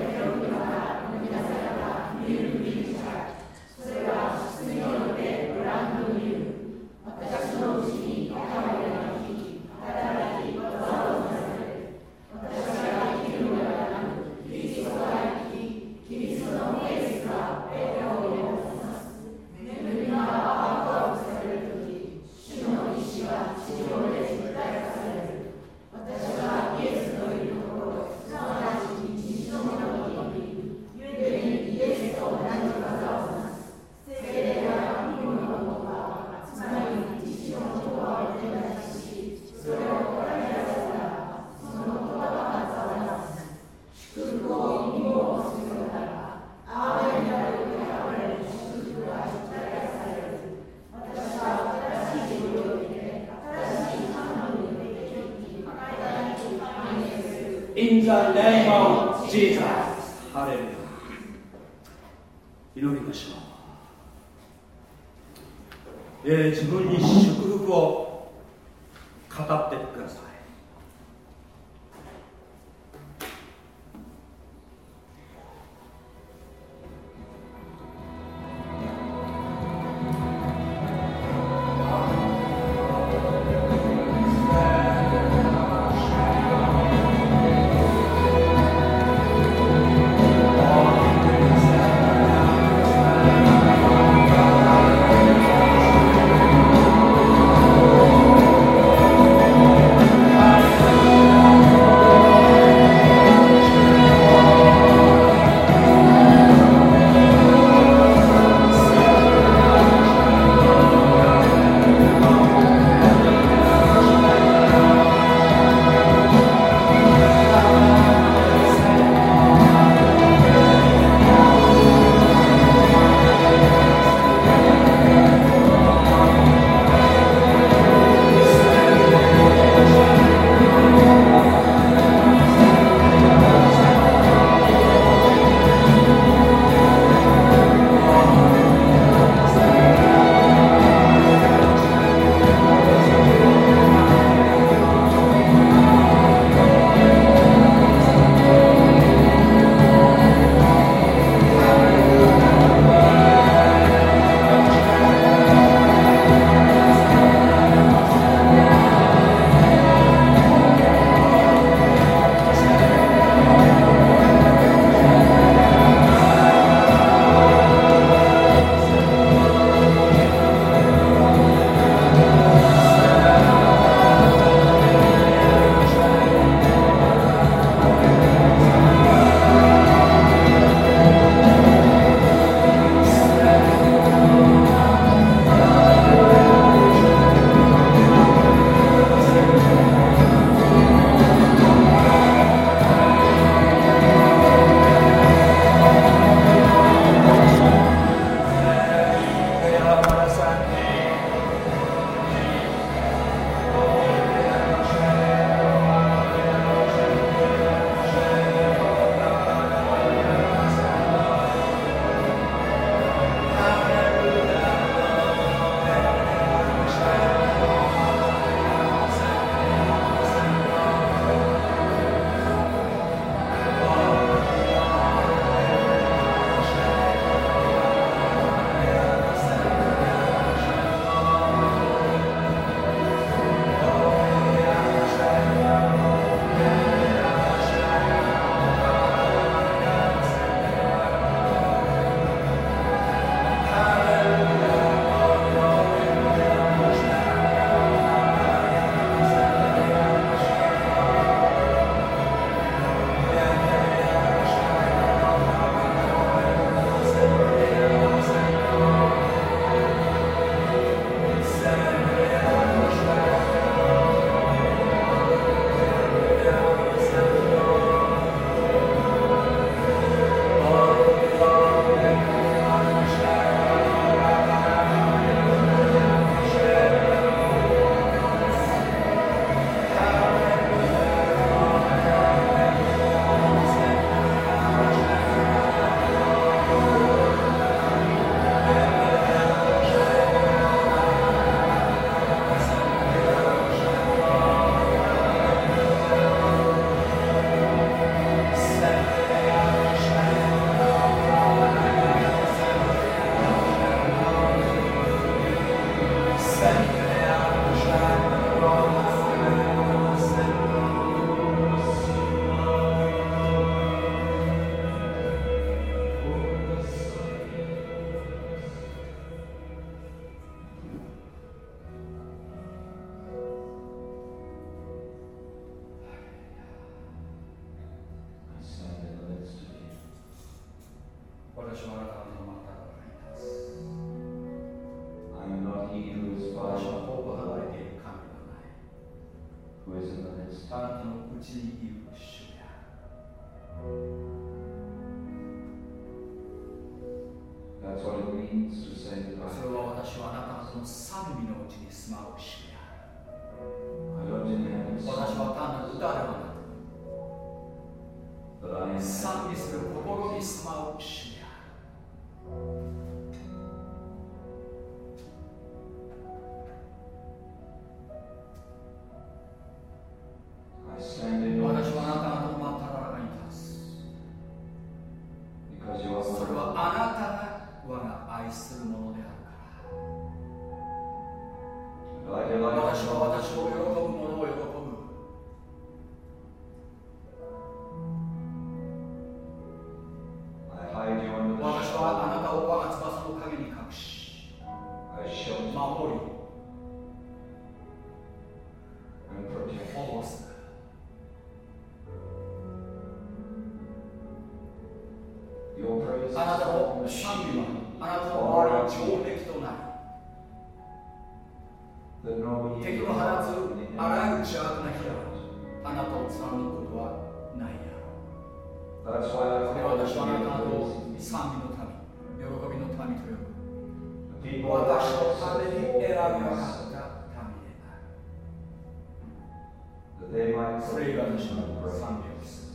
あなたの神はあなたの周りに城壁となり敵の放つあらゆる邪悪な火があなたを貫くことはないやろう私はあなたを賛美の民喜びの民と呼ぶ私のために選びなかる。それが私の賛美す。